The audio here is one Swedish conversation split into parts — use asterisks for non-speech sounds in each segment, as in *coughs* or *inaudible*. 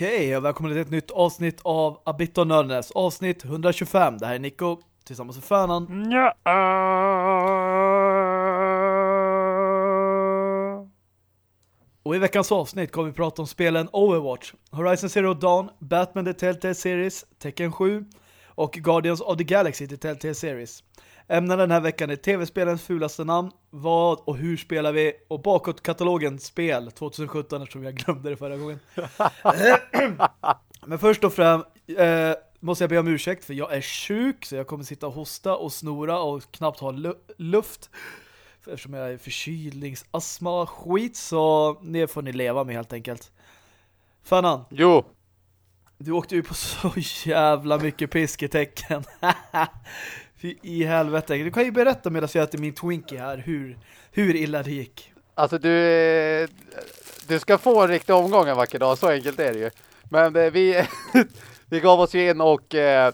Okej, och välkommen till ett nytt avsnitt av Abit Nördnäs. Avsnitt 125. Det här är Nico tillsammans med Fanan. Ja. Och i veckans avsnitt kommer vi prata om spelen Overwatch, Horizon Zero Dawn, Batman The Telltale Series, Tekken 7 och Guardians of the Galaxy The Telltale Series. Ämnena den här veckan är tv-spelens fulaste namn, vad och hur spelar vi och bakåt katalogen spel 2017 eftersom jag glömde det förra gången. *laughs* Men först och främst eh, måste jag be om ursäkt för jag är sjuk så jag kommer sitta och hosta och snora och knappt ha lu luft eftersom jag är förkylningsastma skit så det får ni leva med helt enkelt. Fanan, Jo. du åkte ju på så *laughs* jävla mycket pisketecken. *laughs* Fy i helvete. Du kan ju berätta medan jag äter min Twinkie här hur, hur illa det gick. Alltså du, du ska få en riktig omgång en vacker dag, så enkelt är det ju. Men eh, vi, *laughs* vi gav oss ju in och eh,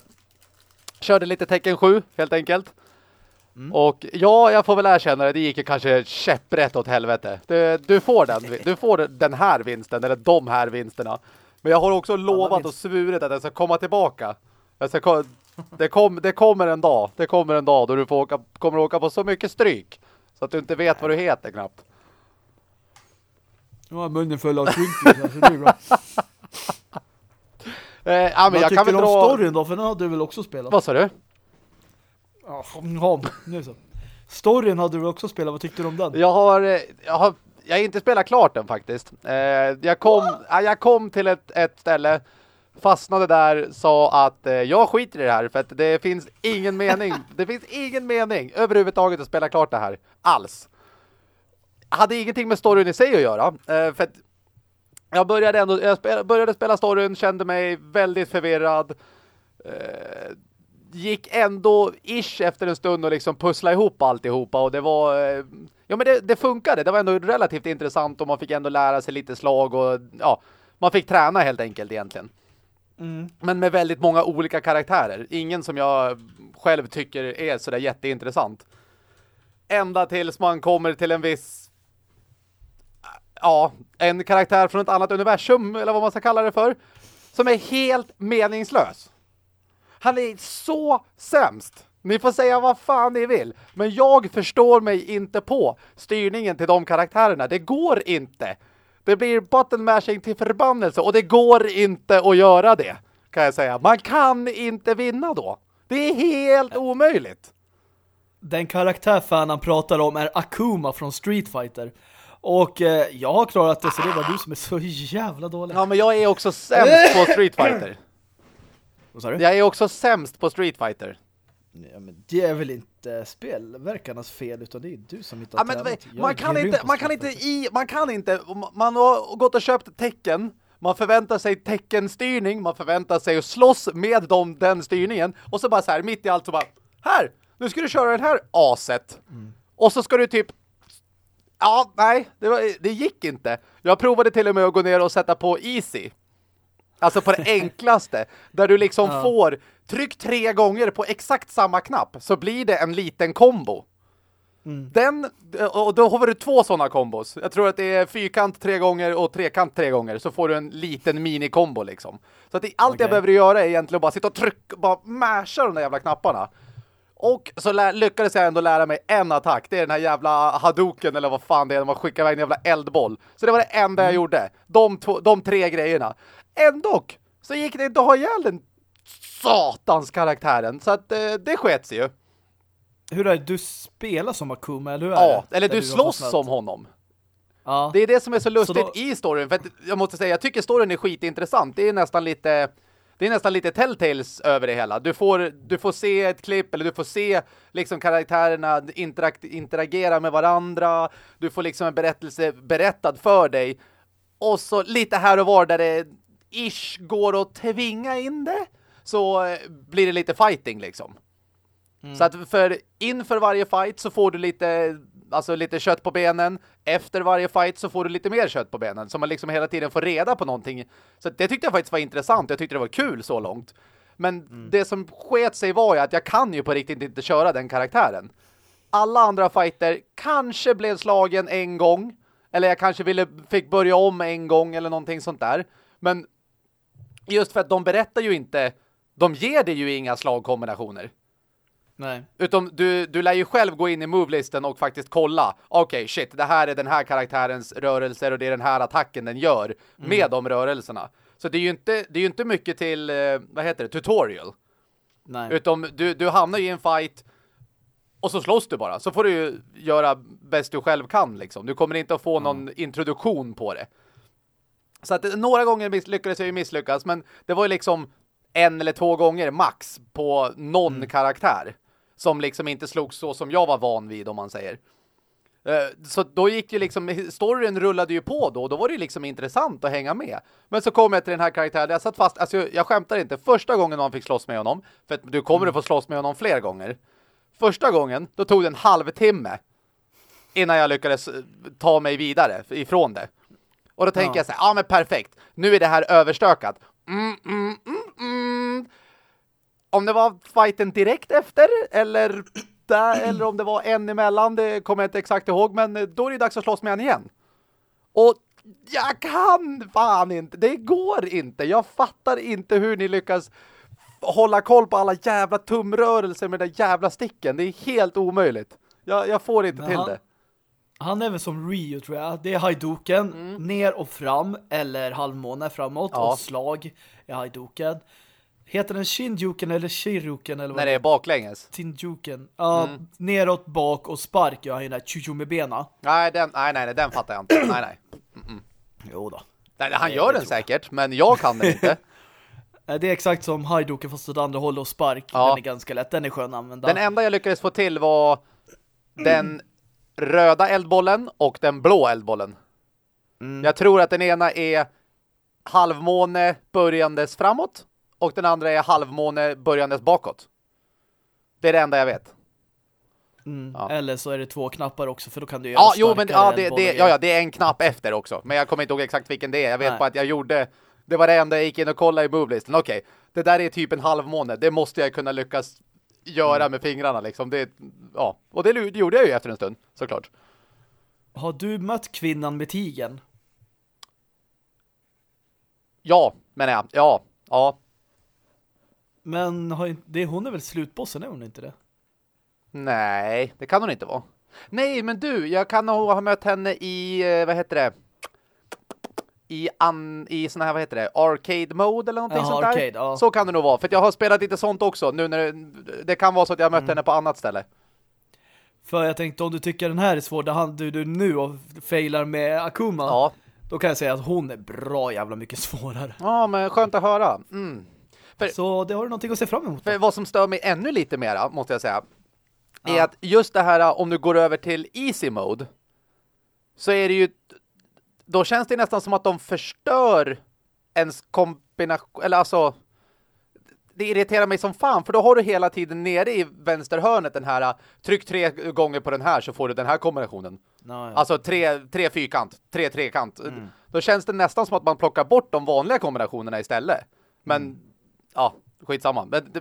körde lite tecken 7 helt enkelt. Mm. Och ja, jag får väl erkänna det, det gick ju kanske käpprätt åt helvete. Du, du, får den, du får den här vinsten, eller de här vinsterna. Men jag har också lovat och svurit att jag ska komma tillbaka. Jag ska, det, kom, det kommer en dag, det kommer en dag då du får åka, kommer åka på så mycket stryk. Så att du inte vet vad du heter knappt. Nu har munnen full av Twinkies, alltså det är bra. *laughs* Eh, ja, men jag tycker kan väl du om dra... storyn då? För den hade du väl också spelat? Vad sa du? Ja, nu så. Storyn hade du också spelat, vad tyckte du om den? Jag har, eh, jag har, jag har inte spelat klart den faktiskt. Eh, jag, kom, ja, jag kom till ett, ett ställe, fastnade där, sa att eh, jag skiter i det här för att det finns ingen *laughs* mening, det finns ingen mening överhuvudtaget att spela klart det här, alls. Hade ingenting med storyn i sig att göra, eh, för att jag började ändå, jag spel, började spela storyn, kände mig väldigt förvirrad. Eh, gick ändå ish efter en stund och liksom pussla ihop alltihopa och det var eh, ja men det, det funkade, det var ändå relativt intressant och man fick ändå lära sig lite slag och ja, man fick träna helt enkelt egentligen. Mm. Men med väldigt många olika karaktärer. Ingen som jag själv tycker är sådär jätteintressant. Ända tills man kommer till en viss ja, en karaktär från ett annat universum eller vad man ska kalla det för. Som är helt meningslös. Han är så sämst. Ni får säga vad fan ni vill. Men jag förstår mig inte på styrningen till de karaktärerna. Det går inte. Det blir button mashing till förbannelse. Och det går inte att göra det. Kan jag säga. Man kan inte vinna då. Det är helt omöjligt. Den karaktär han pratar om är Akuma från Street Fighter. Och eh, jag har klarat det så det var du som är så jävla dålig. Ja, men jag är också sämst på Street Fighter. *clears throat* Vad sa du? Jag är också sämst på Street Fighter. Ja, men det är väl inte spelverkarnas fel utan det är du som inte har Ja, men. Jag man, kan inte, man kan inte i, man kan inte, man har gått och köpt tecken, man förväntar sig teckenstyrning, man förväntar sig att slåss med dem, den styrningen, och så bara så här, mitt i allt så bara, här, nu ska du köra den här aset. Och så ska du typ, ja, nej, det, var, det gick inte. Jag provade till och med att gå ner och sätta på easy. Alltså på det *laughs* enklaste. Där du liksom Ja. får tryck tre gånger på exakt samma knapp så blir det en liten kombo. Mm. Den, och då har du två sådana kombos. Jag tror att det är fyrkant tre gånger och trekant tre gånger. Så får du en liten minikombo liksom. Så att det, allt jag Okej. behöver göra är egentligen bara sitta och trycka, bara masha de där jävla knapparna. Och så lyckades jag ändå lära mig en attack. Det är den här jävla hadoken eller vad fan det är när man skickar iväg en jävla eldboll. Så det var det enda jag gjorde. De, de tre grejerna. Ändå så gick det inte att ha ihjäl den satans karaktären. Så att eh, det sket sig ju. Hur är det? Du spelar som Akuma, eller hur är Ja, det? eller du har slåss som honom. Ja. Det är det som är så lustigt då- i storyn. För att jag måste säga, jag tycker storyn är skitintressant. Det är nästan lite... Det är nästan lite telltales över det hela. Du får, du får se ett klipp eller du får se liksom karaktärerna interagera med varandra. Du får liksom en berättelse berättad för dig. Och så lite här och var där det ish går att tvinga in det. Så eh, blir det lite fighting liksom. Så att för inför varje fight så får du lite alltså lite kött på benen. Efter varje fight så får du lite mer kött på benen. Så man liksom hela tiden får reda på någonting. Så det tyckte jag faktiskt var intressant. Jag tyckte det var kul så långt. Men det som sket sig var ju att jag kan ju på riktigt inte köra den karaktären. Alla andra fighter kanske blev slagen en gång. Eller jag kanske ville, fick börja om en gång eller någonting sånt där. Men Just för att de berättar ju inte, de ger dig ju inga slagkombinationer. Nej. Utom du, du lär ju själv gå in i movelisten och faktiskt kolla. Okej, okay, shit, det här är den här karaktärens rörelser och det är den här attacken den gör mm. med de rörelserna. Så det är ju inte, det är ju inte mycket till, eh, vad heter det, tutorial. Nej. Utom du, du hamnar i en fight och så slåss du bara. Så får du ju göra bäst du själv kan liksom. Du kommer inte att få någon mm. introduktion på det. Så att några gånger lyckades jag ju misslyckas. Men det var ju liksom en eller två gånger max på någon mm. karaktär. Som liksom inte slogs så som jag var van vid om man säger. Eh, så då gick ju liksom, storyn rullade ju på då, och då var det ju liksom intressant att hänga med. Men så kom jag till den här karaktären, jag satt fast, alltså jag skämtar inte, första gången någon fick slåss med honom, för att du kommer mm. att få slåss med honom fler gånger. Första gången, då tog det en halvtimme innan jag lyckades eh, ta mig vidare ifrån det. Och då tänker ja. jag så här, ja men perfekt, nu är det här överstökat. Mm, mm, mm, mm. Om det var fighten direkt efter, eller där, eller om det var en emellan, det kommer jag inte exakt ihåg, men då är det dags att slåss med en igen. Och jag kan fan inte, det går inte. Jag fattar inte hur ni lyckas hålla koll på alla jävla tumrörelser med den jävla sticken. Det är helt omöjligt. Jag, jag får inte Men till han, det. Han är väl som Ryu tror jag. Det är hajdoken mm. ner och fram eller halvmåne framåt ja. och slag i hajdoken. Heter den Shinjuken eller Shiruken? Eller vad När det är baklänges. Shinjuken. Ja, mm. neråt, bak och spark gör han ju där chuchu med bena. Nej, den, nej, nej, den fattar jag inte. nej, nej. Mm -mm. Jo då. Nej, han gör den säkert, men jag kan den inte. *laughs* Det är exakt som Haidoken fast åt andra håll och spark. Ja. Den är ganska lätt, den är skön att använda. Den enda jag lyckades få till var den röda eldbollen och den blå eldbollen. Mm. Jag tror att den ena är halvmåne börjandes framåt och den andra är halvmåne börjandes bakåt. Det är det enda jag vet. Mm. Ja. Eller så är det två knappar också för då kan du göra Ja, jo, men ja, det, det, ja, ja, det är en knapp efter också. Men jag kommer inte ihåg exakt vilken det är. Jag vet Nej. bara att jag gjorde det var det enda jag gick in och kollade i movelisten. Okej, okay, det där är typ en halvmåne. Det måste jag kunna lyckas göra mm. med fingrarna liksom. Det, ja. Och det, gjorde jag ju efter en stund, såklart. Har du mött kvinnan med tigen? Ja, men ja. Ja, ja. Men har, det, hon är väl slutbossen, är hon inte det? Nej, det kan hon inte vara. Nej, men du, jag kan ha mött henne i, eh, vad heter det? I, an, i såna här, vad heter det, arcade mode eller någonting Aha, sånt arcade, där. Ja. Så kan det nog vara, för jag har spelat lite sånt också. Nu när det, det kan vara så att jag mött mm. henne på annat ställe. För jag tänkte, om du tycker den här är svår, där du, du nu och failar med Akuma, ja. då kan jag säga att hon är bra jävla mycket svårare. Ja, men skönt att höra. Mm. För, så det har du någonting att se fram emot. För vad som stör mig ännu lite mera, måste jag säga, ja. är att just det här, om du går över till easy mode, så är det ju då känns det nästan som att de förstör ens kombination, eller alltså det irriterar mig som fan, för då har du hela tiden nere i vänsterhörnet den här, tryck tre gånger på den här så får du den här kombinationen. No, ja. Alltså tre, tre fyrkant, tre trekant. Mm. Då känns det nästan som att man plockar bort de vanliga kombinationerna istället. Men, mm. ja, skitsamma. Men det...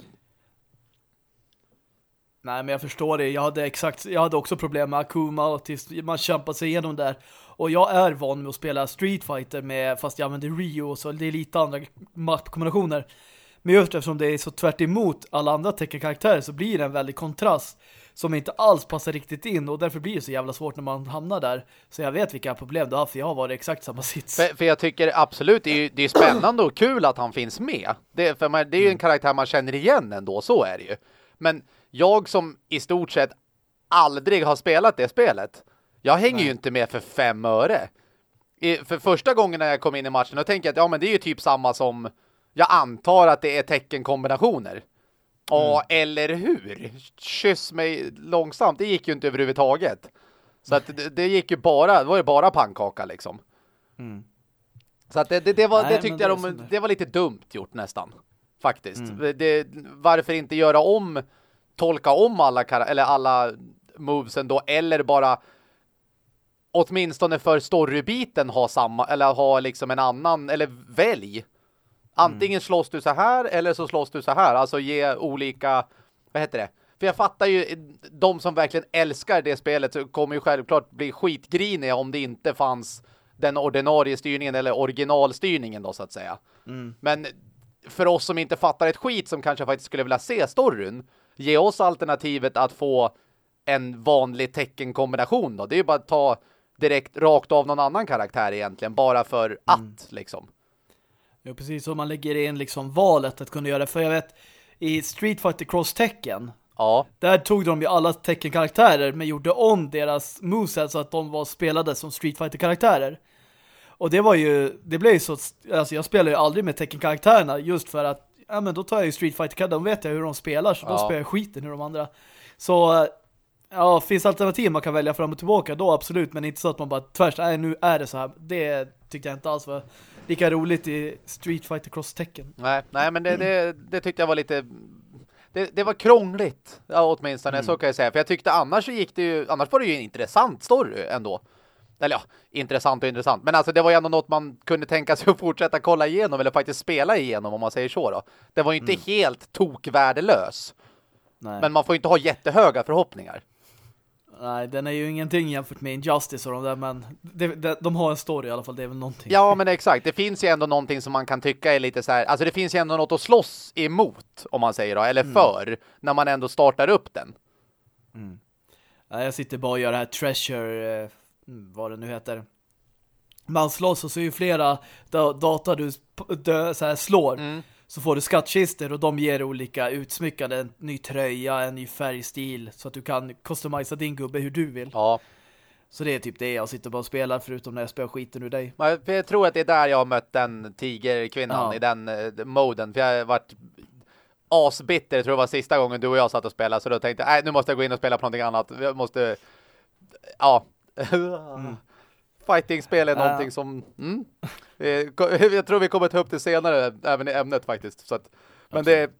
Nej, men jag förstår det. Jag hade exakt, jag hade också problem med Akuma och tills man kämpade sig igenom där. Och jag är van med att spela Street Fighter med, fast jag använder Rio så det är lite andra mappkombinationer. Men just eftersom det är så tvärt emot alla andra teckenkaraktärer så blir det en väldig kontrast som inte alls passar riktigt in och därför blir det så jävla svårt när man hamnar där. Så jag vet vilka problem du har för jag har varit exakt samma sits. För, för jag tycker absolut det är, ju, det är spännande och kul att han finns med. Det, för man, det är ju en karaktär man känner igen ändå, så är det ju. Men jag som i stort sett aldrig har spelat det spelet jag hänger Nej. ju inte med för fem öre. I, för första gången när jag kom in i matchen, då tänker jag att ja, men det är ju typ samma som jag antar att det är teckenkombinationer. Ja, mm. eller hur? Kyss mig långsamt. Det gick ju inte överhuvudtaget. Så att det, det gick ju bara, det var ju bara pannkaka liksom. Mm. Så att det, det, det var, Nej, det tyckte jag de, det var lite dumt gjort nästan. Faktiskt. Mm. Varför inte göra om, tolka om alla, eller alla movesen då, eller bara åtminstone för storybiten ha samma eller ha liksom en annan eller välj. Antingen mm. slåss du så här eller så slåss du så här. Alltså ge olika vad heter det? För jag fattar ju de som verkligen älskar det spelet kommer ju självklart bli skitgriniga om det inte fanns den ordinarie styrningen eller originalstyrningen då så att säga. Mm. Men för oss som inte fattar ett skit som kanske faktiskt skulle vilja se storyn, ge oss alternativet att få en vanlig teckenkombination då. Det är ju bara att ta direkt rakt av någon annan karaktär egentligen, bara för att mm. liksom. Ja, precis. Så man lägger in liksom valet att kunna göra det. För jag vet, i Street Fighter Cross Tekken Ja. Där tog de ju alla teckenkaraktärer men gjorde om deras moveset så att de var spelade som Street Fighter-karaktärer. Och det var ju, det blev ju så, alltså jag spelar ju aldrig med teckenkaraktärerna just för att, ja men då tar jag ju Street Fighter, de vet jag hur de spelar så ja. då spelar jag skiten hur de andra. Så, ja, finns alternativ man kan välja fram och tillbaka, då absolut, men inte så att man bara tvärs, nej nu är det så här. Det tyckte jag inte alls var lika roligt i Street Fighter Cross Tekken. Nej, nej men det, det, det tyckte jag var lite det, det var krångligt ja, åtminstone, mm. så kan jag säga. För jag tyckte annars så gick det ju, annars var det ju en intressant story ändå. Eller ja, intressant och intressant. Men alltså det var ju ändå något man kunde tänka sig att fortsätta kolla igenom eller faktiskt spela igenom om man säger så då. Det var ju inte mm. helt tokvärdelös. Nej. Men man får ju inte ha jättehöga förhoppningar. Nej, den är ju ingenting jämfört med Injustice och de där, men det, det, de har en story i alla fall, det är väl någonting. Ja, men exakt. Det finns ju ändå någonting som man kan tycka är lite så här, alltså det finns ju ändå något att slåss emot, om man säger då, eller mm. för, när man ändå startar upp den. Mm. Ja, jag sitter bara och gör det här Treasure, eh, vad det nu heter. Man slåss och så är ju flera data du dö, så här, slår. Mm så får du skattkister och de ger olika utsmyckande, en ny tröja, en ny färgstil så att du kan customisa din gubbe hur du vill. Ja. Så det är typ det jag sitter bara och spelar förutom när jag spelar skiten ur dig. Jag tror att det är där jag har mött den tigerkvinnan ja. i den uh, moden. För jag har varit asbitter, tror jag var sista gången du och jag satt och spelade. Så då tänkte jag, nej nu måste jag gå in och spela på någonting annat. Jag måste, ja. mm. Fighting-spel är någonting som... Mm, *laughs* jag tror vi kommer ta upp det senare, även i ämnet faktiskt. Så att, men okay. det,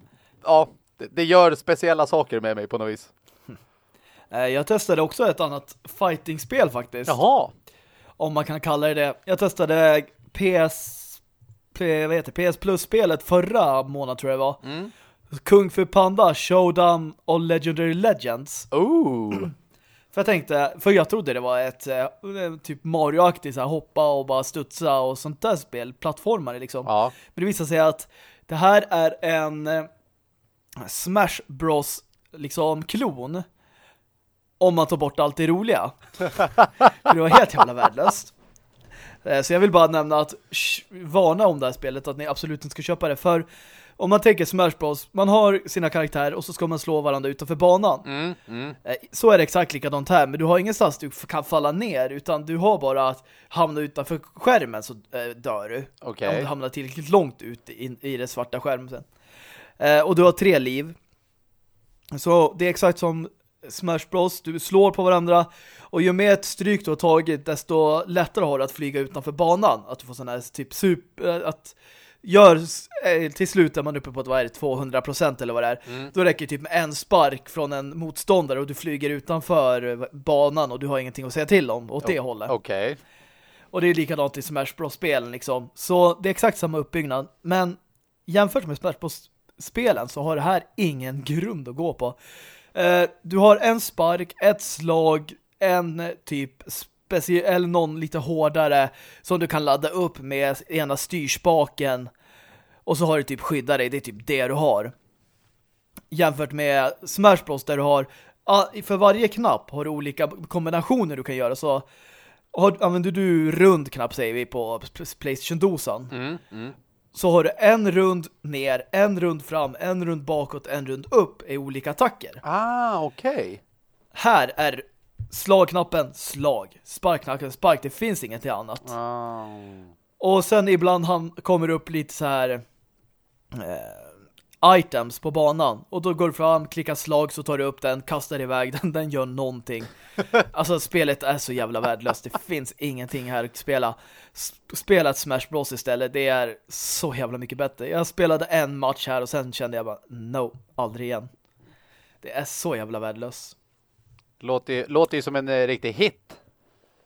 ja, det, det, gör speciella saker med mig på något vis. *laughs* Eh, jag testade också ett annat fighting-spel faktiskt. Jaha. Om man kan kalla det det. Jag testade PS, P, vad heter, PS Plus-spelet förra månaden tror jag var. Mm. Kung Fu Panda, Showdown och Legendary Legends. Oh! För jag tänkte, för jag trodde det var ett eh, typ Mario-aktigt hoppa och bara studsa och sånt där spel, plattformar liksom. Ja. Men det visar sig att det här är en eh, Smash Bros liksom klon om man tar bort allt det roliga. för *laughs* det var helt jävla värdelöst. Eh, så jag vill bara nämna att varna om det här spelet att ni absolut inte ska köpa det för om man tänker Smash Bros, man har sina karaktärer och så ska man slå varandra utanför banan. Mm, mm. Eh, så är det exakt likadant här, men du har ingenstans du kan falla ner utan du har bara att hamna utanför skärmen så äh, dör du. Okay. Om du hamnar tillräckligt långt ut i, i det svarta skärmen sen. Äh, och du har tre liv. Så det är exakt som Smash Bros. Du slår på varandra och ju mer ett stryk du har tagit desto lättare har du att flyga utanför banan. Att du får sån här typ super... Att gör eh, till slut är man uppe på vad är det, 200% eller vad det är. Mm. Då räcker typ med en spark från en motståndare och du flyger utanför banan och du har ingenting att säga till om åt det hållet. Okej. Okay. Och det är likadant i Smash Bros-spelen liksom. Så det är exakt samma uppbyggnad. Men jämfört med Smash Bros-spelen så har det här ingen grund att gå på. Uh, du har en spark, ett slag, en typ speciell, någon lite hårdare som du kan ladda upp med ena styrspaken och så har du typ skydda dig, det är typ det du har. Jämfört med Smash Bros där du har för varje knapp har du olika kombinationer du kan göra så har, använder du rund knapp säger vi på Playstation-dosan mm, mm. så har du en rund ner, en rund fram, en rund bakåt, en rund upp i olika attacker. Ah, okej. Okay. Här är slagknappen, slag. Sparkknappen, spark. Det finns ingenting annat. Oh. Och sen ibland han kommer upp lite så här eh, items på banan. Och då går du fram, klickar slag så tar du upp den, kastar iväg *laughs* den, den gör någonting. *laughs* alltså spelet är så jävla värdelöst. Det finns ingenting här att spela. Spela ett Smash Bros istället. Det är så jävla mycket bättre. Jag spelade en match här och sen kände jag bara, no, aldrig igen. Det är så jävla värdelöst. Låter, låter ju som en eh, riktig hit.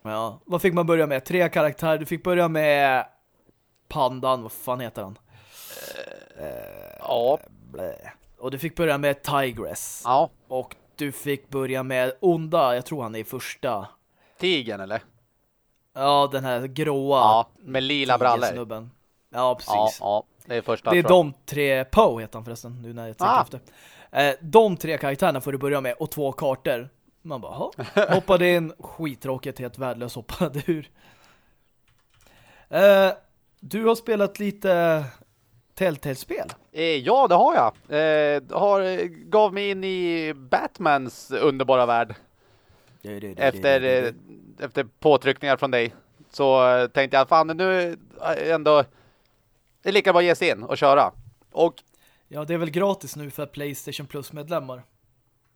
Ja, vad fick man börja med? Tre karaktärer. Du fick börja med Pandan, vad fan heter han? Uh, ja. Blä. Och du fick börja med Tigress. Ja. Och du fick börja med Onda, jag tror han är i första. Tigen eller? Ja, den här gråa. Ja, med lila brallor. Ja, precis. Ja, ja. Det är första. Det är de tre, Poe heter han förresten, nu när jag tänker Ah. efter. Eh, de tre karaktärerna får du börja med och två kartor. Man bara, "Jaha." *laughs* hoppade in, skittråkigt, helt värdelös, hoppade ur. Eh, du har spelat lite Telltale-spel. Eh, ja, det har jag. Eh, har, eh, gav mig in i Batmans underbara värld. Efter, eh, efter påtryckningar från dig. Så eh, tänkte jag, fan nu är ändå... Det är lika bra att ge sig in och köra. Och Ja, det är väl gratis nu för Playstation Plus-medlemmar.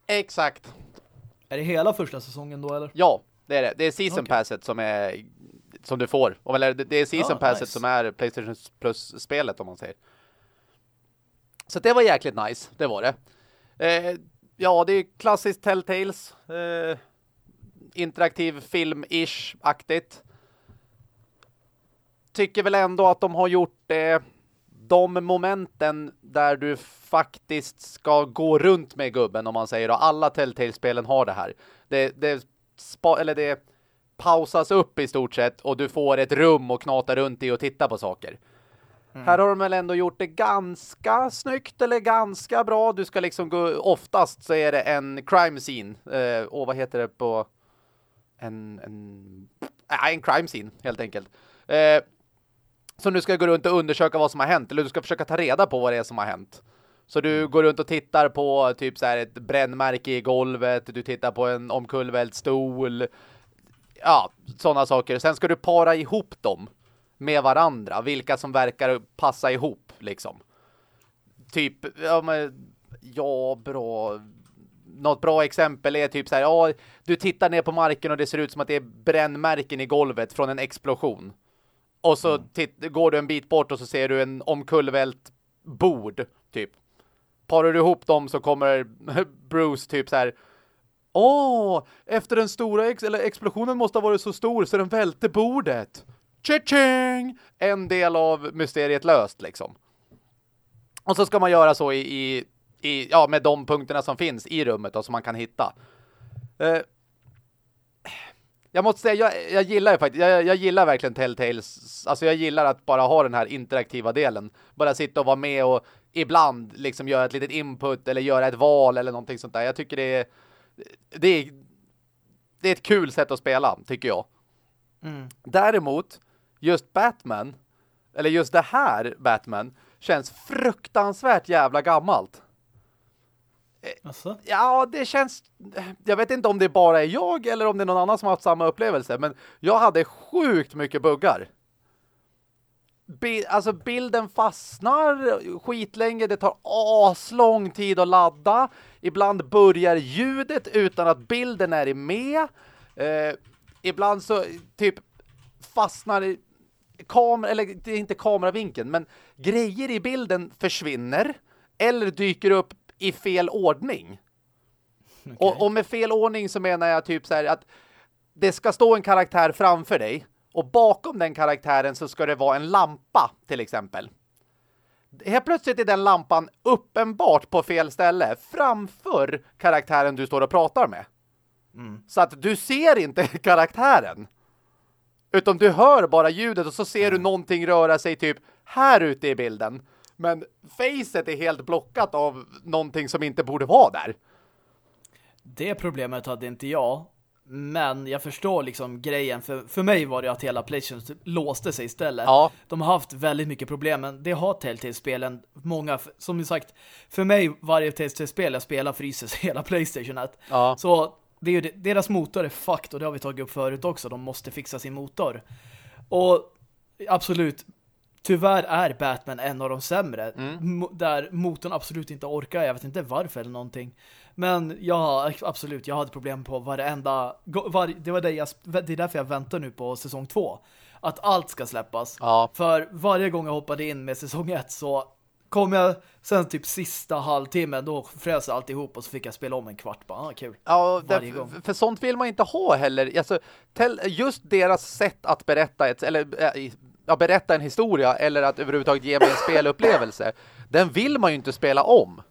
exakt. Är det hela första säsongen då, eller? Ja, det är det. Det är Season Okej. Passet som är som du får. Eller det är Season Ah, Passet nice. som är Playstation Plus-spelet om man säger. Så det var jäkligt nice, det var det. Eh, ja, det är klassiskt Telltales. Eh, interaktiv film-ish-aktigt. Tycker väl ändå att de har gjort det de momenten där du faktiskt ska gå runt med gubben om man säger och alla Telltale-spelen har det här. Det, det, spa, eller det pausas upp i stort sett och du får ett rum och knata runt i och titta på saker. Här har de väl ändå gjort det ganska snyggt eller ganska bra. Du ska liksom gå, oftast så är det en crime scene. Eh, och vad heter det på en, en, äh, en crime scene helt enkelt. Eh, som du ska gå runt och undersöka vad som har hänt. Eller du ska försöka ta reda på vad det är som har hänt. Så du går runt och tittar på typ så här ett brännmärke i golvet. Du tittar på en omkullvält stol. Ja, sådana saker. Sen ska du para ihop dem med varandra. Vilka som verkar passa ihop liksom. Typ, ja men, ja bra. Något bra exempel är typ så här, ja, du tittar ner på marken och det ser ut som att det är brännmärken i golvet från en explosion. Och så titt- går du en bit bort och så ser du en omkullvält bord, typ. Parar du ihop dem så kommer *laughs* Bruce typ så här. Åh, efter den stora ex eller explosionen måste ha varit så stor så den välte bordet. Tja-ching! En del av mysteriet löst liksom. Och så ska man göra så i, i, i ja, med de punkterna som finns i rummet och som man kan hitta. Eh, jag måste säga, jag, jag gillar ju faktiskt, jag, jag gillar verkligen Telltales, alltså jag gillar att bara ha den här interaktiva delen. Bara sitta och vara med och ibland liksom göra ett litet input eller göra ett val eller någonting sånt där. Jag tycker det är, det är, det är ett kul sätt att spela, tycker jag. Mm. Däremot, just Batman, eller just det här Batman, känns fruktansvärt jävla gammalt. Alltså? Ja, det känns... Jag vet inte om det bara är jag eller om det är någon annan som har haft samma upplevelse, men jag hade sjukt mycket buggar. Bi alltså bilden fastnar skitlänge, det tar aslång tid att ladda. Ibland börjar ljudet utan att bilden är med. Eh, ibland så typ fastnar kamera, eller det är inte kameravinkeln, men grejer i bilden försvinner eller dyker upp i fel ordning. Och, och med fel ordning så menar jag typ så här att det ska stå en karaktär framför dig och bakom den karaktären så ska det vara en lampa till exempel. Helt plötsligt är den lampan uppenbart på fel ställe framför karaktären du står och pratar med. Så att du ser inte *laughs* karaktären. Utan du hör bara ljudet och så ser du någonting röra sig typ här ute i bilden. Men facet är helt blockat av någonting som inte borde vara där. Det problemet hade inte jag. Men jag förstår liksom grejen. För, för mig var det att hela PlayStation låste sig istället. Ja. De har haft väldigt mycket problem. Men det har Telltale-spelen. Många, som sagt, för mig varje Telltale-spel jag spelar fryses *laughs* hela Playstationet. Ja. Så det är ju deras motor är fucked och det har vi tagit upp förut också. De måste fixa sin motor. Och absolut, tyvärr är Batman en av de sämre. Mo- Där motorn absolut inte orkar. Jag vet inte varför eller någonting. Men ja, absolut, jag hade problem på varenda... Var, det, var det, jag, det är därför jag väntar nu på säsong två. Att allt ska släppas. Ja. För varje gång jag hoppade in med säsong ett så kom jag sen typ sista halvtimmen, då frös allt ihop och så fick jag spela om en kvart. Bara, ah, kul. Ja, Varje där, gång. för, sånt vill man inte ha heller. Alltså, just deras sätt att berätta ett, eller äh, ja, berätta en historia eller att överhuvudtaget ge mig en spelupplevelse, den vill man ju inte spela om.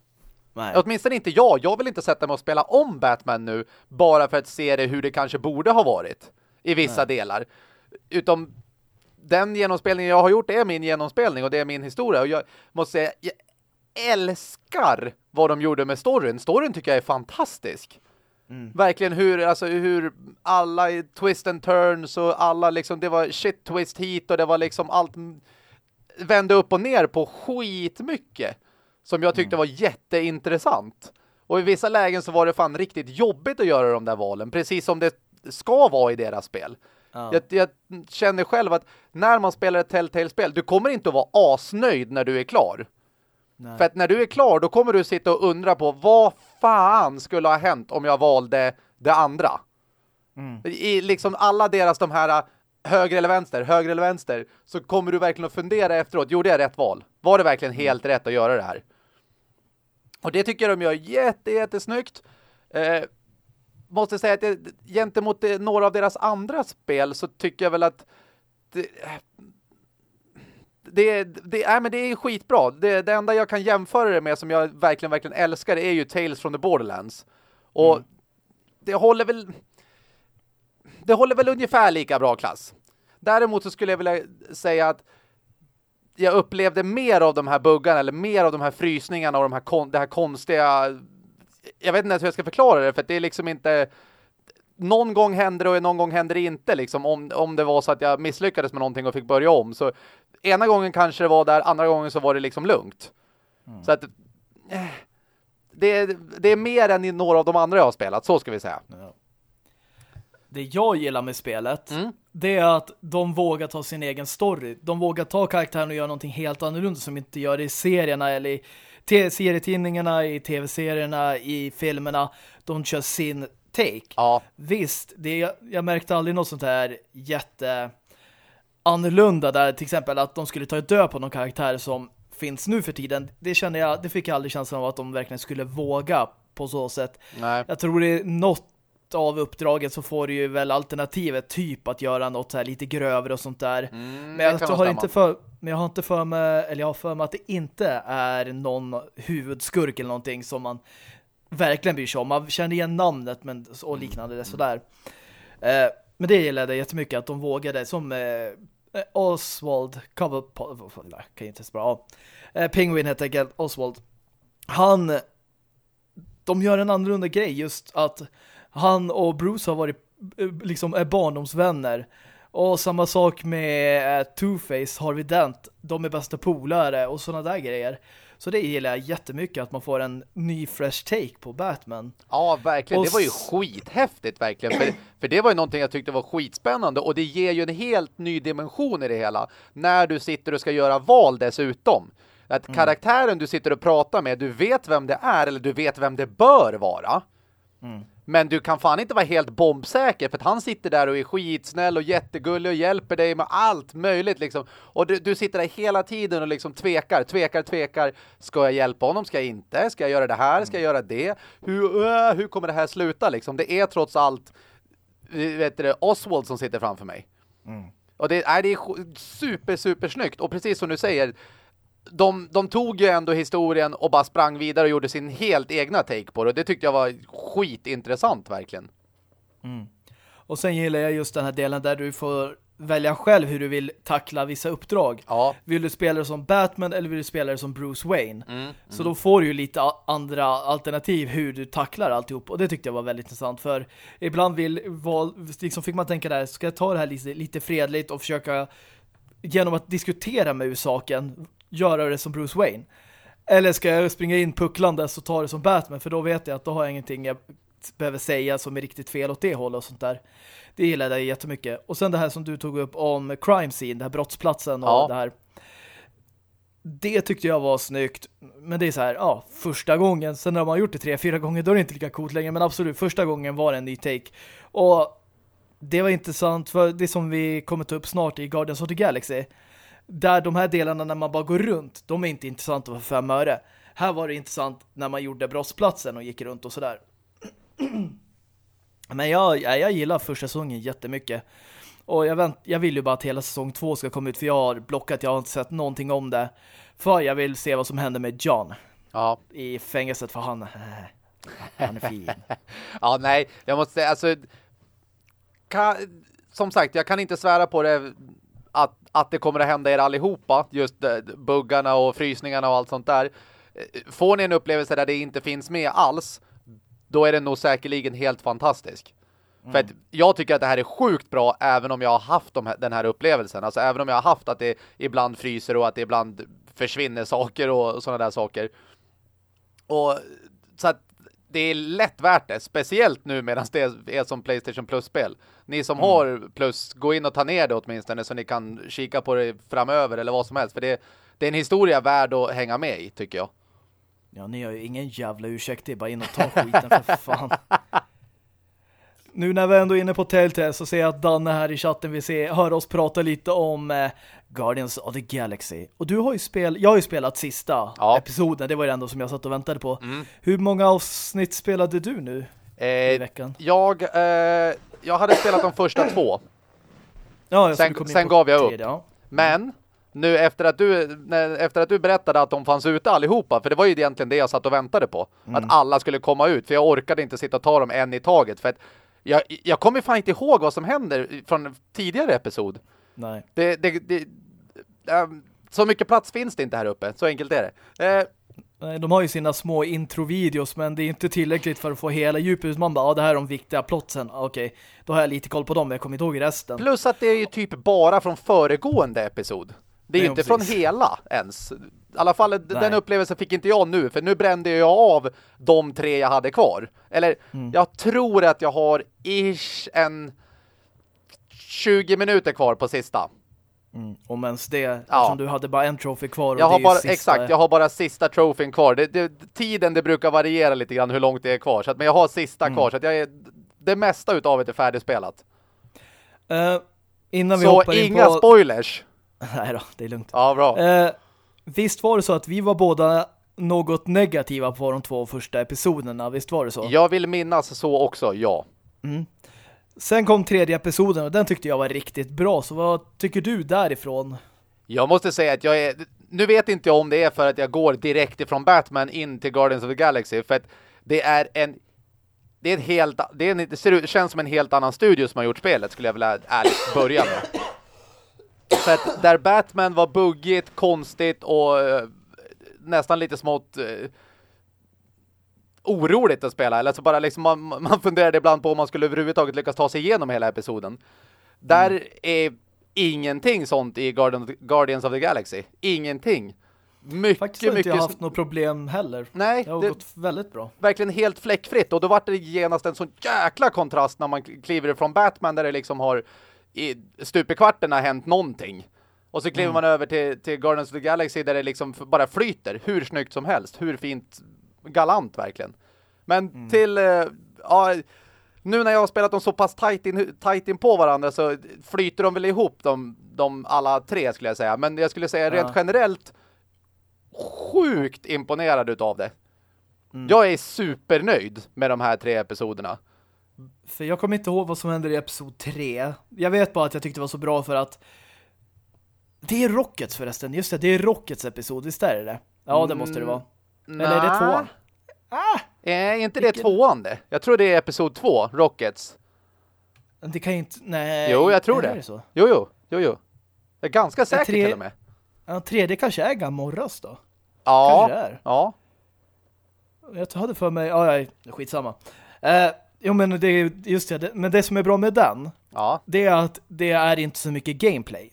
Nej. Åtminstone inte jag. Jag vill inte sätta mig och spela om Batman nu bara för att se det hur det kanske borde ha varit i vissa delar. Utom den genomspelningen jag har gjort är min genomspelning och det är min historia. Och jag måste säga, jag älskar vad de gjorde med storyn. Storyn tycker jag är fantastisk. Mm. Verkligen hur, alltså hur alla twist and turns och alla liksom, det var shit twist hit och det var liksom allt vände upp och ner på skitmycket som jag tyckte mm. var jätteintressant. Och i vissa lägen så var det fan riktigt jobbigt att göra de där valen, precis som det ska vara i deras spel. Ja. Jag, jag, känner själv att när man spelar ett Telltale-spel, du kommer inte att vara asnöjd när du är klar. Nej. För att när du är klar, då kommer du sitta och undra på vad fan skulle ha hänt om jag valde det andra. Mm. I liksom alla deras de här äh, höger eller vänster, höger eller vänster, så kommer du verkligen att fundera efteråt, gjorde jag rätt val? Var det verkligen mm. helt rätt att göra det här? Och det tycker jag de gör jätte, jättesnyggt. Eh, måste säga att det, gentemot det, några av deras andra spel så tycker jag väl att det, det, det, är, men det är skitbra. Det, det enda jag kan jämföra det med som jag verkligen, verkligen älskar är ju Tales from the Borderlands. Och mm. det håller väl det håller väl ungefär lika bra klass. Däremot så skulle jag vilja säga att jag upplevde mer av de här buggarna eller mer av de här frysningarna och de här kon det här konstiga jag vet inte hur jag ska förklara det för att det är liksom inte någon gång händer det och någon gång händer det inte liksom om, om det var så att jag misslyckades med någonting och fick börja om så ena gången kanske det var där andra gången så var det liksom lugnt mm. så att eh, det, det är mer än i några av de andra jag har spelat, så ska vi säga ja. Det jag gillar med spelet mm. det är att de vågar ta sin egen story. De vågar ta karaktären och göra någonting helt annorlunda som inte gör det i serierna eller i serietidningarna, i tv-serierna, i filmerna. De kör sin take. Ja. Visst, det, jag märkte aldrig något sånt här jätte annorlunda där till exempel att de skulle ta död på någon karaktär som finns nu för tiden. Det kände jag, det fick jag aldrig känslan av att de verkligen skulle våga på så sätt. Nej. Jag tror det är något av uppdraget så får du ju väl alternativet typ att göra något så här lite grövre och sånt där. Mm, men, jag har inte för, men jag har inte för mig, eller jag har för mig att det inte är någon huvudskurk eller någonting som man verkligen bryr sig om. Man känner igen namnet men, och liknande mm. sådär. Eh, men det gillade jag jättemycket att de vågade som eh, Eh, Oswald Cobblepot, kan jag inte bra. Eh, Penguin heter enkelt Oswald. Han de gör en annorlunda grej just att han och Bruce har varit eh, liksom är barndomsvänner. Och samma sak med Two-Face, Harvey Dent. De är bästa polare och sådana där grejer. Så det gillar jag jättemycket att man får en ny fresh take på Batman. Ja, verkligen. Och det var ju skithäftigt verkligen. För, för det var ju någonting jag tyckte var skitspännande och det ger ju en helt ny dimension i det hela. När du sitter och ska göra val dessutom. Att mm. karaktären du sitter och pratar med, du vet vem det är eller du vet vem det bör vara. Mm. Men du kan fan inte vara helt bombsäker för att han sitter där och är skitsnäll och jättegullig och hjälper dig med allt möjligt liksom. Och du, du sitter där hela tiden och liksom tvekar, tvekar, tvekar. Ska jag hjälpa honom? Ska jag inte? Ska jag göra det här? Ska jag göra det? Hur, uh, hur kommer det här sluta liksom? Det är trots allt vet du, Oswald som sitter framför mig. Mm. Och det, är, det är super, super snyggt. Och precis som du säger, de, de tog ju ändå historien och bara sprang vidare och gjorde sin helt egna take på det. Och det tyckte jag var skitintressant verkligen. Mm. Och sen gillar jag just den här delen där du får välja själv hur du vill tackla vissa uppdrag. Ja. Vill du spela det som Batman eller vill du spela det som Bruce Wayne? Mm, mm. Så då får du ju lite andra alternativ hur du tacklar alltihop. Och det tyckte jag var väldigt intressant. För ibland vill, liksom fick man tänka där, ska jag ta det här lite, lite fredligt och försöka genom att diskutera med saken göra det som Bruce Wayne? Eller ska jag springa in pucklandes och ta det som Batman? För då vet jag att då har jag ingenting jag behöver säga som är riktigt fel åt det hållet och sånt där. Det gillade jag jättemycket. Och sen det här som du tog upp om crime scene, den här brottsplatsen och ja. det här. Det tyckte jag var snyggt. Men det är så här, ja, första gången. Sen när man har gjort det tre, fyra gånger, då är det inte lika coolt längre. Men absolut, första gången var det en ny take. Och det var intressant för det som vi kommer ta upp snart i Guardians of the Galaxy där de här delarna när man bara går runt, de är inte intressanta för fem öre. Här var det intressant när man gjorde brottsplatsen och gick runt och sådär. *clears throat* Men jag, jag gillar första säsongen jättemycket. Och jag, vänt, jag vill ju bara att hela säsong två ska komma ut för jag har blockat, jag har inte sett någonting om det. För jag vill se vad som händer med John. Ja. I fängelset för han, *laughs* han är fin. *laughs* ja, nej, jag måste säga, alltså kan, som sagt, jag kan inte svära på det att det kommer att hända er allihopa, just eh, buggarna och frysningarna och allt sånt där. Eh, får ni en upplevelse där det inte finns med alls, då är den nog säkerligen helt fantastisk. Mm. För att jag tycker att det här är sjukt bra även om jag har haft de här, den här upplevelsen. Alltså även om jag har haft att det ibland fryser och att det ibland försvinner saker och sådana där saker. Och så att det är lätt värt det. Speciellt nu medan det är som Playstation Plus-spel. Ni som mm. har Plus, gå in och ta ner det åtminstone så ni kan kika på det framöver eller vad som helst. För det, det är en historia värd att hänga med i, tycker jag. Ja, ni har ju ingen jävla ursäkt. Det är bara in och ta skiten för fan. Nu när vi ändå är inne på Telltale så ser jag att Danne här i chatten vill se, höra oss prata lite om eh, Guardians of the Galaxy. Och du har ju spelat, jag har ju spelat sista ja. episoden, det var det enda som jag satt och väntade på. Mm. Hur många avsnitt spelade du nu eh, i veckan? Jag, eh, jag hade spelat de första två. Ja, sen sen gav jag upp. ja. Men nu efter att, du, efter att du berättade att de fanns ute allihopa, för det var ju egentligen det jag satt och väntade på. Mm. Att alla skulle komma ut, för jag orkade inte sitta och ta dem en i taget. För att jag, jag kommer fan inte ihåg vad som händer från tidigare episod. Nej. Det, det, det, så mycket plats finns det inte här uppe. Så enkelt är det. Eh, de har ju sina små introvideos men det är inte tillräckligt för att få hela djupet. Man bara, ja det här är de viktiga plotsen. Okej, okay. då har jag lite koll på dem, men jag kommer inte ihåg resten. Plus att det är ju typ bara från föregående episod. Det är ju inte precis. från hela ens. I alla fall Nej. den upplevelsen fick inte jag nu. För nu brände jag av de tre jag hade kvar. Eller mm. jag tror att jag har ish en 20 minuter kvar på sista. Mm. Och mens det, ja. eftersom du hade bara en trofé kvar. Jag har bara, sista... Exakt, jag har bara sista trofén kvar. Det, det, tiden det brukar variera lite grann hur långt det är kvar. Så att, men jag har sista mm. kvar. Så att jag är, det mesta utav det är färdigspelat. Uh, innan vi så hoppar in inga på... spoilers. *laughs* Nej då, det är lugnt. Ja, bra. Uh, visst var det så att vi var båda något negativa på de två första episoderna, visst var det så? Jag vill minnas så också, ja. Mm. Sen kom tredje episoden och den tyckte jag var riktigt bra. Så vad tycker du därifrån? Jag måste säga att jag är... Nu vet inte jag om det är för att jag går direkt ifrån Batman in till Guardians of the Galaxy. För att det är en... Det är ett helt... Det, är en, det ser, känns som en helt annan studio som har gjort spelet, skulle jag vilja ärligt börja med. För att där Batman var buggigt, konstigt och eh, nästan lite smått... Eh, Oroligt att spela. Eller så bara liksom man, man funderade ibland på om man skulle överhuvudtaget lyckas ta sig igenom hela episoden. Där mm. är ingenting sånt i Guardians of the Galaxy. Ingenting. Mycket, Faktiskt har inte jag haft något problem heller. Nej. Det har det, gått väldigt bra. Verkligen helt fläckfritt. Och då var det genast en sån jäkla kontrast när man kliver från Batman där det liksom har i stupekvarten har hänt någonting. Och så kliver mm. man över till, till Guardians of the Galaxy där det liksom bara flyter hur snyggt som helst. Hur fint galant verkligen. Men mm. till uh, ja, nu när jag har spelat dem så pass tight in, tight in på varandra så flyter de väl ihop de, de alla tre skulle jag säga. Men jag skulle säga ja. rent generellt sjukt imponerad utav det. Mm. Jag är supernöjd med de här tre episoderna. För jag kommer inte ihåg vad som händer i episod tre. Jag vet bara att jag tyckte det var så bra för att det är Rockets förresten. Just det, det är Rockets episod. Visst är det Ja, det måste det vara. Eller är det tvåan? Ah, är inte det tvåan det? Jag tror det är episod två, Rockets. Det kan ju inte... Nej. Jo, jag tror det. det så? Jo, jo, jo, jo. Jag är ganska säker tre... till och med. Ja, tredje kanske är Gamorras då? Ja. Kanske är. Ja. Jag hade för mig... Ja, ja skitsamma. Eh, jo, men det är just det. Men det som är bra med den ja. det är att det är inte så mycket gameplay.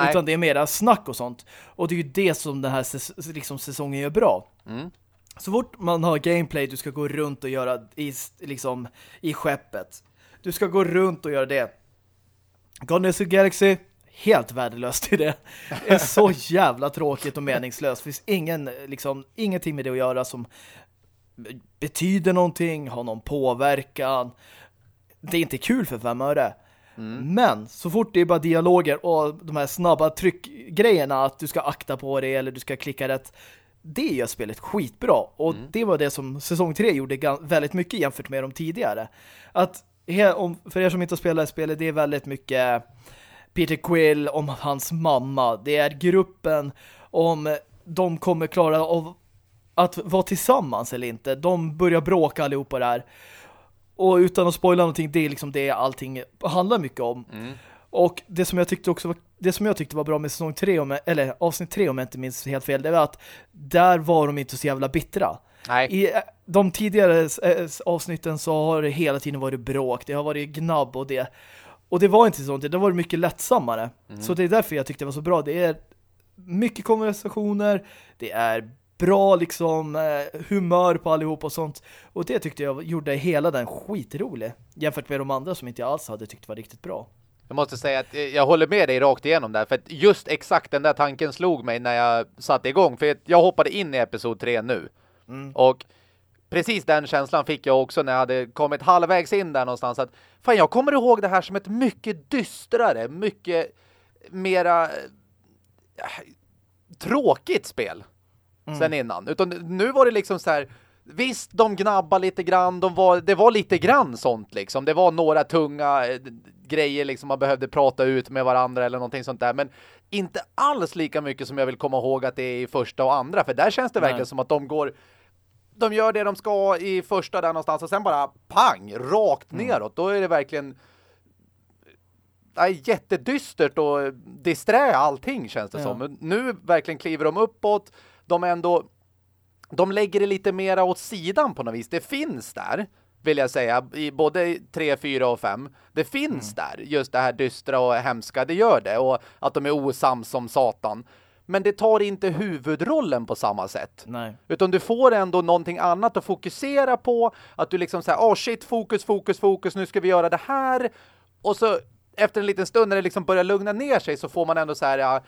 Nej. Utan det är mera snack och sånt. Och det är ju det som den här liksom, säsongen gör bra. Mm. Så fort man har gameplay du ska gå runt och göra i, liksom, i skeppet. Du ska gå runt och göra det. Guardians of Galaxy helt värdelöst i det. Det är så *laughs* jävla tråkigt och meningslöst. Det finns ingen, liksom, ingenting med det att göra som betyder någonting, har någon påverkan. Det är inte kul för fem öre. Mm. Men så fort det är bara dialoger och de här snabba tryckgrejerna att du ska akta på det eller du ska klicka rätt det gör spelet skitbra. Och mm. det var det som säsong 3 gjorde väldigt mycket jämfört med de tidigare. Att för er som inte spelar spelet, det är väldigt mycket Peter Quill om hans mamma. Det är gruppen om de kommer klara av att vara tillsammans eller inte. De börjar bråka allihopa där. Och utan att spoila någonting, det är liksom det allting handlar mycket om. Mm. Och det som jag tyckte också var, det som jag tyckte var bra med säsong 3 om, eller avsnitt 3 om jag inte minns helt fel, det var att där var de inte så jävla bittra. Nej. I eh, de tidigare eh, avsnitten så har det hela tiden varit bråk, det har varit gnabb och det. Och det var inte sånt, det var mycket lättsammare. Mm. Så det är därför jag tyckte det var så bra. Det är mycket konversationer, det är bra liksom eh, humör på allihop och sånt. Och det tyckte jag gjorde hela den skitrolig. Jämfört med de andra som inte alls hade tyckt var riktigt bra. Jag måste säga att jag håller med dig rakt igenom där. För just exakt den där tanken slog mig när jag satte igång. För jag hoppade in i episod 3 nu. Mm. Och precis den känslan fick jag också när jag hade kommit halvvägs in där någonstans. Att fan, jag kommer ihåg det här som ett mycket dystrare, mycket mera eh, tråkigt spel Mm. sen innan. Utan nu var det liksom så här Visst, de gnabbar lite grann. De var, det var lite grann sånt liksom. Det var några tunga eh, grejer liksom man behövde prata ut med varandra eller någonting sånt där. Men inte alls lika mycket som jag vill komma ihåg att det är i första och andra. För där känns det Nej. verkligen som att de går... De gör det de ska i första där någonstans och sen bara pang, rakt Mm. neråt. Då är det verkligen nej, jättedystert och disträ allting känns det Ja. som. Nu verkligen kliver de uppåt. De ändå de lägger det lite mera åt sidan på något vis. Det finns där, vill jag säga, i både 3, 4 och 5. Det finns där, just det här dystra och hemska, det gör det. Och att de är osams som satan. Men det tar inte huvudrollen på samma sätt. Nej. Utan du får ändå någonting annat att fokusera på. Att du liksom säger, åh oh shit, fokus, fokus, fokus, nu ska vi göra det här. Och så efter en liten stund när det liksom börjar lugna ner sig så får man ändå så här ja,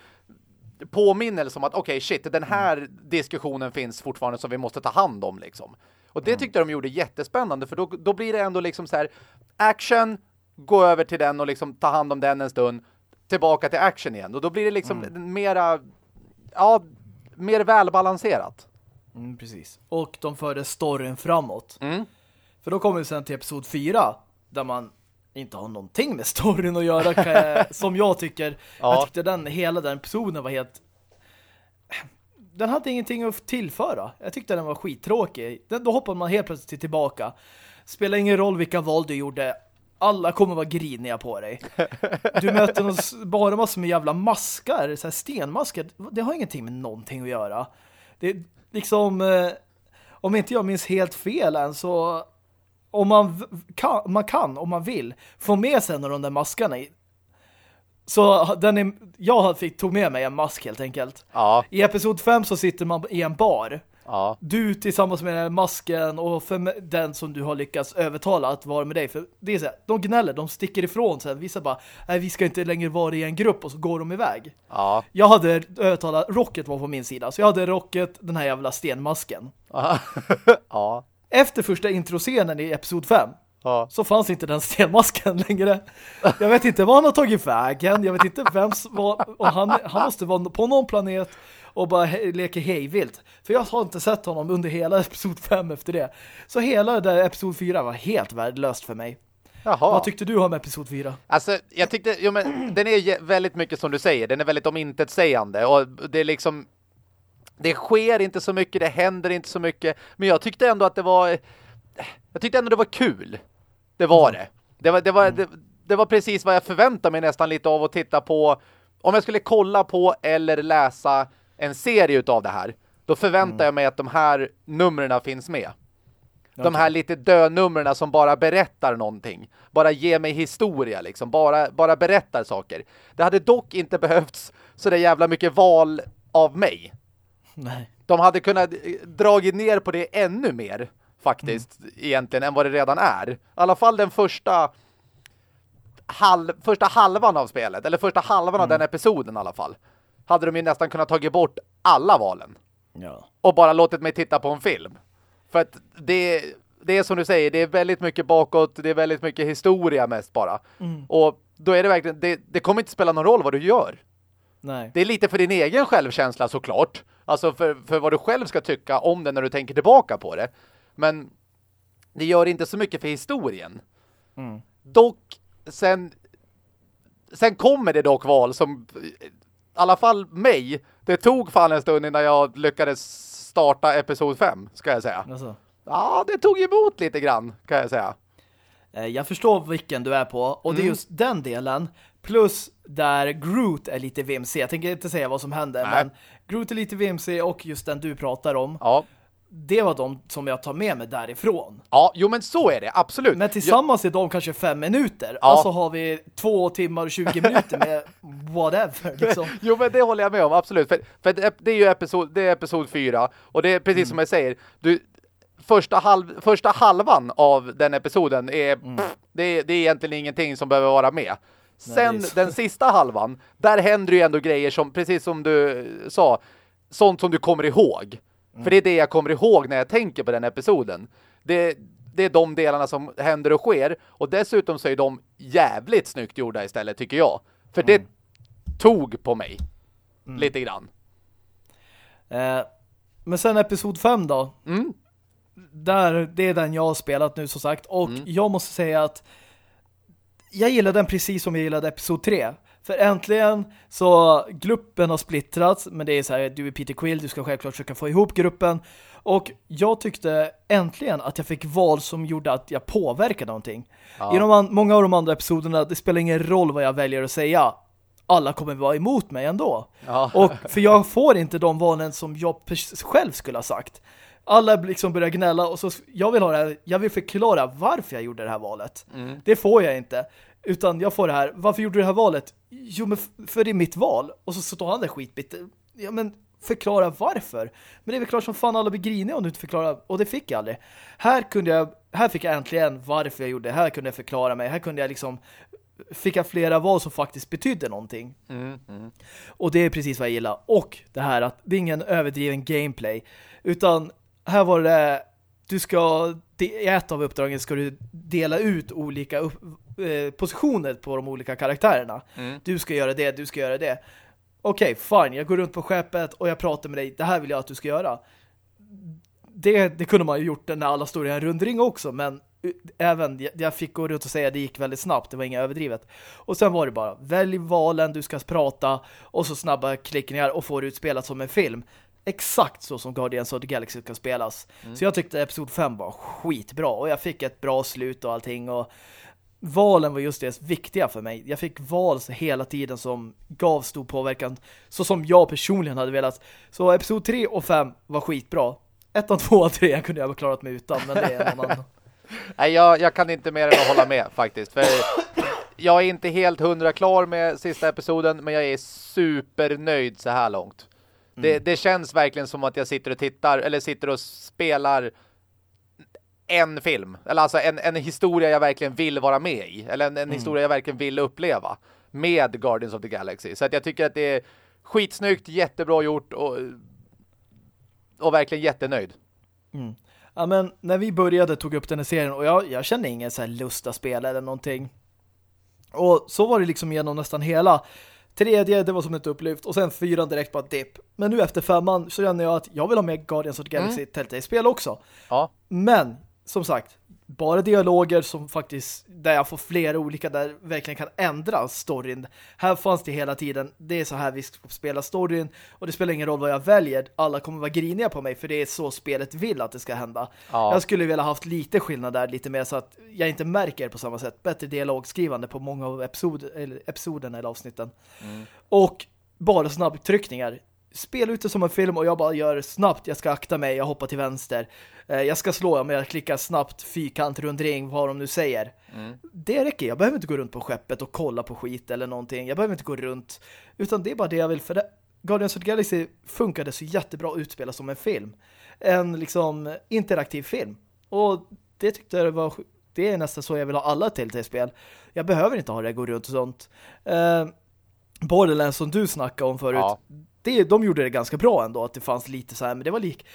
påminnelse om att okej, shit, den här diskussionen finns fortfarande som vi måste ta hand om liksom. Och det tyckte de gjorde jättespännande för då, då blir det ändå liksom så här action, gå över till den och liksom ta hand om den en stund, tillbaka till action igen. Och då blir det liksom mera, ja, mer välbalanserat. Mm, precis. Och de förde storyn framåt. Mm. För då kommer vi sen till episod 4 där man inte har någonting med storyn att göra jag, *laughs* som jag tycker. Ja. Jag tyckte den, hela den episoden var helt den hade ingenting att tillföra. Jag tyckte den var skittråkig. Den, då hoppar man helt plötsligt tillbaka. Spelar ingen roll vilka val du gjorde. Alla kommer vara griniga på dig. Du möter någon, bara massor med jävla maskar, så här stenmaskar. Det har ingenting med någonting att göra. Det är liksom eh, om inte jag minns helt fel än så om man kan, man kan om man vill få med sig en av de där maskarna i, så den är, jag fick, tog med mig en mask helt enkelt. Ja, I episod 5 så sitter man i en bar. ja. Du tillsammans med masken och den som du har lyckats övertala att vara med dig. För det är så här, de gnäller, de sticker ifrån sen. Vissa bara, nej vi ska inte längre vara i en grupp och så går de iväg. Ja. Jag hade övertalat, Rocket var på min sida. Så jag hade Rocket, den här jävla stenmasken. *laughs* ja. Efter första introscenen i episod 5 Ja. så fanns inte den stenmasken *laughs* längre. Jag vet inte vad han har tagit vägen. Jag vet inte vem som var... Och han, han måste vara på någon planet och bara he leker hejvilt. För jag har inte sett honom under hela *laughs* episod 5 efter det. Så hela där episod 4 var helt värdelöst för mig. Jaha. Vad tyckte du om episod 4? Alltså, jag tyckte, jo, men den är väldigt mycket som du säger. Den är väldigt omintetsägande och det är liksom det sker inte så mycket, det händer inte så mycket. Men jag tyckte ändå att det var jag tyckte ändå det var kul. Det var det. Det var, det var, det, det var precis vad jag förväntade mig nästan lite av att titta på. Om jag skulle kolla på eller läsa en serie utav det här, då förväntar jag mig att de här numren finns med. De här lite dönumren som bara berättar någonting. Bara ger mig historia liksom. Bara, bara berättar saker. Det hade dock inte behövts så där jävla mycket val av mig. Nej. De hade kunnat eh, dragit ner på det ännu mer faktiskt egentligen än vad det redan är. I alla fall den första halv, första halvan av spelet. Eller första halvan av den episoden i alla fall. Hade de ju nästan kunnat tagit bort alla valen Ja. och bara låtit mig titta på en film. För att det, det är som du säger, det är väldigt mycket bakåt, det är väldigt mycket historia mest bara. Och då är det verkligen, det, det kommer inte spela någon roll vad du gör. Nej. Det är lite för din egen självkänsla såklart. Alltså för, för vad du själv ska tycka om det när du tänker tillbaka på det. Men det gör inte så mycket för historien. Mm. Dock, sen, sen kommer det dock val som i alla fall mig, det tog fan en stund innan jag lyckades starta episod 5, ska jag säga. Alltså. Ja, det tog emot lite grann, kan jag säga. Eh, jag förstår vilken du är på och det är Mm. just den delen plus där Groot är lite vimsig. Jag tänker inte säga vad som händer Nej. men Groot lite vimsig och just den du pratar om Ja. det var de som jag tar med mig därifrån. Ja, jo men så är det, absolut. Men tillsammans är de kanske fem minuter. Ja. Alltså har vi två timmar och 20 minuter med *laughs* whatever. Liksom. Jo men det håller jag med om, absolut. För, för det, är ju episod, det är episod fyra och det är precis Mm. som jag säger, du, första, halv, första halvan av den episoden är, pff, det, är det är egentligen ingenting som behöver vara med. Sen det så. den sista halvan, där händer ju ändå grejer som, precis som du sa, sånt som du kommer ihåg. Mm. För det är det jag kommer ihåg när jag tänker på den episoden. Det, det är de delarna som händer och sker. Och dessutom så är de jävligt snyggt gjorda istället, tycker jag. För det Mm. tog på mig. Lite grann. Eh, men sen episod 5 då. Mm. Där, det är den jag har spelat nu som sagt. Och Mm. jag måste säga att jag gillar den precis som jag gillade episod 3. För äntligen så gruppen har splittrats. Men det är så här, du är Peter Quill, du ska självklart försöka få ihop gruppen. Och jag tyckte äntligen att jag fick val som gjorde att jag påverkade någonting. Ja. I de många av de andra episoderna, det spelar ingen roll vad jag väljer att säga. Alla kommer vara emot mig ändå. Ja. Och för jag får inte de valen som jag själv skulle ha sagt. Alla liksom börjar gnälla och så jag vill ha det här, jag vill förklara varför jag gjorde det här valet. Mm. Det får jag inte. Utan jag får det här, varför gjorde du det här valet? Jo, men för det är mitt val. Och så står han där skitbitter. Ja, men förklara varför. Men det är väl klart som fan alla blir griniga om du inte förklarar. Och det fick jag aldrig. Här kunde jag, här fick jag äntligen varför jag gjorde det. Här kunde jag förklara mig. Här kunde jag liksom, fick jag flera val som faktiskt betydde någonting. Mm. Mm. Och det är precis vad jag gillar. Och det här att det är ingen överdriven gameplay. Utan här var det du ska, i ett av uppdragen ska du dela ut olika upp, eh, positioner på de olika karaktärerna. Mm. Du ska göra det, du ska göra det. Okej, fine. Jag går runt på skeppet och jag pratar med dig. Det här vill jag att du ska göra. Det, det kunde man ju gjort när alla stod i en rundring också, men eh, även jag- fick gå runt och säga det gick väldigt snabbt. Det var inga överdrivet. Och sen var det bara, välj valen, du ska prata och så snabba klickningar och få det utspelat som en film. Exakt så som Guardians of the Galaxy ska spelas. Så jag tyckte episod 5 var skitbra och jag fick ett bra slut och allting och valen var just det viktiga för mig. Jag fick val hela tiden som gav stor påverkan så som jag personligen hade velat. Så episod 3 och 5 var skitbra. 1, 2 och 3 kunde jag ha klarat mig utan men det är någon annan. *laughs* Nej, jag, jag kan inte mer än att hålla med faktiskt. För jag är inte helt hundra klar med sista episoden, men jag är supernöjd så här långt. Det, det känns verkligen som att jag sitter och tittar, eller sitter och spelar en film. Eller alltså en, en historia jag verkligen vill vara med i. Eller en, en historia jag verkligen vill uppleva. Med Guardians of the Galaxy. Så att jag tycker att det är skitsnyggt, jättebra gjort och, och verkligen jättenöjd. Ja men när vi började tog upp den här serien och jag, jag kände ingen så här lusta spel eller någonting. Och så var det liksom genom nästan hela. Tredje, det var som ett upplyft. Och sen fyran direkt bara dipp. Men nu efter femman så känner jag att jag vill ha med Guardians of the Galaxy Telltale-spel också. Ja. Men, som sagt, bara dialoger som faktiskt, där jag får flera olika, där verkligen kan ändra storyn. Här fanns det hela tiden, det är så här vi ska spela storyn och det spelar ingen roll vad jag väljer. Alla kommer vara griniga på mig för det är så spelet vill att det ska hända. Ja. Jag skulle vilja haft lite skillnad där, lite mer så att jag inte märker på samma sätt. Bättre dialogskrivande på många av episod, eller episoderna eller avsnitten. Och bara snabbtryckningar. Spela ut det som en film och jag bara gör det snabbt. Jag ska akta mig, jag hoppar till vänster. Eh, jag ska slå, men jag klickar snabbt fyrkant, rundring, vad de nu säger. Det räcker, jag behöver inte gå runt på skeppet och kolla på skit eller någonting. Jag behöver inte gå runt. Utan det är bara det jag vill, för det, Guardians of the Galaxy funkade så jättebra att utspela som en film. En liksom interaktiv film. Och det tyckte jag var det är nästan så jag vill ha alla Telltale-spel. Jag behöver inte ha det, gå runt och sånt. Eh, Borderlands som du snackade om förut, Ja. Det, de gjorde det ganska bra ändå, att det fanns lite så här, men det var lik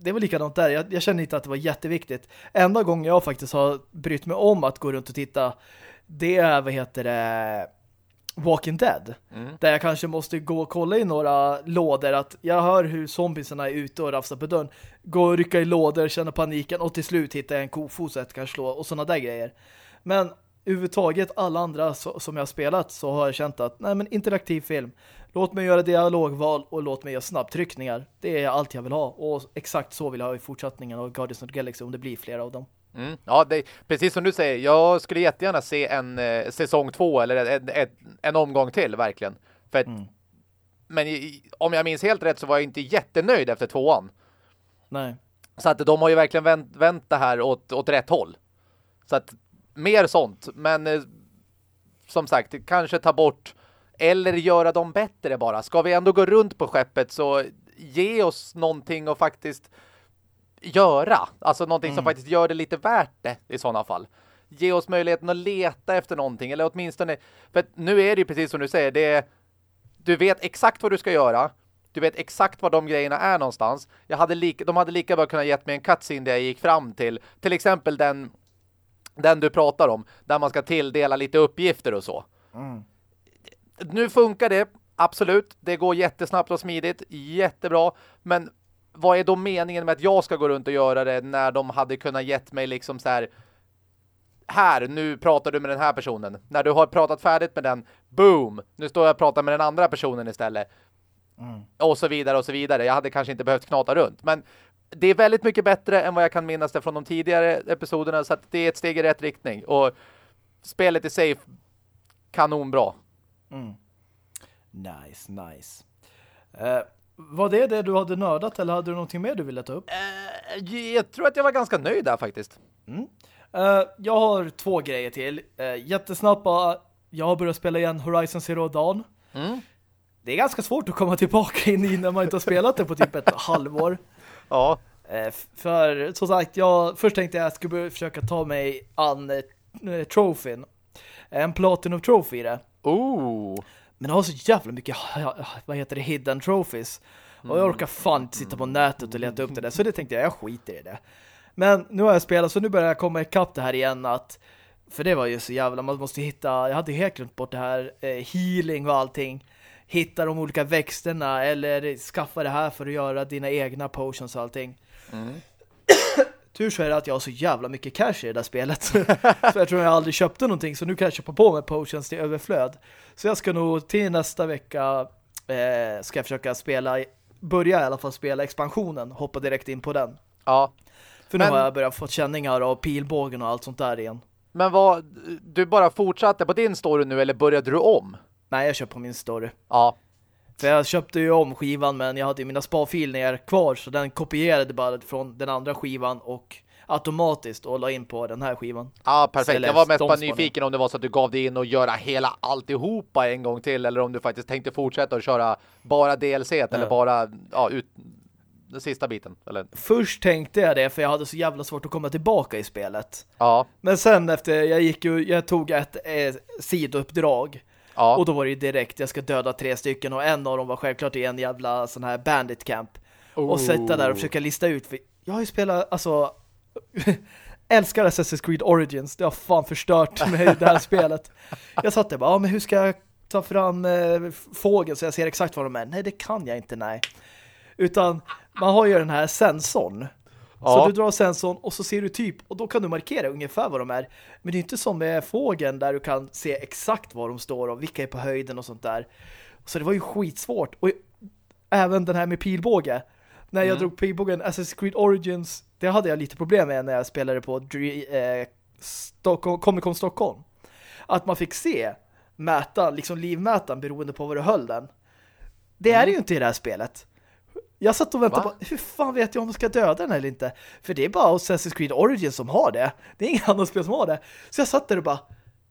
det var likadant där. Jag, jag känner inte att det var jätteviktigt. Enda gången jag faktiskt har brytt mig om att gå runt och titta det är, vad heter det Walking Dead. Mm. Där jag kanske måste gå och kolla i några lådor att jag hör hur zombiesarna är ute och rafsar på dörren. Gå och rycka i lådor, känna paniken och till slut hittar jag en kofot så att jag kan slå och sådana där grejer. Men överhuvudtaget alla andra som jag har spelat så har jag känt att nej men interaktiv film. Låt mig göra dialogval och låt mig göra snabbtryckningar. Det är allt jag vill ha och exakt så vill jag ha i fortsättningen av Guardians of the Galaxy om det blir flera av dem. Mm. Ja, det, precis som du säger. Jag skulle jättegärna se en eh, säsong två eller en, en, en, omgång till, verkligen. För att, mm. Men i, om jag minns helt rätt så var jag inte jättenöjd efter tvåan. Nej. Så att de har ju verkligen vänt, vänt det här åt, åt rätt håll. Så att mer sånt. Men eh, som sagt, kanske ta bort eller göra dem bättre bara. Ska vi ändå gå runt på skeppet så ge oss någonting och faktiskt göra. Alltså någonting mm. som faktiskt gör det lite värt det i sådana fall. Ge oss möjligheten att leta efter någonting. Eller åtminstone, för nu är det ju precis som du säger, det är, du vet exakt vad du ska göra. Du vet exakt var de grejerna är någonstans. Jag hade lika, de hade lika bra kunnat gett mig en cutscene där jag gick fram till. Till exempel den, den du pratar om. Där man ska tilldela lite uppgifter och så. Mm. Nu funkar det, absolut. Det går jättesnabbt och smidigt. Jättebra. Men vad är då meningen med att jag ska gå runt och göra det när de hade kunnat gett mig liksom så här här, nu pratar du med den här personen. När du har pratat färdigt med den, boom, nu står jag och pratar med den andra personen istället. Mm. Och så vidare och så vidare. Jag hade kanske inte behövt knata runt. Men det är väldigt mycket bättre än vad jag kan minnas det från de tidigare episoderna. Så att det är ett steg i rätt riktning. Och spelet är safe kanonbra. Mm. Nice, nice. Uh, var det det du hade nördat eller hade du någonting mer du ville ta upp? Uh, jag tror att jag var ganska nöjd där faktiskt. Mm. Uh, jag har två grejer till. Uh, jättesnabbt bara, jag har börjat spela igen Horizon Zero Dawn. Mm. Det är ganska svårt att komma tillbaka in i när man inte har spelat det på typ ett halvår. *laughs* Ja. Uh, för som sagt, jag först tänkte jag att jag skulle försöka ta mig an uh, trofén. En Platinum Trophy i det. Oh. Men det har så jävla mycket, vad heter det, hidden trophies. Och jag orkar fan inte sitta på nätet och leta upp det där. Så det tänkte jag, jag skiter i det. Men nu har jag spelat, så nu börjar jag komma ikapp det här igen att för det var ju så jävla, man måste hitta, jag hade helt glömt bort det här eh, healing och allting. Hitta de olika växterna eller skaffa det här för att göra dina egna potions och allting. Mm. Tur så är det att jag har så jävla mycket cash i det där spelet. *laughs* så jag tror jag aldrig köpte någonting. Så nu kan jag köpa på mig potions till överflöd. Så jag ska nog till nästa vecka eh, ska jag försöka spela, börja i alla fall spela expansionen. Hoppa direkt in på den. Ja. För nu Men... har jag börjat få känningar av pilbågen och allt sånt där igen. Men vad, du bara fortsatte på din story nu eller började du om? Nej, jag kör på min story. Ja. För jag köpte ju om skivan men jag hade ju mina sparfiler kvar så den kopierade bara från den andra skivan och automatiskt och la in på den här skivan. Ja, perfekt. Jag var mest bara nyfiken om det var så att du gav dig in och göra hela alltihopa en gång till eller om du faktiskt tänkte fortsätta och köra bara DLC ja. eller bara ja, ut den sista biten. Eller? Först tänkte jag det för jag hade så jävla svårt att komma tillbaka i spelet. Ja. Men sen efter, jag gick ju, jag tog ett eh, sidouppdrag Ja. Och då var det ju direkt, jag ska döda tre stycken och en av dem var självklart i en jävla sån här bandit camp. Oh. Och sätta där och försöka lista ut. För jag har ju spelat, alltså *laughs* älskar Assassin's Creed Origins. Det har fan förstört mig det här spelet. Jag satt där bara, ja men hur ska jag ta fram eh, fågeln så jag ser exakt var de är? Nej, det kan jag inte, nej. Utan man har ju den här sensorn så du drar sensorn och så ser du typ, och då kan du markera ungefär vad de är. Men det är inte som med fågeln där du kan se exakt var de står och vilka är på höjden och sånt där. Så det var ju skitsvårt. Och även den här med pilbåge. När jag mm. drog pilbågen Assassin's Creed Origins, det hade jag lite problem med när jag spelade på eh, Stockholm, Comic Con Stockholm. Att man fick se mäta, liksom livmätaren beroende på vad du höll den. Det är mm. det ju inte i det här spelet. Jag satt och väntade Va? på, hur fan vet jag om de ska döda den eller inte? För det är bara Assassin's Creed Origins som har det. Det är ingen *laughs* annan spel som har det. Så jag satt där och bara,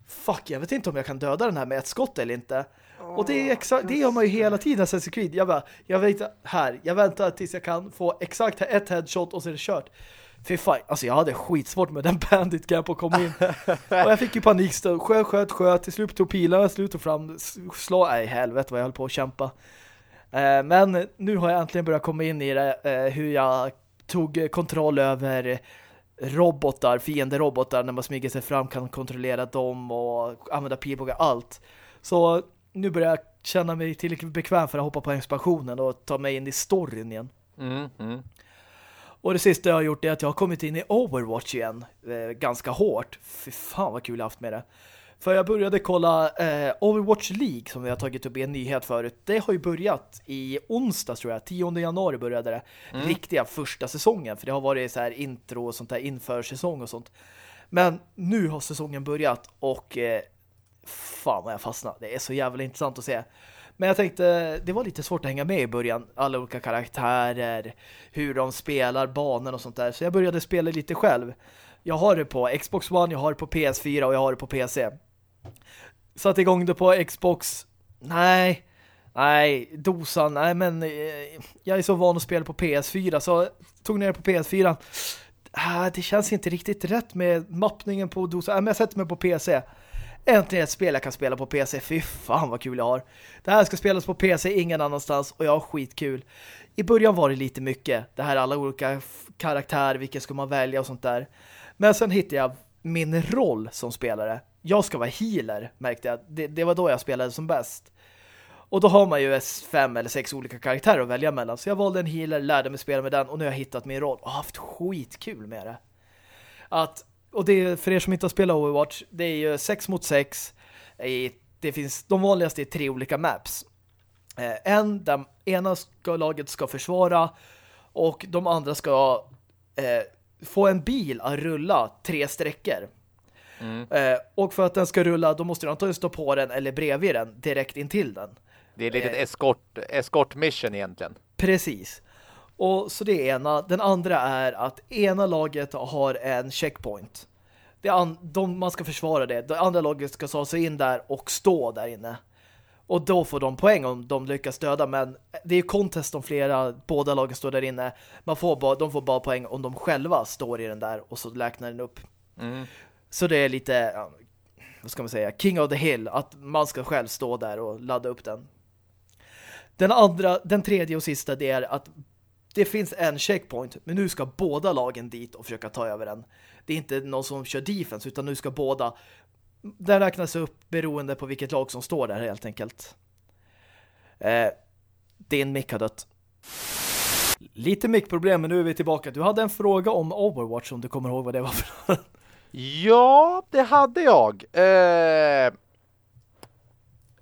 fuck, jag vet inte om jag kan döda den här med ett skott eller inte. Och det är exakt, det gör man ju hela tiden Assassin's Creed. Jag bara, jag vet här, jag väntar tills jag kan få exakt ett headshot och så är det kört. Fy fan, alltså jag hade skitsvårt med den *laughs* bandit camp att komma in. och jag fick ju panik, sköt, sköt, sköt, till slut tog pilarna, slut och fram, slå, nej helvete vad jag höll på att kämpa. Eh, men nu har jag äntligen börjat komma in i det eh, hur jag tog kontroll över robotar, fienderobotar när man smyger sig fram kan kontrollera dem och använda pilbågar, allt. Så nu börjar jag känna mig tillräckligt bekväm för att hoppa på expansionen och ta mig in i storyn igen. Mm, mm. Och det sista jag har gjort är att jag har kommit in i Overwatch igen eh, ganska hårt. Fy fan vad kul jag haft med det. För jag började kolla eh, Overwatch League som vi har tagit upp i en nyhet förut. Det har ju börjat i onsdag tror jag. 10 januari började det. Mm. Riktiga första säsongen. För det har varit så här intro och sånt där inför säsong och sånt. Men nu har säsongen börjat och eh, fan vad jag fastnade. Det är så jävla intressant att se. Men jag tänkte, det var lite svårt att hänga med i början. Alla olika karaktärer, hur de spelar, banan och sånt där. Så jag började spela lite själv. Jag har det på Xbox One, jag har det på PS4 och jag har det på PC. Satt igång det på Xbox. Nej, nej, dosan, nej men eh, jag är så van att spela på PS4 så tog ner det på PS4. Ah, det känns inte riktigt rätt med mappningen på dosan. men jag sätter mig på PC. Äntligen ett spel jag kan spela på PC. Fy fan vad kul jag har. Det här ska spelas på PC ingen annanstans och jag har skitkul. I början var det lite mycket. Det här alla olika karaktärer, vilka ska man välja och sånt där. Men sen hittade jag min roll som spelare. Jag ska vara healer, märkte jag. Det, det var då jag spelade som bäst. Och då har man ju fem eller sex olika karaktärer att välja mellan. Så jag valde en healer, lärde mig spela med den och nu har jag hittat min roll och haft skitkul med det. Att och det för er som inte har spelat Overwatch, det är ju sex mot sex. Det finns, de vanligaste är tre olika maps. Eh, en där ena ska, laget ska försvara och de andra ska eh, få en bil att rulla tre sträckor. Mm. Eh, och för att den ska rulla, då måste du antagligen stå på den eller bredvid den, direkt intill den. Det är lite eh, escort, escort mission egentligen. Precis. Och så det ena. Den andra är att ena laget har en checkpoint. Det an de, man ska försvara det. Det andra laget ska ta sig in där och stå där inne. Och då får de poäng om de lyckas döda. Men det är contest om flera, båda lagen står där inne. Man får bara, de får bara poäng om de själva står i den där och så läknar den upp. Mm. Så det är lite, vad ska man säga, King of the Hill. Att man ska själv stå där och ladda upp den. Den andra, den tredje och sista det är att det finns en checkpoint, men nu ska båda lagen dit och försöka ta över den. Det är inte någon som kör defense, utan nu ska båda den räknas upp beroende på vilket lag som står där helt enkelt. Eh, din mick har dött. Lite mickproblem, men nu är vi tillbaka. Du hade en fråga om Overwatch, om du kommer ihåg vad det var för Ja, det hade jag. Eh...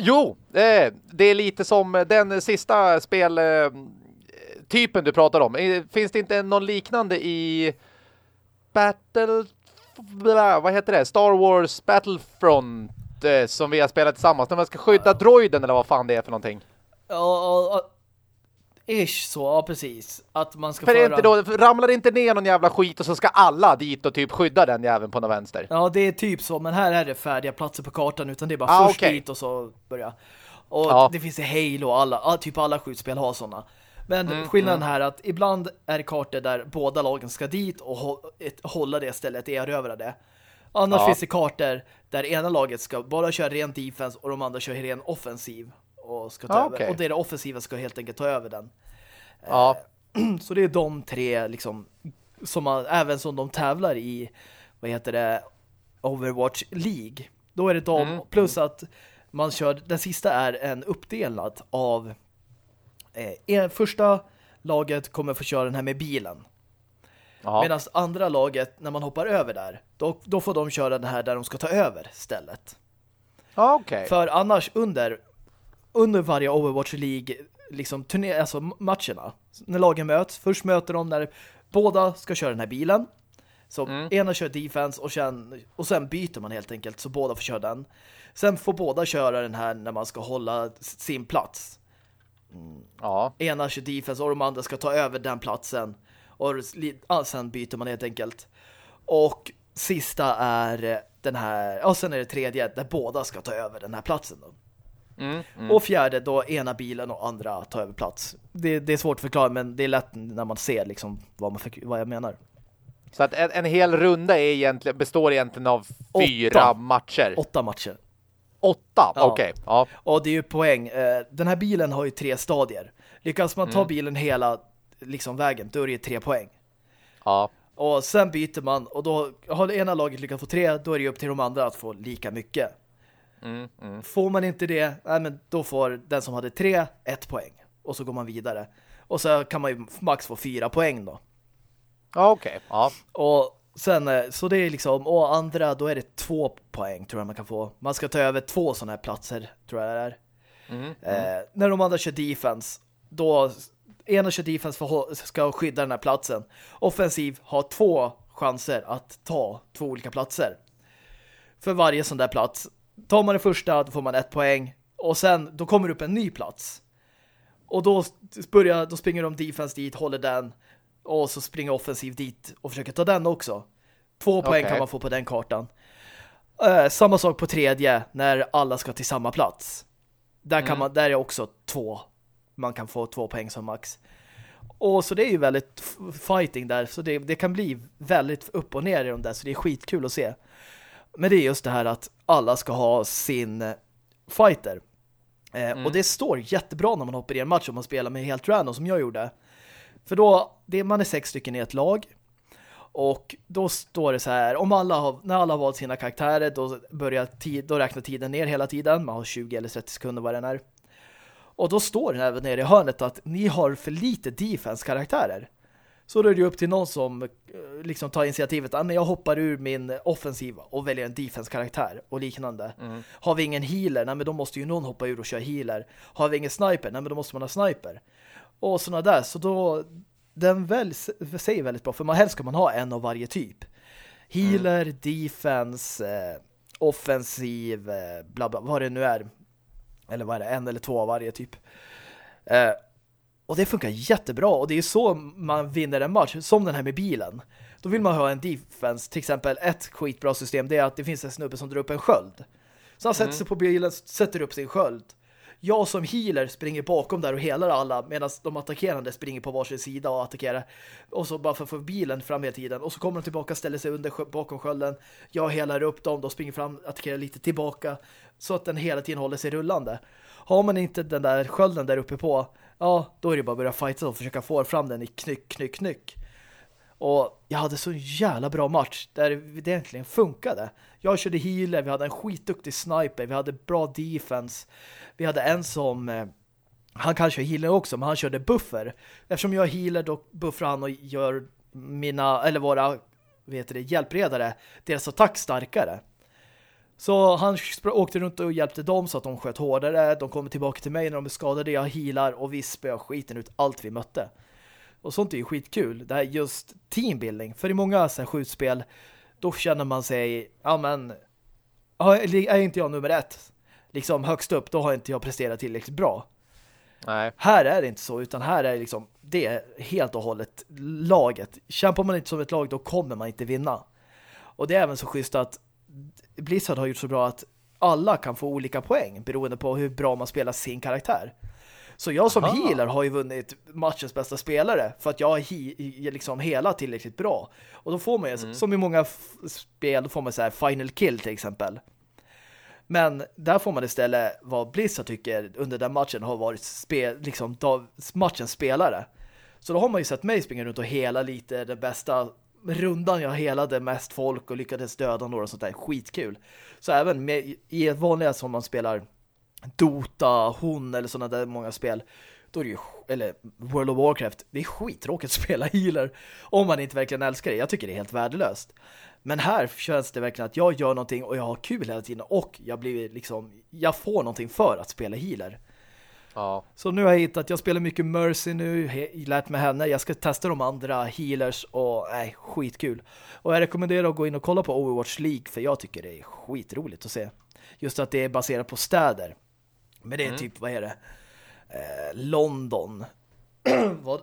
Jo, eh, det är lite som den sista spel eh, typen du pratar om. Eh, finns det inte någon liknande i Battle... Vad heter det? Star Wars Battlefront eh, som vi har spelat tillsammans. När man ska skydda droiden eller vad fan det är för någonting. Ja, Ish så, ja precis. Att man ska för föra... inte då, ramlar inte ner någon jävla skit och så ska alla dit och typ skydda den jäveln på någon vänster? Ja, det är typ så. Men här är det färdiga platser på kartan utan det är bara ah, först okay. dit och så börja. Och ja. det finns i Halo alla, typ alla skjutspel har sådana. Men mm, skillnaden mm. här är att ibland är kartor där båda lagen ska dit och hålla det stället, erövra det. Annars ja. finns det kartor där ena laget ska bara köra ren defense och de andra kör ren offensiv och ska ta ja, över. Okay. Och det, är det offensiva ska helt enkelt ta över den. Ja. Eh, *clears throat* så det är de tre liksom som man, även som de tävlar i vad heter det Overwatch League. Då är det de, mm. plus att man kör, den sista är en uppdelad av eh, första laget kommer få köra den här med bilen. Medan andra laget, när man hoppar över där, då, då får de köra den här där de ska ta över stället. Okay. För annars under under varje Overwatch League liksom turner alltså matcherna, när lagen möts, först möter de när båda ska köra den här bilen. Så mm. ena kör defense och sen, och sen byter man helt enkelt så båda får köra den. Sen får båda köra den här när man ska hålla sin plats. Ja. Ena kör defense och de andra ska ta över den platsen. Och ja, sen byter man helt enkelt. Och sista är den här, och sen är det tredje där båda ska ta över den här platsen då. Mm, mm. Och fjärde då ena bilen och andra tar över plats. Det, det, är svårt att förklara men det är lätt när man ser liksom vad, man, vad jag menar. Så att en, en hel runda är egentligen, består egentligen av fyra Åtta. matcher? Åtta matcher. Åtta? Ja. Okej. Okay. Ja. Och det är ju poäng. Eh, den här bilen har ju tre stadier. Lyckas man ta mm. bilen hela liksom vägen, då är det ju tre poäng. Ja. Och sen byter man, och då har det ena laget lyckats få tre, då är det upp till de andra att få lika mycket. Mm, mm. Får man inte det, nej, men då får den som hade tre ett poäng. Och så går man vidare. Och så kan man ju max få fyra poäng då. Ja, okej. Okay. Ja. Och Sen, eh, så det är liksom, och andra, då är det två poäng tror jag man kan få. Man ska ta över två sådana här platser, tror jag det är. Mm. Eh, när de andra kör defense, då ena kör defense för, ska skydda den här platsen. Offensiv har två chanser att ta två olika platser. För varje sån där plats. Tar man den första, då får man ett poäng. Och sen, då kommer det upp en ny plats. Och då, börjar, då springer de defense dit, håller den. Och så springer offensiv dit och försöker ta den också. Två poäng Okej. kan man få på den kartan. Eh, samma sak på tredje, när alla ska till samma plats. Där, kan Mm. man, där är också två. Man kan få två poäng som max. Och så det är ju väldigt fighting där. Så det, det kan bli väldigt upp och ner i de där. Så det är skitkul att se. Men det är just det här att alla ska ha sin eh, fighter. Eh, Mm. Och det står jättebra när man hoppar i en match om man spelar med helt random som jag gjorde. För då, det, man är sex stycken i ett lag. Och då står det så här, om alla har, när alla har valt sina karaktärer då, börjar tid, då räknar tiden ner hela tiden. Man har 20 eller 30 sekunder vad den är. Och då står det även nere i hörnet att ni har för lite defense-karaktärer. Så då är det upp till någon som eh, liksom tar initiativet. Ah, men jag hoppar ur min offensiva och väljer en defense-karaktär och liknande. Mm. Har vi ingen healer? Nej, men då måste ju någon hoppa ur och köra healer. Har vi ingen sniper? Nej, men då måste man ha sniper. Och sådana där. Så då den väl, säger väldigt bra. För man helst ska man ha en av varje typ. Healer, defense, eh, offensiv, eh, bla bla, vad det nu är. Eller vad är det? En eller två av varje typ. Eh, och det funkar jättebra. Och det är så man vinner en match. Som den här med bilen. Då vill man ha en defense. Till exempel ett skitbra system det är att det finns en snubbe som drar upp en sköld. Så han sätter sig på bilen, sätter upp sin sköld. Jag som healer springer bakom där och helar alla medan de attackerande springer på varsin sida och attackerar. Och så bara för att få bilen fram hela tiden. Och så kommer de tillbaka, ställer sig under bakom skölden. Jag helar upp dem, de springer fram, attackerar lite tillbaka. Så att den hela tiden håller sig rullande. Har man inte den där skölden där uppe på, ja, då är det bara att börja fighta och försöka få fram den i knyck, knyck, knyck. Och jag hade så jävla bra match där det egentligen funkade. Jag körde healer, vi hade en skitduktig sniper, vi hade bra defense. Vi hade en som, eh, han han kanske healer också, men han körde buffer. Eftersom jag är healer då buffrar han och gör mina, eller våra, vet det, hjälpredare, deras attack starkare. Så han åkte runt och hjälpte dem så att de sköt hårdare. De kommer tillbaka till mig när de är skadade. Jag healar och vi spöar skiten ut allt vi mötte. Och sånt är ju skitkul. Det här är just teambuilding. För i många så här skjutspel då känner man sig, ja men är inte jag nummer ett liksom högst upp, då har inte jag presterat tillräckligt bra. Nej. Här är det inte så, utan här är det liksom det är helt och hållet laget. Kämpar man inte som ett lag, då kommer man inte vinna. Och det är även så schysst att Blizzard har gjort så bra att alla kan få olika poäng beroende på hur bra man spelar sin karaktär. Så jag som Aha. healer har ju vunnit matchens bästa spelare för att jag har liksom hela tillräckligt bra. Och då får man ju, som i många spel, då får man så här final kill till exempel. Men där får man istället vad Blizzard tycker under den matchen har varit spel, liksom, matchens spelare. Så då har man ju sett mig springa runt och hela lite den bästa rundan jag helade mest folk och lyckades döda några och sånt där. Skitkul. Så även med, i ett vanliga som man spelar Dota, hon eller sådana där många spel då är det ju, eller World of Warcraft, det är skittråkigt att spela healer om man inte verkligen älskar det. Jag tycker det är helt värdelöst. Men här känns det verkligen att jag gör någonting och jag har kul hela tiden och jag blir liksom, jag får någonting för att spela healer. Ja. Så nu har jag hittat, jag spelar mycket Mercy nu, lärt mig henne. Jag ska testa de andra healers och nej, skitkul. Och jag rekommenderar att gå in och kolla på Overwatch League för jag tycker det är skitroligt att se. Just att det är baserat på städer. Men det är typ, vad är det? Eh, London. *clears throat* vad,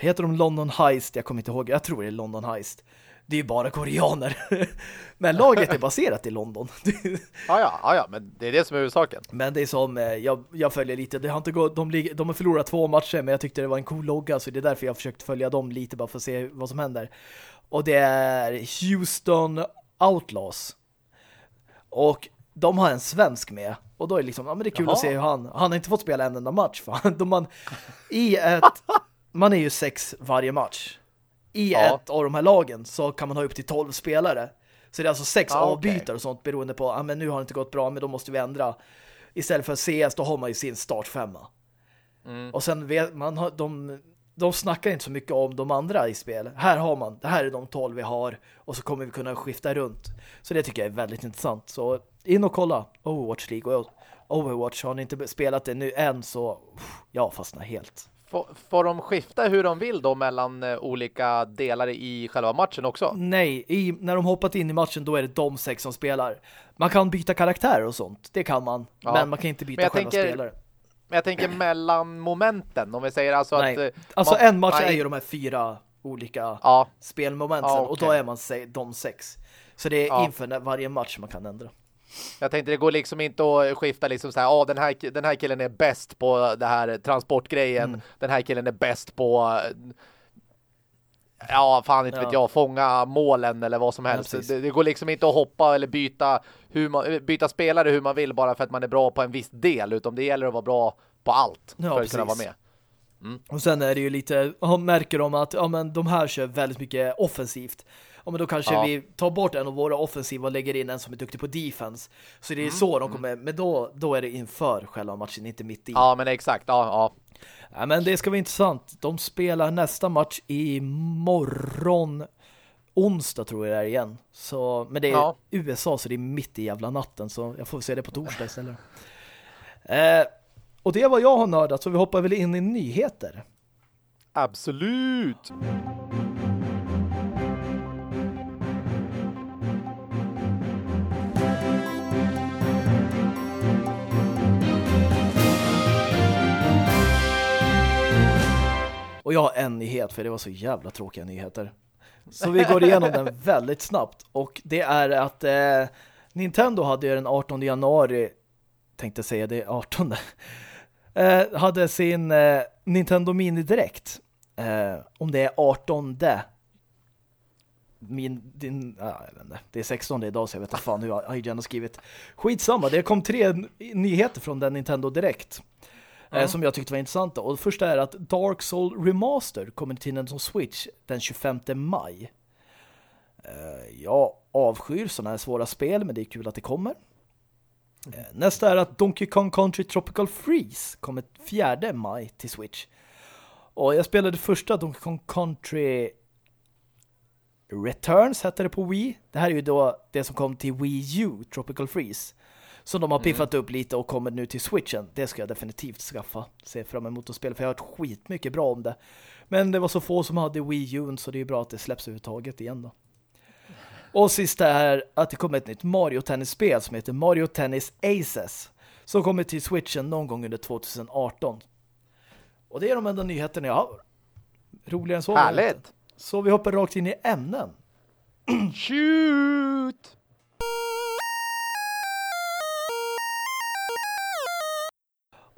heter de London Heist? Jag kommer inte ihåg, jag tror det är London Heist. Det är ju bara koreaner. *laughs* Men laget är baserat i London. *laughs* Ja, ja, ja, ja, men det är det som är huvudsaken. Men det är som, eh, jag, jag följer lite, det har inte gått, de, de har förlorat två matcher men jag tyckte det var en cool logga så det är därför jag har försökt följa dem lite bara för att se vad som händer. Och det är Houston Outlaws. Och de har en svensk med. Och då är det liksom, ja men det är kul Jaha. att se hur han, han har inte fått spela en enda match fan. De man, i ett, man är ju sex varje match. I Ja. ett av de här lagen så kan man ha upp till 12 spelare. Så det är alltså sex Ah, avbytare och sånt beroende på, ja men nu har det inte gått bra men då måste vi ändra. Istället för CS då har man ju sin startfemma. Mm. Och sen vet man har de de snackar inte så mycket om de andra i spel. Här har man, det här är de 12 vi har och så kommer vi kunna skifta runt. Så det tycker jag är väldigt intressant. Så in och kolla Overwatch League och Overwatch har ni inte spelat det nu än så jag fastnar helt. Får, får de skifta hur de vill då mellan eh, olika delar i själva matchen också? Nej, i, när de hoppat in i matchen då är det de sex som spelar. Man kan byta karaktär och sånt, det kan man. Ja. Men man kan inte byta själva tänker, spelare. Men jag tänker mellan momenten, om vi säger alltså nej. att... Eh, alltså man, en match nej. är ju de här fyra olika ja. spelmomenten ja, okay. och då är man de sex. Så det är ja. inför varje match man kan ändra. Jag tänkte det går liksom inte att skifta liksom så här, ah, den här den här killen är bäst på det här transportgrejen. Mm. Den här killen är bäst på ja, fan inte ja. vet jag, fånga målen eller vad som helst. Ja, det, det, går liksom inte att hoppa eller byta hur man, byta spelare hur man vill bara för att man är bra på en viss del, utan det gäller att vara bra på allt ja, för att precis. kunna vara med. Mm. Och sen är det ju lite, märker de att ja, men de här kör väldigt mycket offensivt ja, men då kanske ja. vi tar bort en av våra offensiva och lägger in en som är duktig på defense. Så det är mm. så de kommer, men då, då är det inför själva matchen, inte mitt i. Ja, men exakt, ja, ja. Ja, men det ska vara intressant. De spelar nästa match i morgon onsdag tror jag det är igen. Så, men det är ja. USA så det är mitt i jävla natten så jag får se det på torsdag istället. *laughs* Eh, och det var jag har nördat så vi hoppar väl in i nyheter. Absolut! Och jag har en nyhet för det var så jävla tråkiga nyheter. Så vi går igenom den *laughs* väldigt snabbt. Och det är att eh, Nintendo hade ju den 18 januari tänkte säga det 18 *laughs* eh, hade sin eh, Nintendo Mini Direkt. Eh, om det är 18 min, din, ah, jag vet inte, det är 16 idag så jag vet inte fan hur IGN har skrivit. Skitsamma, det kom tre nyheter från den Nintendo Direkt. Eh, som jag tyckte var intressanta. Och det första är att Dark Soul Remaster kommer till Nintendo Switch den 25 maj. Eh, jag avskyr sådana här svåra spel, men det är kul att det kommer. Eh, nästa är att Donkey Kong Country Tropical Freeze kommer 4 maj till Switch. Och jag spelade första Donkey Kong Country Returns hette det på Wii. Det här är ju då det som kom till Wii U, Tropical Freeze. Som de har mm. piffat mm. upp lite och kommer nu till Switchen. Det ska jag definitivt skaffa. Se fram emot att spela för jag har hört skitmycket bra om det. Men det var så få som hade Wii U så det är bra att det släpps överhuvudtaget igen då. Och sista är att det kommer ett nytt Mario Tennis-spel som heter Mario Tennis Aces. Som kommer till Switchen någon gång under 2018. Och det är de enda nyheterna jag har. Roligare än så. Härligt! Så vi hoppar rakt in i ämnen. *clears throat* Shoot!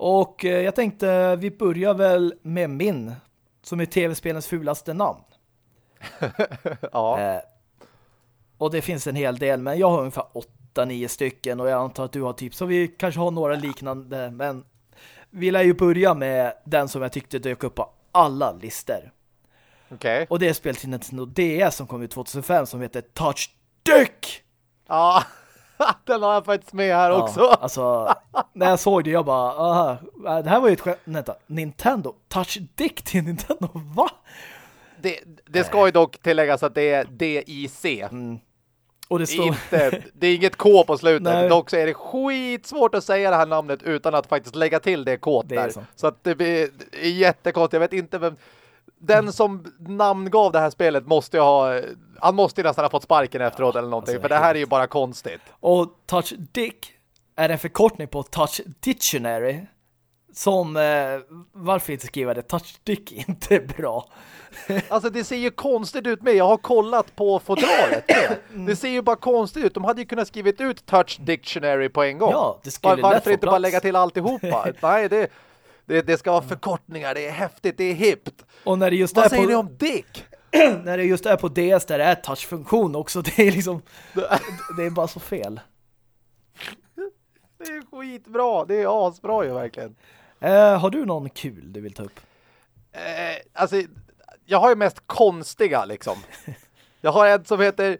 Och eh, jag tänkte vi börjar väl med min som är tv-spelens fulaste namn. *laughs* ja. Eh, och det finns en hel del, men jag har ungefär åtta, nio stycken och jag antar att du har typ, så vi kanske har några liknande, men vi lär ju börja med den som jag tyckte dök upp på alla listor. Okay. Och det är spelet till Nintendo DS som kom ut 2005 som heter Touch Dick! Ja. *laughs* Den har jag faktiskt med här ja, också. Alltså, när jag såg det, jag bara, aha, det här var ju ett skämt. Vänta, Nintendo, touch dick till Nintendo, *laughs* va? Det, det ska ju dock tilläggas att det är DIC. Mm. Och det, står... Inte, det är inget K på slutet. Nej. Dock så är det skitsvårt att säga det här namnet utan att faktiskt lägga till det K där. Så. så. att det blir jättekonstigt. Jag vet inte vem den som namngav det här spelet måste ju ha han måste ju nästan ha fått sparken efteråt ja, eller någonting, alltså, för det här är ju bara konstigt. Och Touch Dick är en förkortning på Touch Dictionary som, eh, varför inte skriva det? Touch Dick inte *laughs* bra. alltså det ser ju konstigt ut med. Jag har kollat på fodralet. *laughs* Mm. Det ser ju bara konstigt ut. De hade ju kunnat skrivit ut Touch Dictionary på en gång. Ja, det skulle Var, Varför inte bara lägga till alltihopa? *laughs* Nej, det, det, det ska vara förkortningar. Det är häftigt, det är hippt. Och när det just Vad är säger på... ni om Dick? *clears throat* när det just är på DS där det är touchfunktion också. Det är liksom *laughs* det är bara så fel. Det är skitbra. Det är asbra ju verkligen. Eh, har du någon kul du vill ta upp? Eh, alltså, jag har ju mest konstiga liksom. *laughs* Jag har en som heter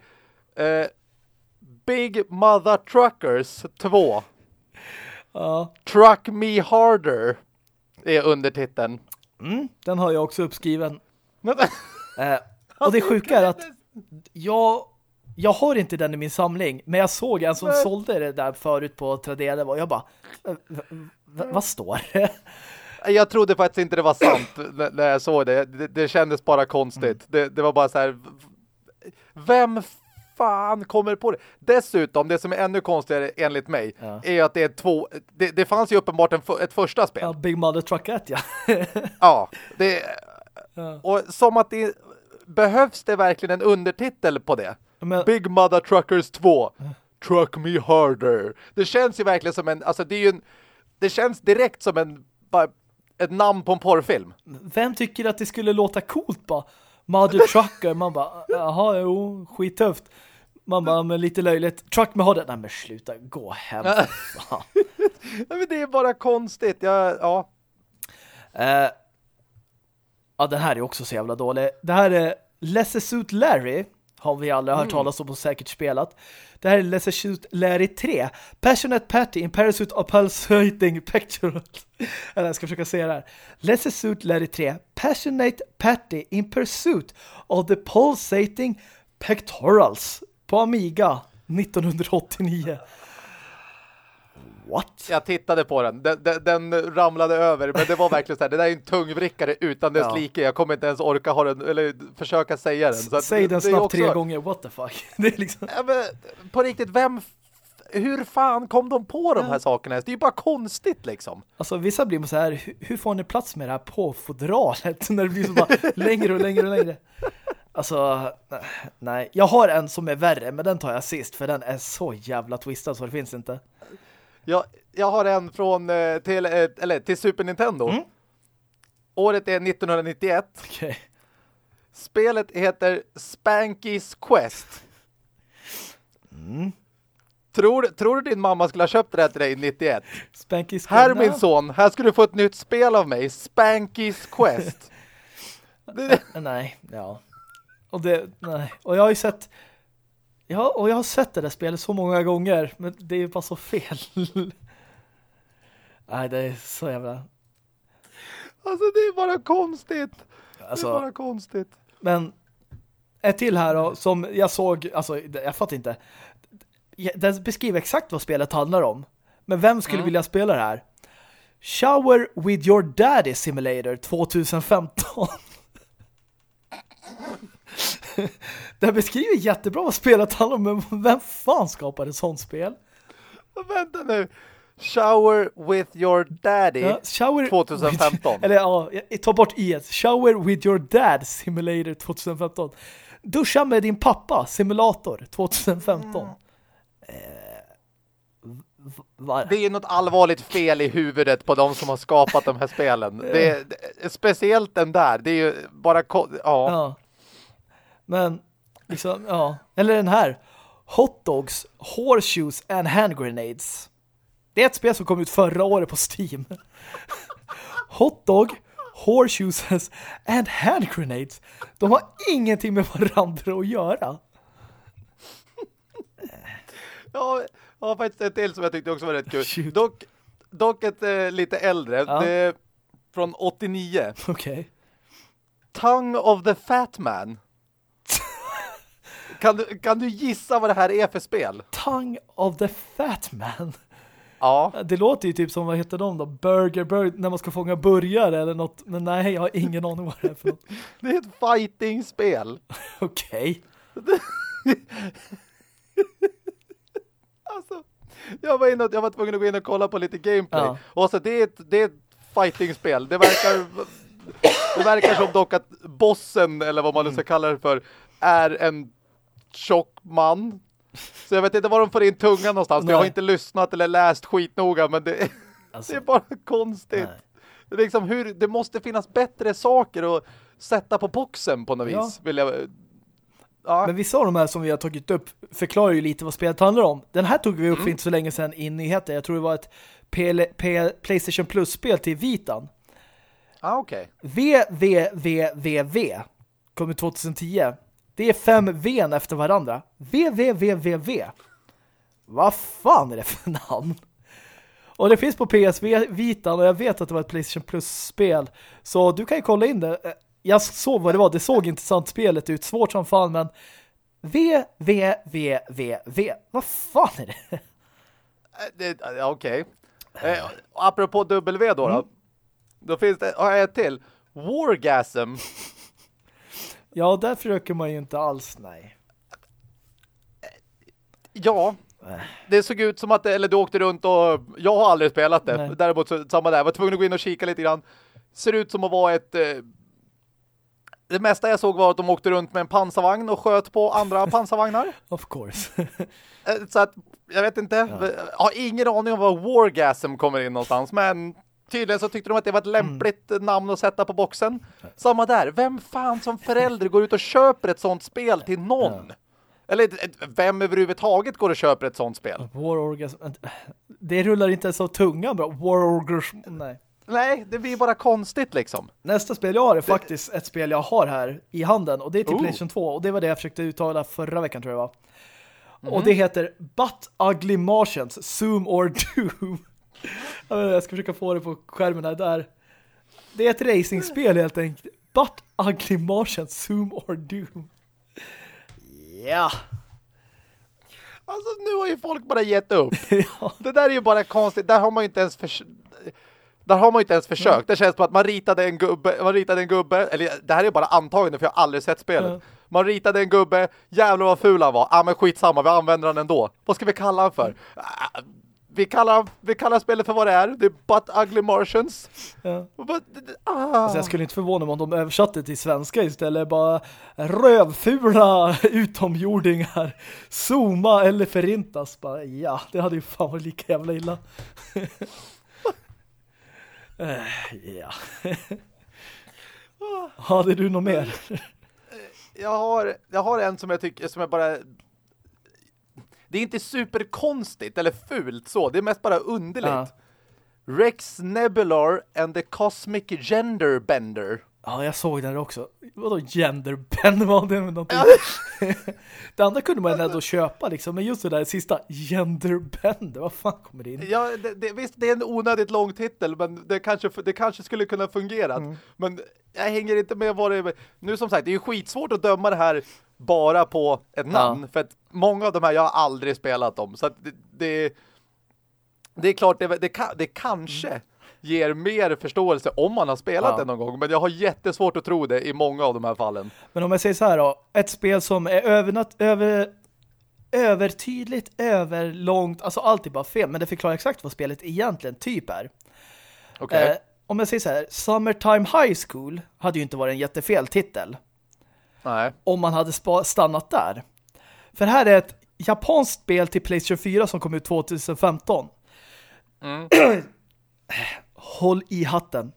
eh, Big Mother Truckers 2. Ja. Truck Me Harder är undertiteln. Mm, den har jag också uppskriven. *laughs* eh, och det sjuka är att jag, jag har inte den i min samling, men jag såg en som sålde det där förut på Tradera och jag bara, vad står det? Jag trodde faktiskt inte det var sant när jag såg det. Det, det kändes bara konstigt. Mm. Det, det, var bara så här, vem fan kommer på det? Dessutom, det som är ännu konstigare enligt mig ja. är att det är två, det, det fanns ju uppenbart en, ett första spel. Ja, Big Mother Truck 1, ja. ja, det, ja. och som att det behövs det verkligen en undertitel på det. Men... Big Mother Truckers 2. Truck me harder. Det känns ju verkligen som en, alltså det är ju en, det känns direkt som en, bara ett namn på en porrfilm. Vem tycker att det skulle låta coolt bara? Mother Trucker, man bara, jaha, jo, skittufft. Man bara, men lite löjligt. Truck med harder. Nej men sluta, gå hem. *laughs* ja, men det är bara konstigt. Jag, ja. Uh, ja, den här är också så jävla dålig. Det här är Lesser Suit Larry. Har vi alla hört mm. talas om och säkert spelat. Det här är Lesser Suit Larry 3. Passionate Patty in Parasuit of Pulsating Pectoral. *laughs* jag ska försöka säga det här. Lesser Suit Larry 3. Passionate Patty in Pursuit of the Pulsating Pectorals. På Amiga 1989. What? Jag tittade på den. Den, den, den ramlade över. Men det var verkligen så här. Det där är en tungvrickare utan dess ja. like. Jag kommer inte ens orka ha den, eller försöka säga den. Så Säg den snabbt också... tre gånger. What the fuck? *laughs* det är liksom... ja, men, på riktigt, vem hur fan kom de på de här sakerna? Det är ju bara konstigt liksom. Alltså vissa blir så här, hur får ni plats med det här på fodralet? *laughs* När det blir så bara längre och längre och längre. Alltså, nej. Jag har en som är värre, men den tar jag sist. För den är så jävla twistad så det finns inte. Jag, jag har en från eh, till, eh, eller, till Super Nintendo. Mm. Året är 1991. Okay. Spelet heter Spanky's Quest. Mm. Tror, tror du din mamma skulle ha köpt det här till dig 91? Spanky's. Här min son, här ska du få ett nytt spel av mig. Spanky's Quest. *laughs* nej, ja. Och det, nej. Och jag har ju sett Ja, och jag har sett det där spelet så många gånger, men det är ju bara så fel. *laughs* Nej, det är så jävla... Alltså, det är bara konstigt. Alltså, det är bara konstigt. Men ett till här då, som jag såg, alltså, jag fattar inte. Den beskriver exakt vad spelet handlar om. Men vem skulle mm. vilja spela det här? Shower with your daddy simulator 2015. *laughs* *laughs* det beskriver jättebra vad spelet handlar om, men vem fan skapade sånt spel? Vänta nu. Shower with your daddy ja, shower 2015. With, eller ja, ta bort i ett. Shower with your dad simulator 2015. Duscha med din pappa simulator 2015. Mm. Eh, det är något allvarligt fel i huvudet på de som har skapat de här spelen. Det *laughs* är, speciellt den där. Det är ju bara... Ja. ja. Men, liksom, ja. Eller den här. Hot Dogs, Horseshoes and Hand Grenades. Det är ett spel som kom ut förra året på Steam. *laughs* Hot Dog, Horseshoes and Hand Grenades. De har ingenting med varandra att göra. Ja, jag har faktiskt ett till som jag tyckte också var rätt kul. Dock, dock ett äh, lite äldre. Ja. Det är från 89. *laughs* Okej. Okay. Tongue of the Fat Man. Kan du, kan du gissa vad det här är för spel? Tongue of the Fat Man. Ja. Det låter ju typ som, vad heter de då? Burger, burger när man ska fånga burgare eller något. Men nej, jag har ingen aning vad det är för något. *laughs* Det är ett fighting-spel. *laughs* Okej. *laughs* alltså, jag var, inne, jag var tvungen att gå in och kolla på lite gameplay. Ja. Och så det är ett, det är ett fighting-spel. Det verkar... det verkar som dock att bossen, eller vad man nu ska kalla det för, är en tjock man. Så jag vet inte var de får in tungan någonstans. Jag har inte lyssnat eller läst skitnoga, men det, *laughs* alltså, det är bara konstigt. Det, liksom hur, det måste finnas bättre saker att sätta på boxen på något ja. vis. Vill jag, ja. Men vissa av de här som vi har tagit upp förklarar ju lite vad spelet handlar om. Den här tog vi upp mm. för inte så länge sedan i nyheter. Jag tror det var ett P P Playstation Plus-spel till Vitan. Ah, okej. Okay. VVVVV kom 2010. Det är fem V efter varandra. V, V, V, V, V. Vad fan är det för namn? Och det finns på PS Vita och jag vet att det var ett Playstation Plus-spel. Så du kan ju kolla in det. Jag såg vad det var. Det såg intressant spelet ut. Svårt som fan, men V, V, V, V, V. Vad fan är det? det Okej. Okay. Eh, apropå W då, mm. då. Då finns det, har jag ett till. Wargasm. Ja, där försöker man ju inte alls, nej. Ja, det såg ut som att, eller du åkte runt och jag har aldrig spelat det. Nej. Däremot så, samma där, jag var tvungen att gå in och kika lite grann. Ser ut som att vara ett... Eh, det mesta jag såg var att de åkte runt med en pansarvagn och sköt på andra *laughs* pansarvagnar. Of course. Eh, så att, jag vet inte, ja. jag har ingen aning om var Wargasm kommer in någonstans, men tydligen så tyckte de att det var ett lämpligt mm. namn att sätta på boxen. Samma där, vem fan som förälder går ut och köper ett sånt spel till någon? Ja. Eller vem överhuvudtaget går och köper ett sånt spel? War Orgasm. Det rullar inte så tunga bra. War Orgasm. Nej. Nej, det blir bara konstigt liksom. Nästa spel jag har är faktiskt ett spel jag har här i handen. Och det är till oh. PlayStation 2. Och det var det jag försökte uttala förra veckan tror jag var. Mm. Och det heter But Ugly Martians Zoom or Doom. Jag ska försöka få det på skärmen. Där. Det är ett racingspel helt enkelt. But Ugly Martians Zoom or Doom. Ja. Alltså nu har ju folk bara gett upp. *laughs* ja. Det där är ju bara konstigt. Där har man ju inte ens förs där har man inte ens försökt. Mm. Det känns som att man ritade en gubbe, man ritade en gubbe, eller det här är bara antagande för jag har aldrig sett spelet. Mm. Man ritade en gubbe, jävlar vad ful han var. Ja ah, men skitsamma, vi använder den ändå. Vad ska vi kalla han för? Mm vi kallar, vi kallar spelet för vad det är. Det är But Ugly Martians. Ja. But, ah. alltså jag skulle inte förvåna mig om de översatte till svenska istället. Bara rövfula *laughs* utomjordingar. Zooma eller förintas. Bara, ja, det hade ju fan varit lika jävla illa. uh, *laughs* ja. Hade du något mer? jag har, jag har en som jag tycker som jag bara det är inte superkonstigt eller fult så. Det är mest bara underligt. Ja. Rex Nebular and the Cosmic Gender Bender. Ja, jag såg den också. Vadå genderbender *laughs* var det med någonting? *laughs* det andra kunde man ändå köpa liksom, men just det där sista genderbender, vad fan kommer det in? Ja, det, det, visst det är en onödigt lång titel, men det kanske, det kanske skulle kunna fungera. Mm. Men jag hänger inte med vad det är. Nu som sagt, det är ju skitsvårt att döma det här bara på ett namn. Ja. För att många av de här, jag har aldrig spelat dem. Så det, det, det, är klart, det, det, det kanske mm. ger mer förståelse om man har spelat ja. det någon gång. Men jag har jättesvårt att tro det i många av de här fallen. Men om jag säger så här då, ett spel som är övernat, över, övertydligt, överlångt, alltså allt är bara fel. Men det förklarar exakt vad spelet egentligen typ är. Okay. Eh, om jag säger så här, Summertime High School hade ju inte varit en jättefel titel. Nej. Om man hade stannat där. För här är ett japanskt spel till Playstation 4 som kom ut 2015. Mm. *clears throat* Håll i hatten.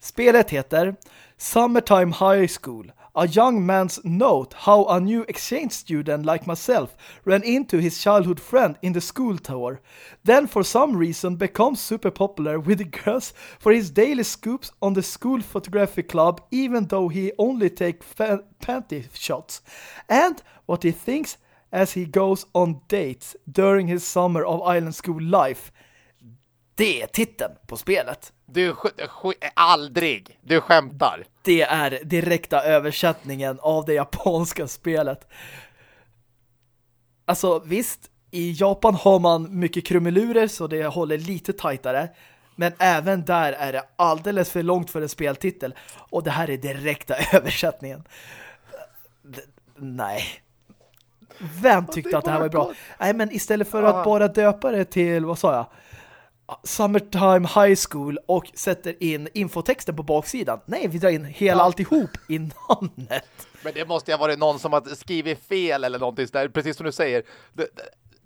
Spelet heter Summertime High School a young man's note how a new exchange student like myself ran into his childhood friend in the school tower. Then for some reason becomes super popular with the *laughs* girls for his daily scoops on the school photography club even though he only takes panty shots. And what he thinks as he goes on dates during his summer of island school life. Det är titeln på spelet. Du aldrig. Du skämtar. Det är direkta översättningen av det japanska spelet. Alltså visst, i Japan har man mycket krumelurer så det håller lite tajtare. Men även där är det alldeles för långt för en speltitel. Och det här är direkta *laughs* översättningen. D nej. Vem tyckte att det här var bra? Nej, men istället för att bara döpa det till, vad sa jag? Summertime High School och sätter in infotexten på baksidan. Nej, vi drar in hela ja. alltihop i namnet. Men det måste ju ha varit någon som har skrivit fel eller någonting där, precis som du säger. Det,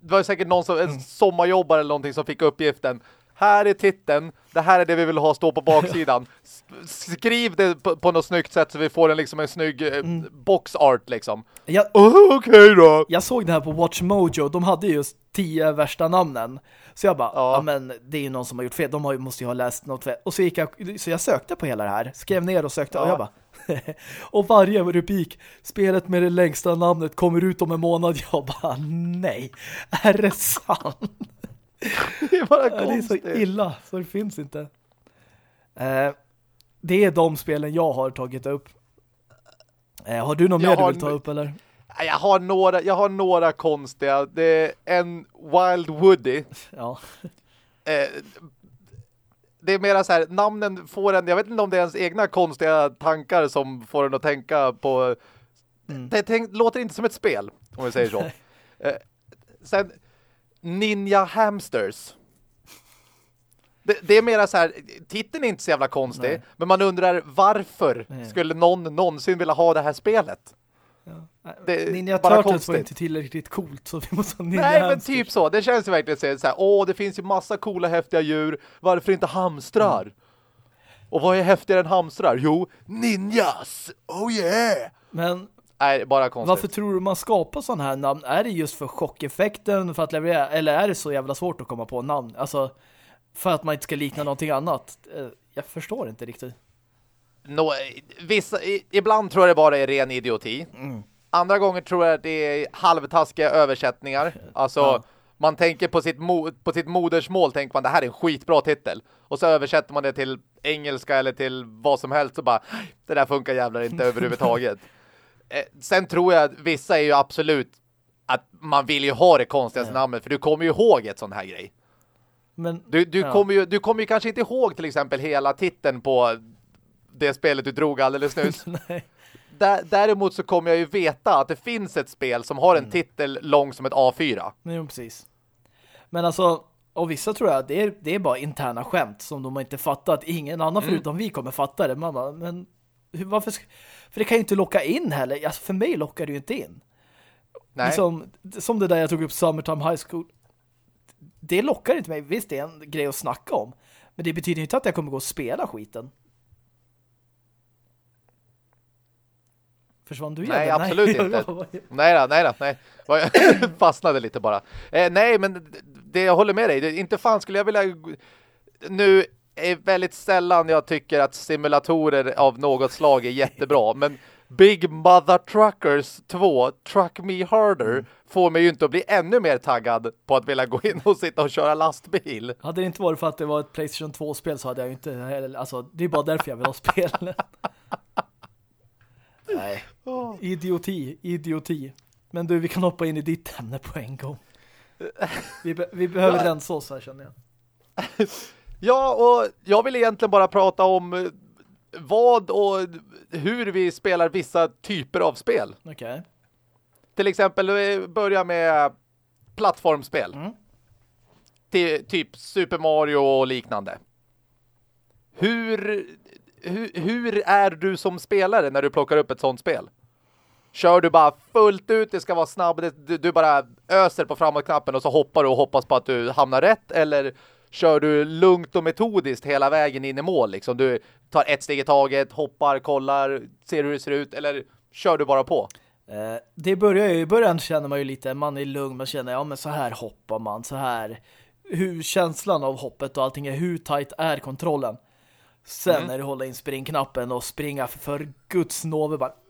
det var säkert någon som, en mm. sommarjobbare eller någonting som fick uppgiften. Här är titeln, det här är det vi vill ha stå på baksidan. *laughs* Skriv det på, på något snyggt sätt så vi får en, liksom en snygg eh, mm. boxart liksom. Jag, oh, okay då. Jag såg det här på Watch Mojo, de hade just tio värsta namnen. Så jag bara, ja. ja. men det är ju någon som har gjort fel. De har, måste ju ha läst något fel. Och så gick jag, så jag sökte på hela det här. Skrev ner och sökte. Ja. Och jag bara, *laughs* och varje rubrik, spelet med det längsta namnet kommer ut om en månad. Jag bara, nej, är det sant? Det är bara Ja, det är så konstigt. illa så det finns inte. Eh, det är de spelen jag har tagit upp. Eh, har du något Jag mer du har vill ta upp eller? Jag har några, jag har några konstiga. Det är en Wild Woody. *laughs* Ja. Eh, det är mera så här, namnen får en, jag vet inte om det är ens egna konstiga tankar som får en att tänka på, Mm. det tänk, låter inte som ett spel, om vi säger så. *laughs* eh, sen, Ninja Hamsters. Det, det är mera så här, titeln är inte så jävla konstig, Nej. men man undrar varför Nej. skulle någon någonsin vilja ha det här spelet? Det- Ninja bara Turtles var inte tillräckligt coolt så vi måste ha Ninja Nej, men Hamsters. typ så. Det känns ju verkligen så här, åh, det finns ju massa coola, häftiga djur. Varför inte hamstrar? Mm. Och vad är häftigare än hamstrar? Jo, ninjas! Oh yeah! Men Nej, bara konstigt. varför tror du man skapar sådana här namn? Är det just för chockeffekten för att leverera? Eller är det så jävla svårt att komma på namn? Alltså, för att man inte ska likna någonting annat? Eh, Jag förstår inte riktigt. Nå, vissa, ibland tror jag det bara är ren idioti. Mm. Andra gånger tror jag det är halvtaskiga översättningar. *laughs* Alltså, Ja. man tänker på sitt, på sitt modersmål, tänker man det här är en skitbra titel. Och så översätter man det till engelska eller till vad som helst och bara, det där funkar jävlar inte *laughs* överhuvudtaget. Eh, sen tror jag att vissa är ju absolut att man vill ju ha det konstigaste namnet, för du kommer ju ihåg ett sån här grej. Men Du, du, Ja. kommer ju, du kommer ju kanske inte ihåg till exempel hela titeln på det spelet du drog alldeles nyss. *laughs* nej. Däremot så kommer jag ju veta att det finns ett spel som har en titel lång som ett A4. Nej, precis. Men alltså, och vissa tror jag, det är, det är bara interna skämt som de inte fattat. Ingen annan förutom vi kommer fatta det. Man bara, men hur, varför? För det kan ju inte locka in heller. Alltså, för mig lockar det ju inte in. Nej. Liksom, som det där jag tog upp Summertime High School. Det lockar inte mig. Visst, det är en grej att snacka om. Men det betyder inte att jag kommer gå och spela skiten. Försvann du igen? Nej, absolut *laughs* inte. Nej då, nej då, nej. Jag *laughs* fastnade lite bara. Eh, nej, men det jag håller med dig. Det, inte fan skulle jag vilja... Nu är väldigt sällan jag tycker att simulatorer av något slag är jättebra. *laughs* Men Big Mother Truckers 2, Truck Me Harder, får mig ju inte att bli ännu mer taggad på att vilja gå in och sitta och köra lastbil. Hade det inte varit för att det var ett Playstation 2-spel så hade jag ju inte alltså det är bara därför jag vill ha spel. *laughs* Nej. Idioti, idioti. Men du, vi kan hoppa in i ditt ämne på en gång. *laughs* Vi, be vi behöver rensa oss här känner jag. Ja, och jag vill egentligen bara prata om eh, vad och hur vi spelar vissa typer av spel. Okej. Till exempel eh, börja med plattformspel. Mm. Till, typ Super Mario och liknande. Hur, hur, hur är du som spelare när du plockar upp ett sånt spel? Kör du bara fullt ut, det ska vara snabbt, du, du bara öser på framåtknappen och så hoppar du och hoppas på att du hamnar rätt eller kör du lugnt och metodiskt hela vägen in i mål liksom? Du tar ett steg i taget, hoppar, kollar, ser hur det ser ut eller kör du bara på? Eh, det börjar ju, i början känner man ju lite, man är lugn, man känner, ja men så här hoppar man, så här. Hur känslan av hoppet och allting är, hur tight är kontrollen? Sen Mm. är det hålla in springknappen och springa för, för guds nåve bara *laughs*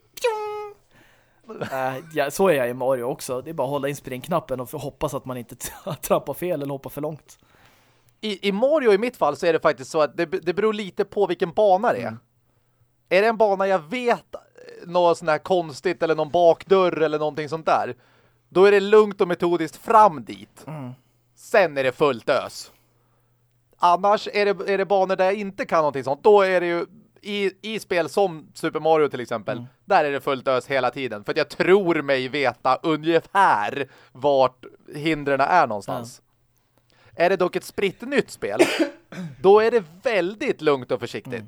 Eh, ja, så är jag i Mario också. Det är bara att hålla in springknappen och hoppas att man inte *laughs* trappar fel eller hoppar för långt. I, I Mario i mitt fall så är det faktiskt så att det, det beror lite på vilken bana det är. Mm. Är det en bana jag vet eh, något sånt här konstigt eller någon bakdörr eller någonting sånt där, då är det lugnt och metodiskt fram dit. Mm. Sen är det fullt ös. Annars är det, är det banor där jag inte kan någonting sånt. Då är det ju i, i spel som Super Mario till exempel, Mm. där är det fullt ös hela tiden. För att jag tror mig veta ungefär vart hindren är någonstans. Är det dock ett spritt nytt spel, då är det väldigt lugnt och försiktigt. Mm.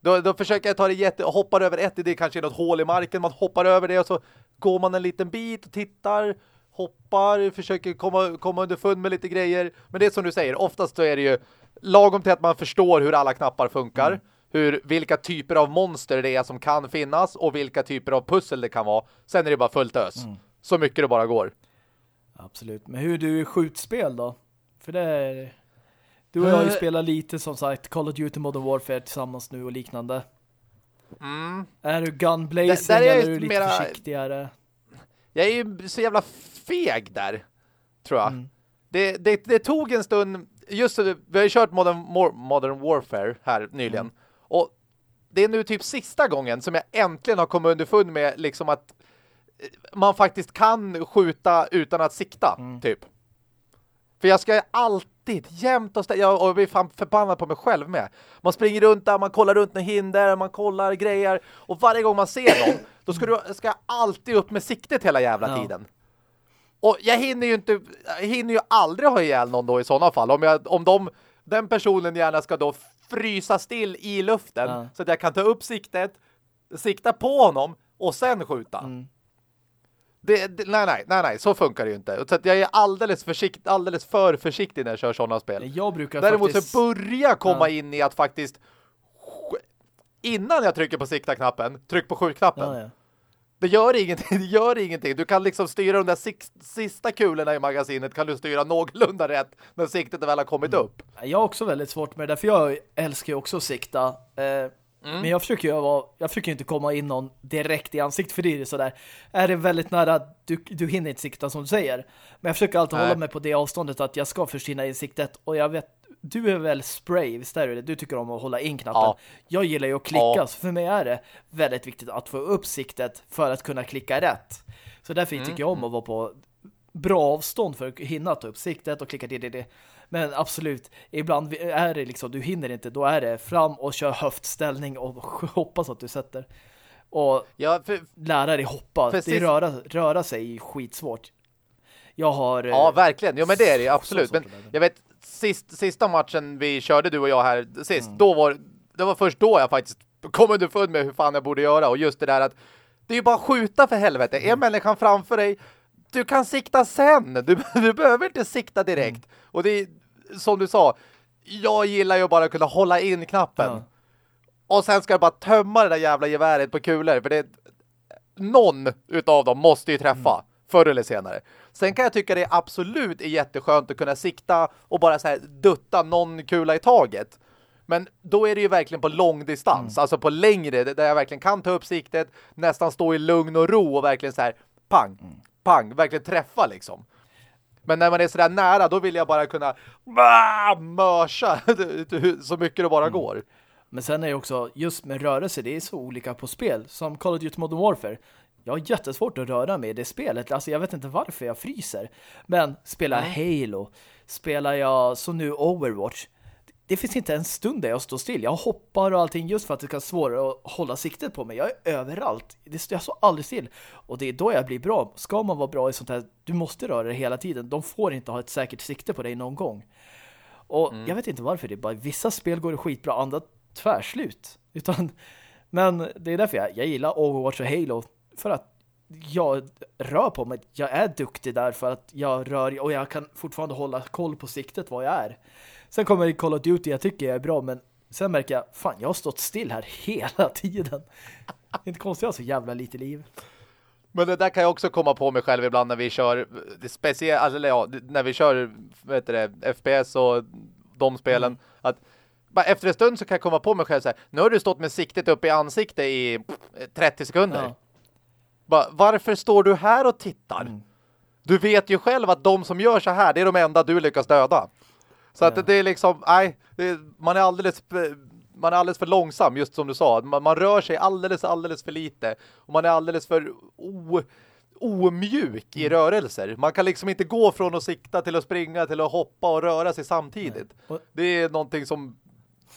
Då, då försöker jag ta det jätte... Hoppar över ett, det kanske är något hål i marken. Man hoppar över det och så går man en liten bit och tittar, hoppar, försöker komma, komma underfund med lite grejer. Men det är som du säger, oftast så är det ju lagom till att man förstår hur alla knappar funkar. Mm. Hur, vilka typer av monster det är som kan finnas och vilka typer av pussel det kan vara. Sen är det bara fullt ös. Mm. Så mycket det bara går. Absolut. Men hur är du i skjutspel då? För det är... Du och jag har ju Eh. spelat lite som sagt Call of Duty Modern Warfare tillsammans nu och liknande. Mm. Är du gunblazing Där- där är jag eller är du lite mera- försiktigare? Jag är ju så jävla feg där, tror jag. Mm. det, det, det tog en stund, just det, vi har ju kört Modern, Modern Warfare här nyligen. Mm. Och det är nu typ sista gången som jag äntligen har kommit underfund med liksom att man faktiskt kan skjuta utan att sikta, mm. typ. För jag ska alltid, jämt och ständigt, jag blir fan förbannad på mig själv med. Man springer runt där, man kollar runt med hinder, man kollar grejer. Och varje gång man ser någon, då ska, du, ska jag alltid upp med siktet hela jävla ja. tiden. Och jag hinner ju inte, jag hinner ju aldrig ha ihjäl någon då i sådana fall. Om, jag, om de, den personen gärna ska då frysa still i luften ja. så att jag kan ta upp siktet, sikta på honom och sen skjuta. Mm. Det, det, nej, nej, nej, nej, så funkar det ju inte. Så jag är alldeles, försikt, alldeles för försiktig när jag kör sådana spel. Jag brukar Däremot faktiskt... så börja komma ja. in i att faktiskt innan jag trycker på sikta-knappen, tryck på skjutknappen. Ja, ja. Det gör ingenting, *laughs* det gör ingenting. Du kan liksom styra de där sista kulorna i magasinet kan du styra någorlunda rätt när siktet väl har kommit mm. upp. Jag har också väldigt svårt med det, för jag älskar ju också att sikta. Eh, Mm. Men jag försöker ju vara, jag försöker inte komma in någon direkt i ansiktet för det är sådär. Är det väldigt nära, du, du hinner inte sikta som du säger. Men jag försöker alltid Nej. hålla mig på det avståndet att jag ska försvinna i siktet. Och jag vet, du är väl spray, visst är det? Du tycker om att hålla in knappen. Ja. Jag gillar ju att klicka, ja. så för mig är det väldigt viktigt att få upp siktet för att kunna klicka rätt. Så därför mm. tycker jag om att vara på bra avstånd för att hinna ta upp siktet och klicka det, det, det. Men absolut, ibland är det liksom, du hinner inte, då är det fram och kör höftställning och *laughs* hoppas att du sätter. Och ja, för, lära dig hoppa, det sist... röra, röra sig är skitsvårt. Jag har... Ja, eh, verkligen. Jo, men det är det absolut. Men jag vet, sist, sista matchen vi körde, du och jag här sist, mm. då var det var först då jag faktiskt kom underfund med hur fan jag borde göra. Och just det där att det är ju bara skjuta för helvete. Mm. Är människan framför dig, du kan sikta sen. Du, *laughs* du behöver inte sikta direkt. Mm. Och det är, som du sa, jag gillar ju bara att kunna hålla in knappen. Ja. Och sen ska jag bara tömma det där jävla geväret på kulor. För det någon utav dem måste ju träffa. Mm. Förr eller senare. Sen kan jag tycka det absolut är jätteskönt att kunna sikta och bara så här dutta någon kula i taget. Men då är det ju verkligen på lång distans. Mm. Alltså på längre, där jag verkligen kan ta upp siktet, nästan stå i lugn och ro och verkligen så här, pang, mm. Pang, verkligen träffa liksom. Men när man är sådär nära, då vill jag bara kunna mörsa *laughs* så mycket det bara mm. går. Men sen är det också, just med rörelse, det är så olika på spel. Som Call of Duty Modern Warfare. Jag har jättesvårt att röra mig i det spelet. Alltså jag vet inte varför jag fryser. Men spelar jag Halo, spelar jag så nu Overwatch, det finns inte en stund där jag står still. Jag hoppar och allting just för att det ska vara svårare att hålla siktet på mig. Jag är överallt. Jag står aldrig still. Och det är då jag blir bra. Ska man vara bra i sånt här, du måste röra dig hela tiden. De får inte ha ett säkert sikte på dig någon gång. Och mm. jag vet inte varför det är bara vissa spel går det skitbra, andra tvärslut. *laughs* Utan, men det är därför jag, jag gillar Overwatch och Halo. För att jag rör på mig. Jag är duktig där för att jag rör och jag kan fortfarande hålla koll på siktet vad jag är. Sen kommer Call of Duty, jag tycker jag är bra, men sen märker jag, fan, jag har stått still här *laughs* hela tiden. Det är inte konstigt, jag har så jävla lite liv. Men det där kan jag också komma på mig själv ibland när vi kör speciellt, alltså, ja, när vi kör vet det, FPS och de spelen. Mm. Att bara efter en stund så kan jag komma på mig själv så här, nu har du stått med siktet upp i ansiktet i 30 sekunder. Ja. Bara, varför står du här och tittar? Mm. Du vet ju själv att de som gör så här, det är de enda du lyckas döda. Så att det är liksom, nej, är, man är alldeles man är alldeles för långsam, just som du sa. Man, man, rör sig alldeles, alldeles för lite. Och man är alldeles för o, omjuk i mm. rörelser. Man kan liksom inte gå från att sikta till att springa till att hoppa och röra sig samtidigt. Och, det är någonting som...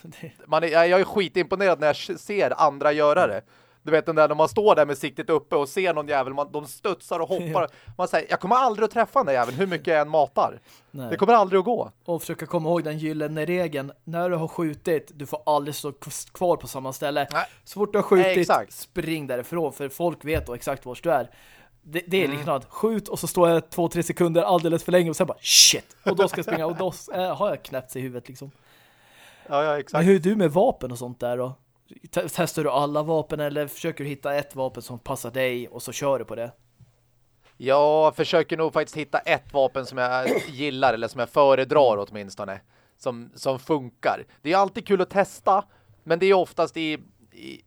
*laughs* Man är, jag är skitimponerad när jag ser andra göra det. Du vet den där när man står där med siktet uppe och ser någon jävel, man, de studsar och hoppar. *laughs* Man säger, jag kommer aldrig att träffa den där jäveln hur mycket jag än matar. Nej. Det kommer aldrig att gå. Och försöka komma ihåg den gyllene regeln. När du har skjutit, du får aldrig stå kvar på samma ställe. Nej. Så fort du har skjutit, Nej, spring därifrån. För folk vet då exakt var du är. Det, det är mm. Skjut och så står jag två, tre sekunder alldeles för länge och sen bara shit. Och då ska jag springa och då äh, har jag knäppt sig i huvudet liksom. Ja, ja, exakt. Men hur är du med vapen och sånt där då? Testar du alla vapen eller försöker du hitta ett vapen som passar dig och så kör du på det? Jag försöker nog faktiskt hitta ett vapen som jag gillar eller som jag föredrar åtminstone. Som, som funkar. Det är alltid kul att testa men det är oftast i, i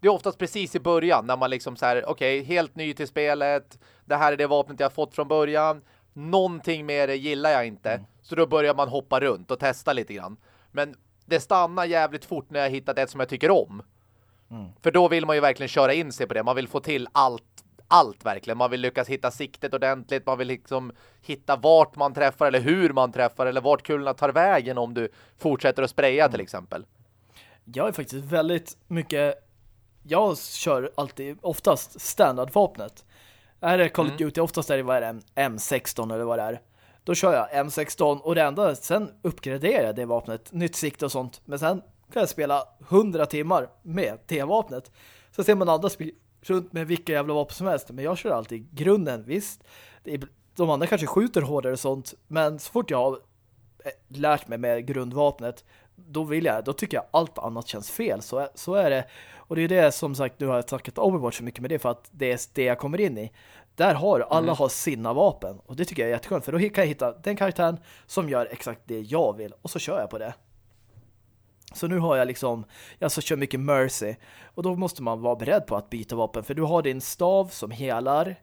det är oftast precis i början när man liksom så här, okej, okay, helt ny till spelet. Det här är det vapnet jag fått från början. någonting med det gillar jag inte. Mm. Så då börjar man hoppa runt och testa lite grann. Men det stannar jävligt fort när jag hittat ett som jag tycker om. Mm. För då vill man ju verkligen köra in sig på det. Man vill få till allt, allt verkligen. Man vill lyckas hitta siktet ordentligt. Man vill liksom hitta vart man träffar eller hur man träffar eller vart kulorna tar vägen om du fortsätter att spraya mm. till exempel. Jag är faktiskt väldigt mycket jag kör alltid oftast standardvapnet. Är det Call of mm. Duty, oftast är det, vad är det M16 eller vad det är. Då kör jag M16 och det enda, sen uppgraderar jag det vapnet, nytt sikte och sånt. Men sen kan jag spela 100 timmar med det vapnet. Så ser man andra runt med vilka jävla vapen som helst. Men jag kör alltid grunden, visst. de andra kanske skjuter hårdare och sånt. Men så fort jag har eh, lärt mig med grundvapnet då vill jag, då tycker jag allt annat känns fel. Så, så är det. Och det är det som sagt, du har tackat Overwatch så mycket med det för att det är det jag kommer in i. Där har alla mm. har sina vapen. Och det tycker jag är jätteskönt. För då kan jag hitta den karaktären som gör exakt det jag vill. Och så kör jag på det. Så nu har jag liksom, jag så kör mycket Mercy. Och då måste man vara beredd på att byta vapen. För du har din stav som helar.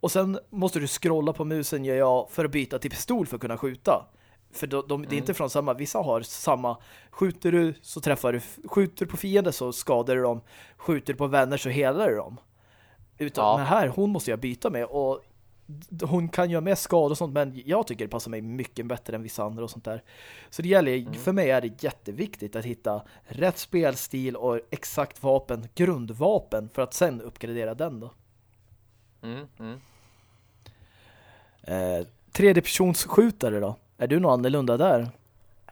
Och sen måste du scrolla på musen gör jag för att byta till pistol för att kunna skjuta. För de, de, det är mm. inte från samma, vissa har samma, skjuter du så träffar du, skjuter på fiender så skadar du dem, skjuter du på vänner så helar du dem. Utan, ja. Men här, hon måste jag byta med och hon kan göra mer skada och sånt men jag tycker det passar mig mycket bättre än vissa andra och sånt där. Så det gäller, mm. för mig är det jätteviktigt att hitta rätt spelstil och exakt vapen, grundvapen för att sen uppgradera den då. Mm, mm. Eh, tredje personsskjutare då? Är du något annorlunda där?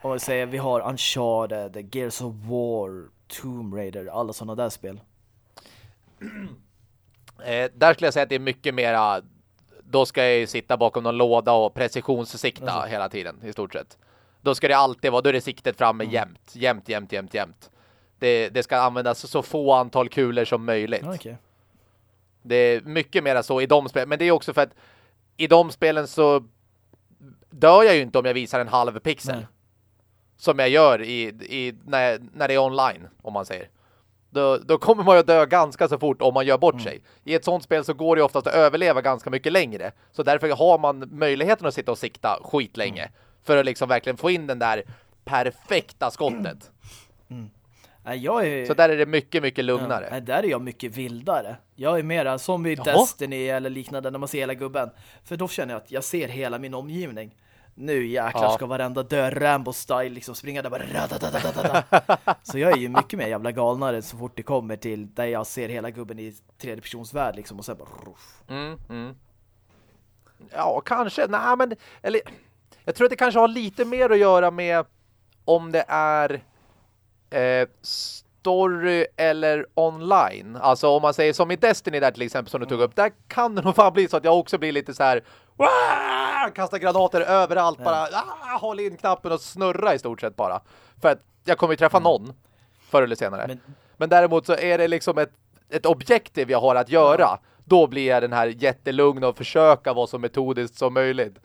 Om vi säger vi har Uncharted, Gears of War, Tomb Raider, alla sådana där spel. *clears throat* Eh, där skulle jag säga att det är mycket mera då ska jag ju sitta bakom någon låda och precisionssikta alltså. hela tiden i stort sett. Då ska det alltid vara, då är det siktet framme mm. jämt, jämt, jämt, jämt, jämt. Det, det ska användas så få antal kulor som möjligt. Okay. Det är mycket mer så i de spelen, men det är också för att i de spelen så dör jag ju inte om jag visar en halv pixel. Nej. Som jag gör i, i, när, när det är online, om man säger. Då, då kommer man ju att dö ganska så fort om man gör bort mm. sig. I ett sånt spel så går det oftast att överleva ganska mycket längre. Så därför har man möjligheten att sitta och sikta skitlänge. Mm. För att liksom verkligen få in den där perfekta skottet. *clears throat* Mm. Är... Så där är det mycket, mycket lugnare. Ja, där är jag mycket vildare. Jag är mera som i Jaha. Destiny eller liknande när man ser hela gubben. För då känner jag att jag ser hela min omgivning. Nu jäklar ja. ska varenda dö Rambo-style liksom springa där bara *laughs* Så jag är ju mycket mer jävla galnare så fort det kommer till där jag ser hela gubben i tredje persons värld liksom och sen bara mm, mm. Ja, kanske. Nej, men eller jag tror att det kanske har lite mer att göra med om det är eh, story eller online. Alltså om man säger som i Destiny där till exempel som du tog mm. upp, där kan det nog fan bli så att jag också blir lite så här kasta granater överallt ja. bara ah, håll in knappen och snurra i stort sett bara. För att jag kommer ju träffa mm. någon förr eller senare. Men, Men däremot så är det liksom ett, ett objektiv jag har att göra. Ja. Då blir jag den här jättelugn och försöka vara så metodiskt som möjligt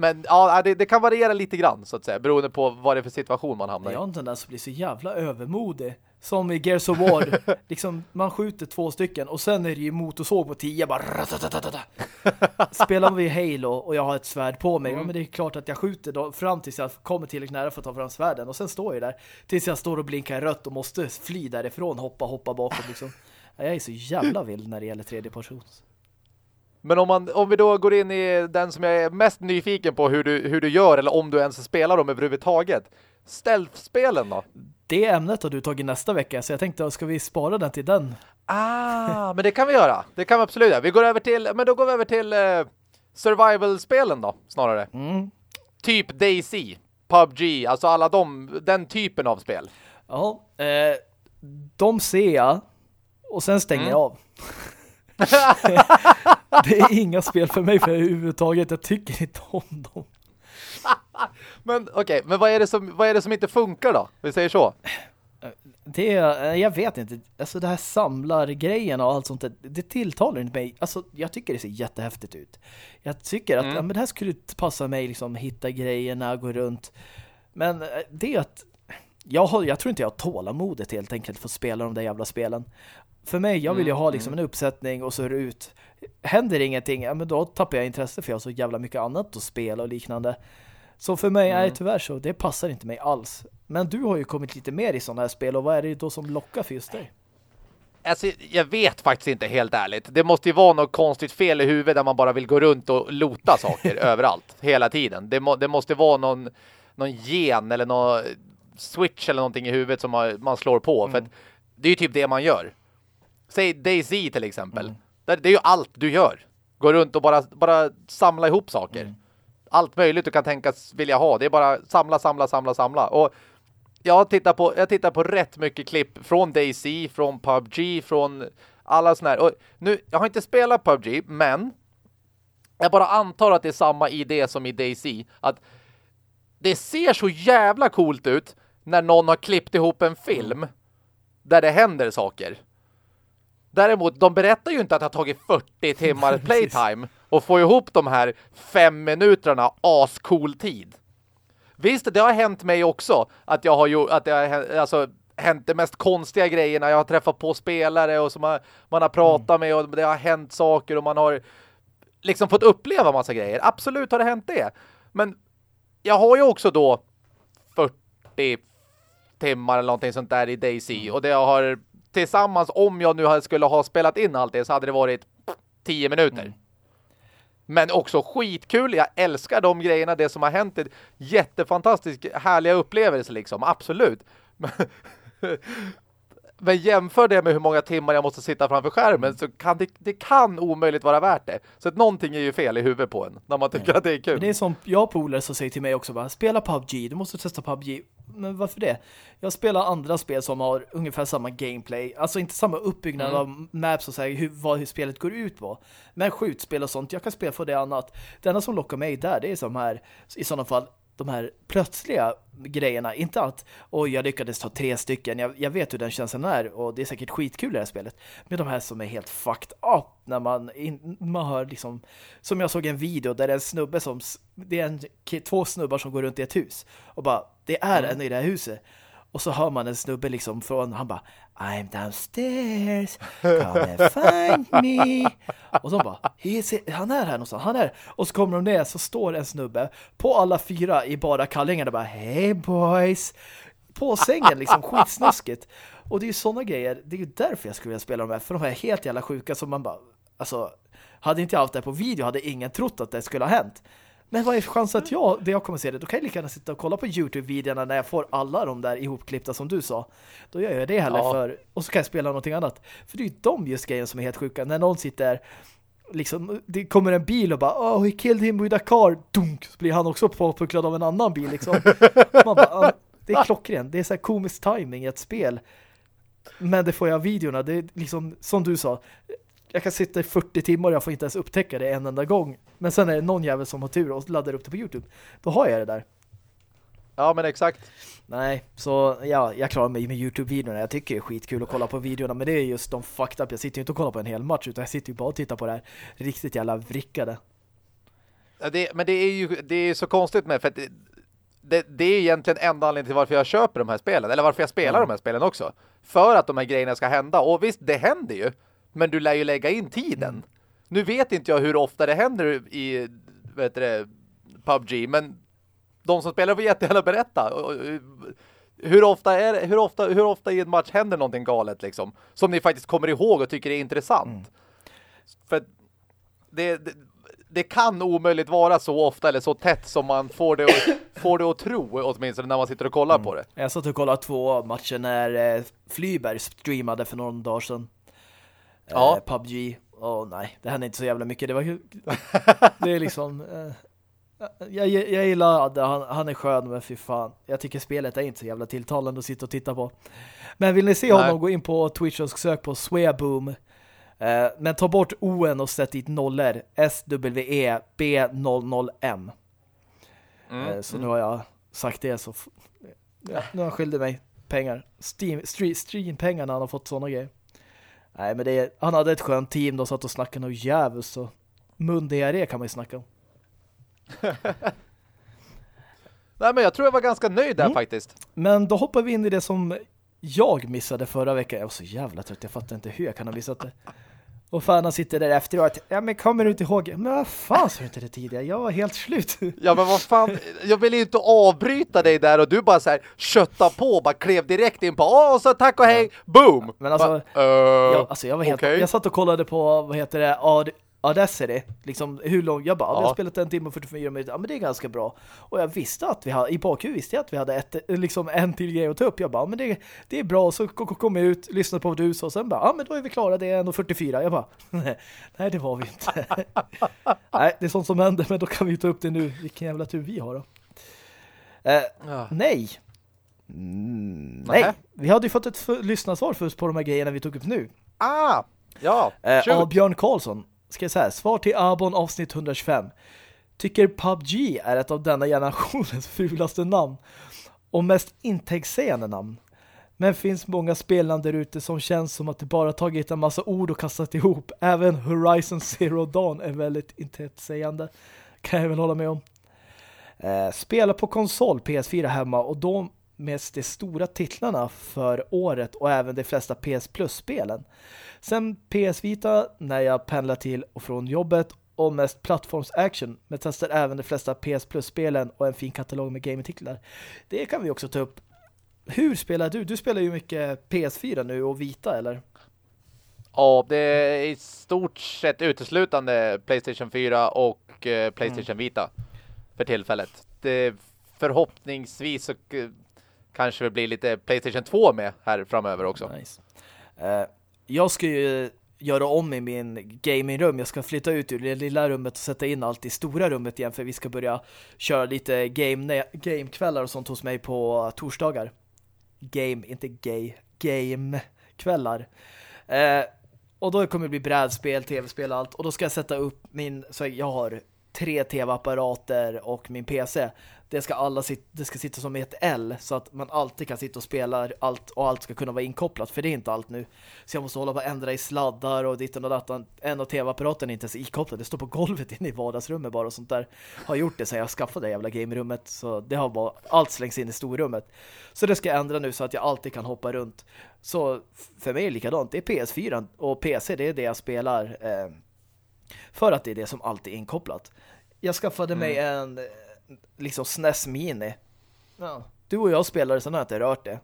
men ja, det, det, kan variera lite grann så att säga, beroende på vad det är för situation man hamnar i. Jag har en tendens att bli så jävla övermodig. Som i Gears of War. *laughs* liksom, man skjuter två stycken och sen är det ju motorsåg på tio. Bara *laughs* Spelar vi Halo och jag har ett svärd på mig. Mm. Ja, men det är klart att jag skjuter då, fram tills jag kommer tillräckligt nära för att ta fram svärden. Och sen står jag där. Tills jag står och blinkar rött och måste fly därifrån. Hoppa, hoppa bakåt liksom. Jag är så jävla vild när det gäller tredje persons. Men om, man, om vi då går in i den som jag är mest nyfiken på hur du, hur du gör eller om du ens spelar dem överhuvudtaget. Stealth-spelen då? Det ämnet har du tagit nästa vecka så jag tänkte, ska vi spara den till den? Ah, men det kan vi göra. Det kan vi absolut göra. Vi går över till, men då går vi över till uh, survival-spelen då, snarare. Mm. Typ DayZ, PubG, alltså alla de, den typen av spel. Ja, eh, de ser jag och sen stänger mm. jag av. *laughs* *laughs* det är inga spel för mig för överhuvudtaget. Jag tycker inte om dem. *laughs* men okej, okay, men vad är, det som, vad är det som inte funkar då? Vi säger så. Det är, jag vet inte. Alltså det här samlargrejen och allt sånt där, det tilltalar inte mig. Alltså jag tycker det ser jättehäftigt ut. Jag tycker att mm. ja, men det här skulle passa mig liksom hitta grejerna, gå runt. Men eh, det är att jag, har, jag tror inte jag har tålamodet helt enkelt för att spela de där jävla spelen. För mig, jag vill ju ha liksom en uppsättning och så är det ut. Händer ingenting, ja, men då tappar jag intresse för jag har så jävla mycket annat att spela och liknande. Så för mig är det tyvärr så, det passar inte mig alls. Men du har ju kommit lite mer i sådana här spel och vad är det då som lockar för just dig? Alltså, jag vet faktiskt inte helt ärligt. Det måste ju vara något konstigt fel i huvudet där man bara vill gå runt och lota saker *laughs* överallt, hela tiden. Det, må, det, måste vara någon, någon gen eller någon switch eller någonting i huvudet som man, man slår på. Mm. För det är ju typ det man gör. Säg Daisy till exempel. Mm. Det, är ju allt du gör. Gå runt och bara, bara samla ihop saker. Mm. Allt möjligt du kan tänkas vilja ha. Det är bara samla, samla, samla, samla. Och jag tittar på, jag tittar på rätt mycket klipp från Daisy, från PubG, från alla sådana här. Och nu, jag har inte spelat PubG, men jag bara antar att det är samma idé som i Daisy. Att det ser så jävla coolt ut när någon har klippt ihop en film där det händer saker. Däremot, de berättar ju inte att det har tagit 40 *laughs* timmar playtime och få ihop de här fem minuterna ascool tid. Visst, det har hänt mig också att jag har gjort att det har alltså, hänt de mest konstiga grejerna. Jag har träffat på spelare och som man, man har pratat mm. med och det har hänt saker och man har liksom fått uppleva massa grejer. Absolut har det hänt det. Men jag har ju också då 40 timmar eller någonting sånt där i Daisy mm. och det har tillsammans, om jag nu skulle ha spelat in allt det så hade det varit 10 minuter. Mm. Men också skitkul. Jag älskar de grejerna, det som har hänt. Jättefantastiskt härliga upplevelser liksom, absolut. *laughs* Men jämför det med hur många timmar jag måste sitta framför skärmen så kan det, det kan omöjligt vara värt det. Så att någonting är ju fel i huvudet på en när man tycker Nej. att det är kul. Men det är som jag polare som säger till mig också bara, spela PubG, du måste testa PubG. Men varför det? Jag spelar andra spel som har ungefär samma gameplay. Alltså inte samma uppbyggnad mm. av maps och så här, hur, vad, hur spelet går ut på. Men skjutspel och sånt, jag kan spela för det annat. Det enda som lockar mig där, det är som här, i sådana fall de här plötsliga grejerna. Inte att, oj jag lyckades ta tre stycken. Jag, jag vet hur den känslan är och det är säkert skitkul i det här spelet. Men de här som är helt fucked up när man, in, man hör liksom, som jag såg en video där det är en snubbe som, det är en, två snubbar som går runt i ett hus och bara, det är mm. en i det här huset. Och så hör man en snubbe liksom från, han bara I'm downstairs, come and find me. Och så bara, han är här någonstans, han är Och så kommer de ner så står en snubbe på alla fyra i bara kallingar och bara, hey boys. På sängen liksom, skitsnuskigt. Och det är ju sådana grejer, det är ju därför jag skulle vilja spela de här, för de här är helt jävla sjuka som man bara, alltså, hade inte jag haft det här på video hade ingen trott att det skulle ha hänt. Men vad är chansen att jag, det jag kommer se det, då kan jag lika gärna sitta och kolla på Youtube-videorna när jag får alla de där ihopklippta som du sa. Då gör jag det heller ja. för, och så kan jag spela någonting annat. För det är ju de just grejen som är helt sjuka. När någon sitter liksom, det kommer en bil och bara, oh, he killed him with a car. Dunk, så blir han också påpucklad av en annan bil liksom. Man bara, ah, det är klockren. Det är så här komisk timing i ett spel. Men det får jag videorna. Det är liksom, som du sa, jag kan sitta i 40 timmar och jag får inte ens upptäcka det en enda gång. Men sen är det någon jävel som har tur och laddar upp det på Youtube. Då har jag det där. Ja, men exakt. Nej, så ja, jag klarar mig med Youtube-videorna. Jag tycker det är skitkul att kolla på videorna, men det är just de fucked up. Jag sitter ju inte och kollar på en hel match, utan jag sitter ju bara och tittar på det här riktigt jävla vrickade. Ja, det, men det är ju det är så konstigt med, för det, det, det, är egentligen enda anledningen till varför jag köper de här spelen, eller varför jag spelar mm. de här spelen också. För att de här grejerna ska hända. Och visst, det händer ju. Men du lär ju lägga in tiden. Mm. Nu vet inte jag hur ofta det händer i vet det, PubG, men de som spelar får jättegärna berätta. Hur ofta, är, hur, ofta, hur ofta i en match händer någonting galet liksom? Som ni faktiskt kommer ihåg och tycker är intressant. Mm. För det, det, det, kan omöjligt vara så ofta eller så tätt som man får det att, *coughs* får det att tro åtminstone när man sitter och kollar mm. på det. Jag satt och kollade två matcher när eh, Flyberg streamade för någon dag sedan ja. eh, PubG. Åh nej, det hände inte så jävla mycket. Det var *laughs* det är liksom eh, jag, jag gillar Adde, han, han är skön men fy fan. Jag tycker spelet är inte så jävla tilltalande att sitta och titta på. Men vill ni se nej. honom gå in på Twitch och sök på Sweaboom. Eh, men ta bort ON och sätt dit nollor. S-W-E-B-0-0-M. Mm. Eh, så mm. nu har jag sagt det så ja, nu har han skyldig mig pengar. Steam, stream, stream-pengarna han har fått sådana grejer. Nej, men det han hade ett skönt team. De satt och snackade och jävligt så mundiarré kan man ju snacka om. *laughs* Nej, men jag tror jag var ganska nöjd där mm. faktiskt. Men då hoppar vi in i det som jag missade förra veckan. Jag var så jävla trött, jag fattar inte hur jag kan ha missat det. Och fan han sitter där efteråt. Ja men kommer du inte ihåg? Men vad fan sa du inte det tidigare? Jag var helt slut. *laughs* Ja men vad fan, jag vill ju inte avbryta dig där och du bara så här kötta på, bara klev direkt in på åh så tack och hej, boom! Men alltså, ba, uh, jag, alltså jag var helt, okay. jag satt och kollade på, vad heter det, Audacity, liksom hur lång, jag bara, ja. vi har spelat en timme och 44 minuter, ja men det är ganska bra. Och jag visste att vi hade, i bakhuvudet visste jag att vi hade ett, liksom en till grej att ta upp. Jag bara, men det, det är bra, så kom jag ut, lyssnade på vad du sa, och sen bara, ja men då är vi klara, det är 1.44. Jag bara, *laughs* nej det var vi inte. *laughs* nej, det är sånt som händer, men då kan vi ta upp det nu. Vilken jävla tur vi har då. Eh, ja. Nej. Mm, nej, vi hade ju fått ett lyssnarsvar först på de här grejerna vi tog upp nu. Ah, ja. Eh, av Björn Karlsson ska jag säga, svar till Abon avsnitt 125. Tycker PubG är ett av denna generationens *laughs* fulaste namn och mest intägsägande namn. Men finns många spelare där ute som känns som att det bara tagit en massa ord och kastat ihop. Även Horizon Zero Dawn är väldigt intetsägande. Kan jag väl hålla med om. Eh, spela på konsol PS4 hemma och då med de stora titlarna för året och även de flesta PS Plus-spelen. Sen PS Vita när jag pendlar till och från jobbet och mest plattforms-action men testar även de flesta PS Plus-spelen och en fin katalog med gaming-titlar. Det kan vi också ta upp. Hur spelar du? Du spelar ju mycket PS4 nu och Vita, eller? Ja, det är i stort sett uteslutande Playstation 4 och eh, Playstation mm. Vita för tillfället. Det förhoppningsvis så eh, kanske det blir lite Playstation 2 med här framöver också. Nice. Uh, jag ska ju göra om i min gamingrum. Jag ska flytta ut ur det lilla rummet och sätta in allt i stora rummet igen för vi ska börja köra lite game gamekvällar och sånt hos mig på torsdagar. Game, inte gay. Gamekvällar. Eh, och då kommer det bli brädspel, tv-spel och allt. Och då ska jag sätta upp min... Så jag har tre tv-apparater och min PC det ska alla sitta, det ska sitta som ett L så att man alltid kan sitta och spela allt och allt ska kunna vara inkopplat för det är inte allt nu. Så jag måste hålla på att ändra i sladdar och ditten och datan. En av tv-apparaten är inte ens ikopplad. Det står på golvet inne i vardagsrummet bara och sånt där. Har gjort det sen jag skaffade det jävla gamerummet så det har bara allt slängs in i storrummet. Så det ska jag ändra nu så att jag alltid kan hoppa runt. Så för mig är det likadant. Det är PS4 och PC det är det jag spelar eh, för att det är det som alltid är inkopplat. Jag skaffade mm. mig en liksom SNES Mini. Ja. Du och jag spelade så har jag inte rört det.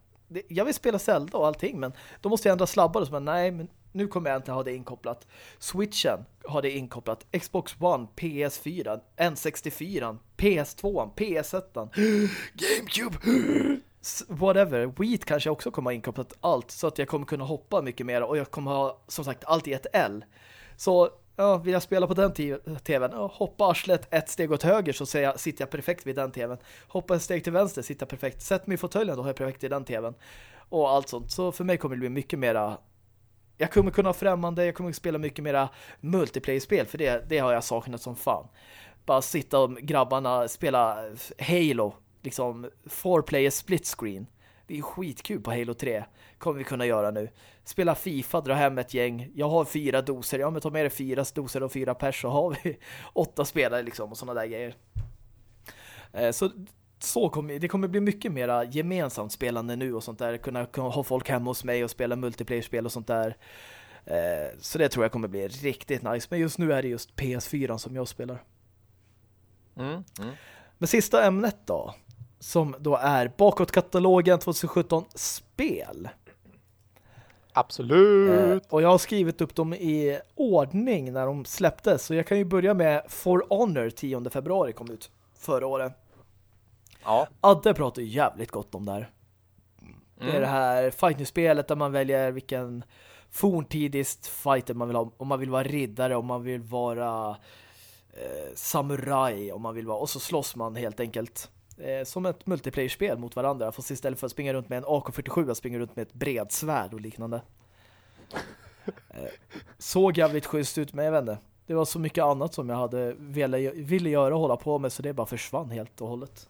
Jag vill spela Zelda och allting men då måste jag ändra slabbar och så men nej men nu kommer jag inte ha det inkopplat. Switchen har det inkopplat. Xbox One, PS4, N64, PS2, PS1, Gamecube, *gasps* whatever. Wii kanske också kommer ha inkopplat allt så att jag kommer kunna hoppa mycket mer och jag kommer ha som sagt allt i ett L. Så ja, vill jag spela på den tvn? Ja, hoppa arslet ett steg åt höger så jag, sitter jag perfekt vid den tvn. Hoppa ett steg till vänster, sitter jag perfekt. Sätt mig i fåtöljen, då har jag perfekt i den tvn. Och allt sånt. Så för mig kommer det bli mycket mera... Jag kommer kunna ha främmande, jag kommer spela mycket mera multiplayer-spel, för det, det har jag saknat som fan. Bara sitta och grabbarna spela Halo, liksom four player split screen. Det är skitkul på Halo 3. Kommer vi kunna göra nu. Spela FIFA, dra hem ett gäng. Jag har fyra doser. Ja, men ta med dig fyra doser och fyra pers så har vi *laughs* åtta spelare liksom och sådana där grejer. Eh, så så kommer, det kommer bli mycket mera gemensamt spelande nu och sånt där. Kunna, kunna ha folk hemma hos mig och spela multiplayer-spel och sånt där. Eh, så det tror jag kommer bli riktigt nice. Men just nu är det just PS4 som jag spelar. Mm, mm. Men sista ämnet då som då är bakåtkatalogen 2017 spel. Absolut. Eh, och jag har skrivit upp dem i ordning när de släpptes. Så jag kan ju börja med For Honor 10 februari kom ut förra året. Ja. Adde pratar jävligt gott om där. Det är mm. det här fighting-spelet där man väljer vilken forntidist fighter man vill ha. Om man vill vara riddare, om man vill vara eh, samuraj, om man vill vara... Och så slåss man helt enkelt eh, som ett multiplayer-spel mot varandra. Fast istället för att springa runt med en AK-47 att springa runt med ett bredsvärd och liknande. Eh, såg jävligt schysst ut, men jag inte. Det var så mycket annat som jag hade ville, ville göra och hålla på med så det bara försvann helt och hållet.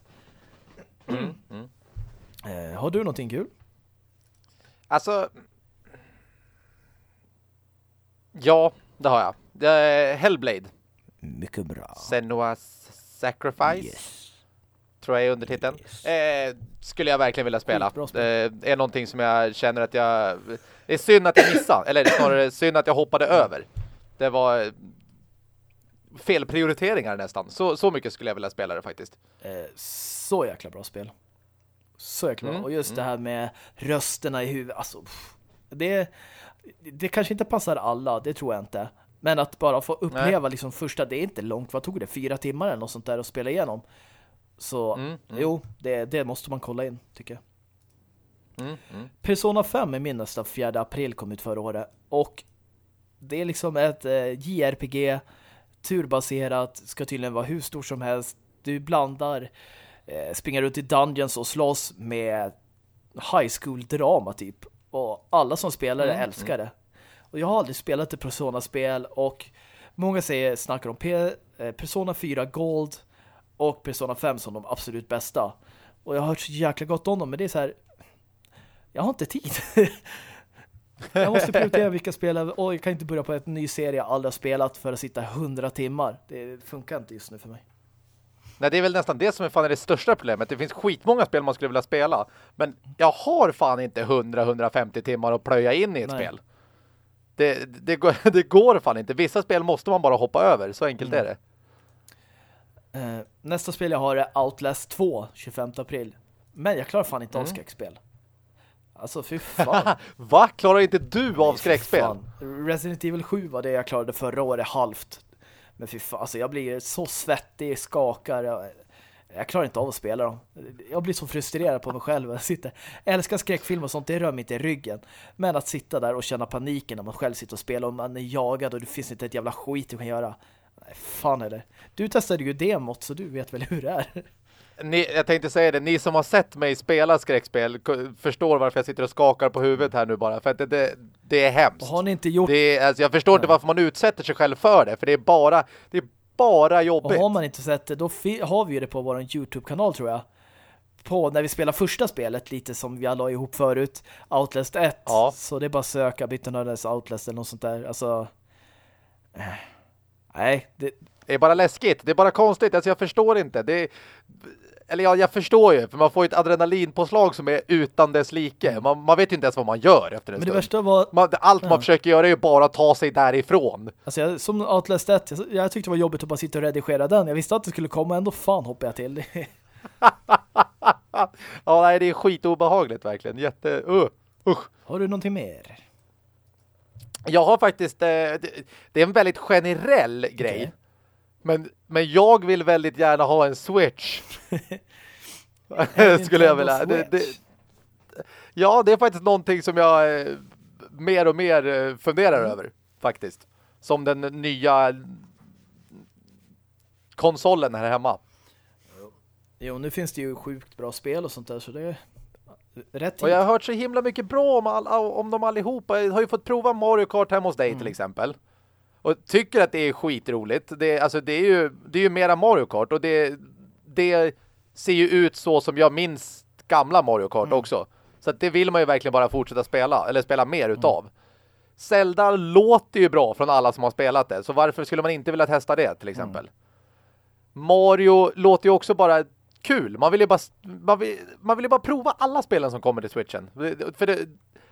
Mm, mm. Eh, har du någonting kul? Alltså Ja, det har jag. Hellblade. Mycket bra. Senua's Sacrifice. Yes tror jag är undertiteln. Eh, skulle jag verkligen vilja spela. Det eh, är någonting som jag känner att jag... Det är synd att jag missade. Eller snarare synd att jag hoppade över. Det var felprioriteringar nästan. Så, så mycket skulle jag vilja spela det faktiskt. Eh, så jäkla bra spel. Så jäkla mm, bra. Och just mm. det här med rösterna i huvudet. Alltså, det, det kanske inte passar alla, det tror jag inte. Men att bara få uppleva liksom första, det är inte långt, vad tog det? Fyra timmar eller något sånt där att spela igenom. Så mm, mm. jo, det, det måste man kolla in, tycker jag. Mm, mm. Persona 5 är min nästa 4 april kom ut förra året. Och det är liksom ett eh, JRPG turbaserat, ska tydligen vara hur stort som helst. Du blandar, eh, springer runt i dungeons och slåss med high school-drama typ. Och alla som spelar det mm, älskar det. Och jag har aldrig spelat ett Persona-spel och många säger, snackar om P eh, Persona 4 Gold och Persona 5 som de absolut bästa. Och jag har hört så jäkla gott om dem, men det är så här jag har inte tid. *laughs* jag måste prioritera vilka spel och jag kan inte börja på en ny serie jag aldrig har spelat för att sitta hundra timmar. Det funkar inte just nu för mig. Nej, det är väl nästan det som är fan det största problemet. Det finns skitmånga spel man skulle vilja spela. Men jag har fan inte 100-150 timmar att plöja in i ett Nej. spel. Det, det, går, *laughs* det går fan inte. Vissa spel måste man bara hoppa över. Så enkelt mm. är det. Uh, nästa spel jag har är Outlast 2, 25 april. Men jag klarar fan inte mm. av skräckspel. Alltså fy *laughs* fan. Va? Klarar inte du av skräckspel? Resident Evil 7 var det jag klarade förra året halvt. Men fy fan, alltså jag blir så svettig, skakar. Jag, jag klarar inte av att spela dem. Jag blir så frustrerad på mig själv. Jag sitter, älskar skräckfilm och sånt, det rör mig inte i ryggen. Men att sitta där och känna paniken när man själv sitter och spelar och man är jagad och det finns inte ett jävla skit du kan göra. Fan är det. Du testade ju demot så du vet väl hur det är. Ni, jag tänkte säga det, ni som har sett mig spela skräckspel förstår varför jag sitter och skakar på huvudet här nu bara. För att det, det, det är hemskt. Har ni inte gjort... Det är, alltså, jag förstår Nej. inte varför man utsätter sig själv för det. För det är bara, det är bara jobbigt. Och har man inte sett det, då har vi ju det på vår YouTube-kanal tror jag. På när vi spelar första spelet, lite som vi alla ihop förut, Outlast 1. Ja. Så det är bara söka Bittenördens Outlast eller något sånt där. Alltså... Eh, nej, det... Det är bara läskigt. Det är bara konstigt. Alltså jag förstår inte. Det, eller ja, jag förstår ju, för man får ju ett adrenalinpåslag som är utan dess like. Man, man vet ju inte ens vad man gör efter en Men stund. det värsta var... Man, allt ja. man försöker göra är ju bara att ta sig därifrån. Alltså jag, som Outlast 1, jag, jag tyckte det var jobbigt att bara sitta och redigera den. Jag visste att det skulle komma, ändå fan hoppade jag till. *laughs* ja, nej, det är skitobehagligt verkligen. Jätte... Uh, usch. Har du någonting mer? Jag har faktiskt... Eh, det, det, är en väldigt generell grej. Okay. Men, men jag vill väldigt gärna ha en Switch. *laughs* Skulle jag vilja. Det, det, ja, det är faktiskt någonting som jag eh, mer och mer eh, funderar mm. över, faktiskt. Som den nya konsolen här hemma. Jo, nu finns det ju sjukt bra spel och sånt där, så det rätt tid. Och jag har hört så himla mycket bra om, all, om dem allihopa. Jag har ju fått prova Mario Kart hemma hos dig mm. till exempel och tycker att det är skitroligt. Det, alltså det är ju det är ju mera Mario Kart och det, det ser ju ut så som jag minns gamla Mario Kart mm. också. Så det vill man ju verkligen bara fortsätta spela eller spela mer utav. Mm. Zelda låter ju bra från alla som har spelat det. Så varför skulle man inte vilja testa det till exempel? Mm. Mario låter ju också bara kul. Man vill ju bara man vill, man vill bara prova alla spelen som kommer till Switchen. För det,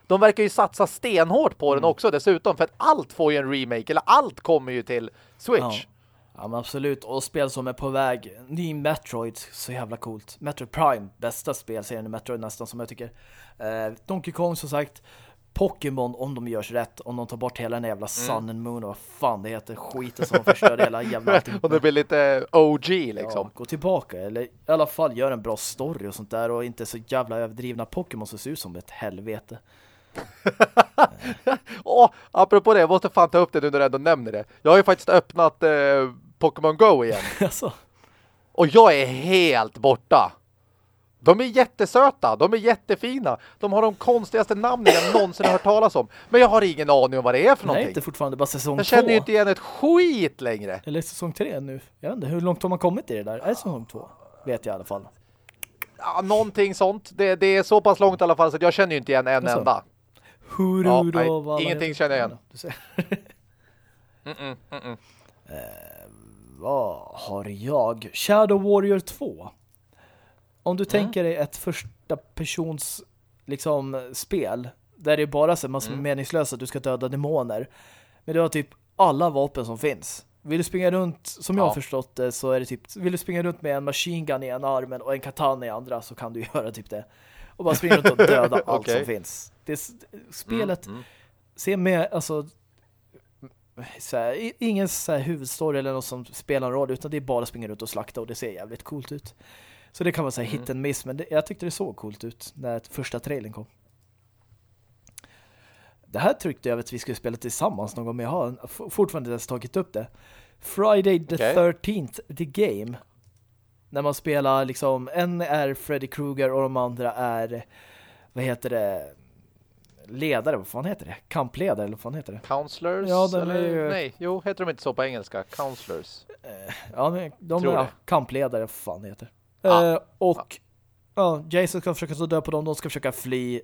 de verkar ju satsa stenhårt på mm. den också dessutom för att allt får ju en remake eller allt kommer ju till Switch. Ja. Ja men absolut, och spel som är på väg Ny Metroid, så jävla coolt Metroid Prime, bästa spelserien i Metroid nästan som jag tycker eh, Donkey Kong som sagt Pokémon om de görs rätt Om de tar bort hela den jävla Sun mm. and Moon och vad fan det heter Skiten som förstör hela jävla *laughs* Och det blir lite OG liksom ja, Gå tillbaka, eller i alla fall gör en bra story och sånt där Och inte så jävla överdrivna Pokémon som ser ut som ett helvete *laughs* Åh, apropå det, jag måste fan ta upp det nu när du ändå nämner det. Jag har ju faktiskt öppnat eh, Pokémon Go igen. *laughs* alltså. Och jag är helt borta. De är jättesöta, de är jättefina. De har de konstigaste namnen jag någonsin har hört talas om. Men jag har ingen aning om vad det är för någonting. Nej, inte fortfarande bara säsong 2. Jag känner ju inte igen ett skit längre. Eller säsong 3 nu. Jag vet inte, hur långt har man kommit i det där? Är det säsong 2? Vet jag i alla fall. Ja, någonting sånt. Det, det, är så pass långt i alla fall så jag känner ju inte igen en alltså. enda. Hur ja, nej, ingenting känner jag igen. mm -mm, mm eh, vad har jag? Shadow Warrior 2. Om du tänker dig ett första persons liksom spel där det är bara så massor mm. meningslösa du ska döda demoner. Men du har typ alla vapen som finns. Vill du springa runt, som jag har förstått det, så är det typ, vill du springa runt med en machine gun i ena armen och en katana i andra så kan du *laughs* göra typ det. Och bara springa runt och döda *laughs* allt okay. som finns. Det, spelet mm, mm. ser med, alltså så här, ingen så här huvudstory eller något som spelar en roll utan det är bara springa runt och slakta och det ser jävligt coolt ut. Så det kan vara så här mm. hit and miss men det, jag tyckte det såg coolt ut när första trailern kom. Det här tryckte jag att vi skulle spela tillsammans någon gång men jag har fortfarande inte ens tagit upp det. Friday the okay. 13th The Game. När man spelar liksom, en är Freddy Krueger och de andra är vad heter det ledare, vad fan heter det? Kampledare eller vad fan heter det? Counselors? Ja, de är ju... Nej, jo, heter de inte så på engelska? Counselors. Eh, ja, men de Tror är ja, kampledare, vad fan heter. Ah. Eh, och ja. ja, Jason ska försöka så dö på dem, de ska försöka fly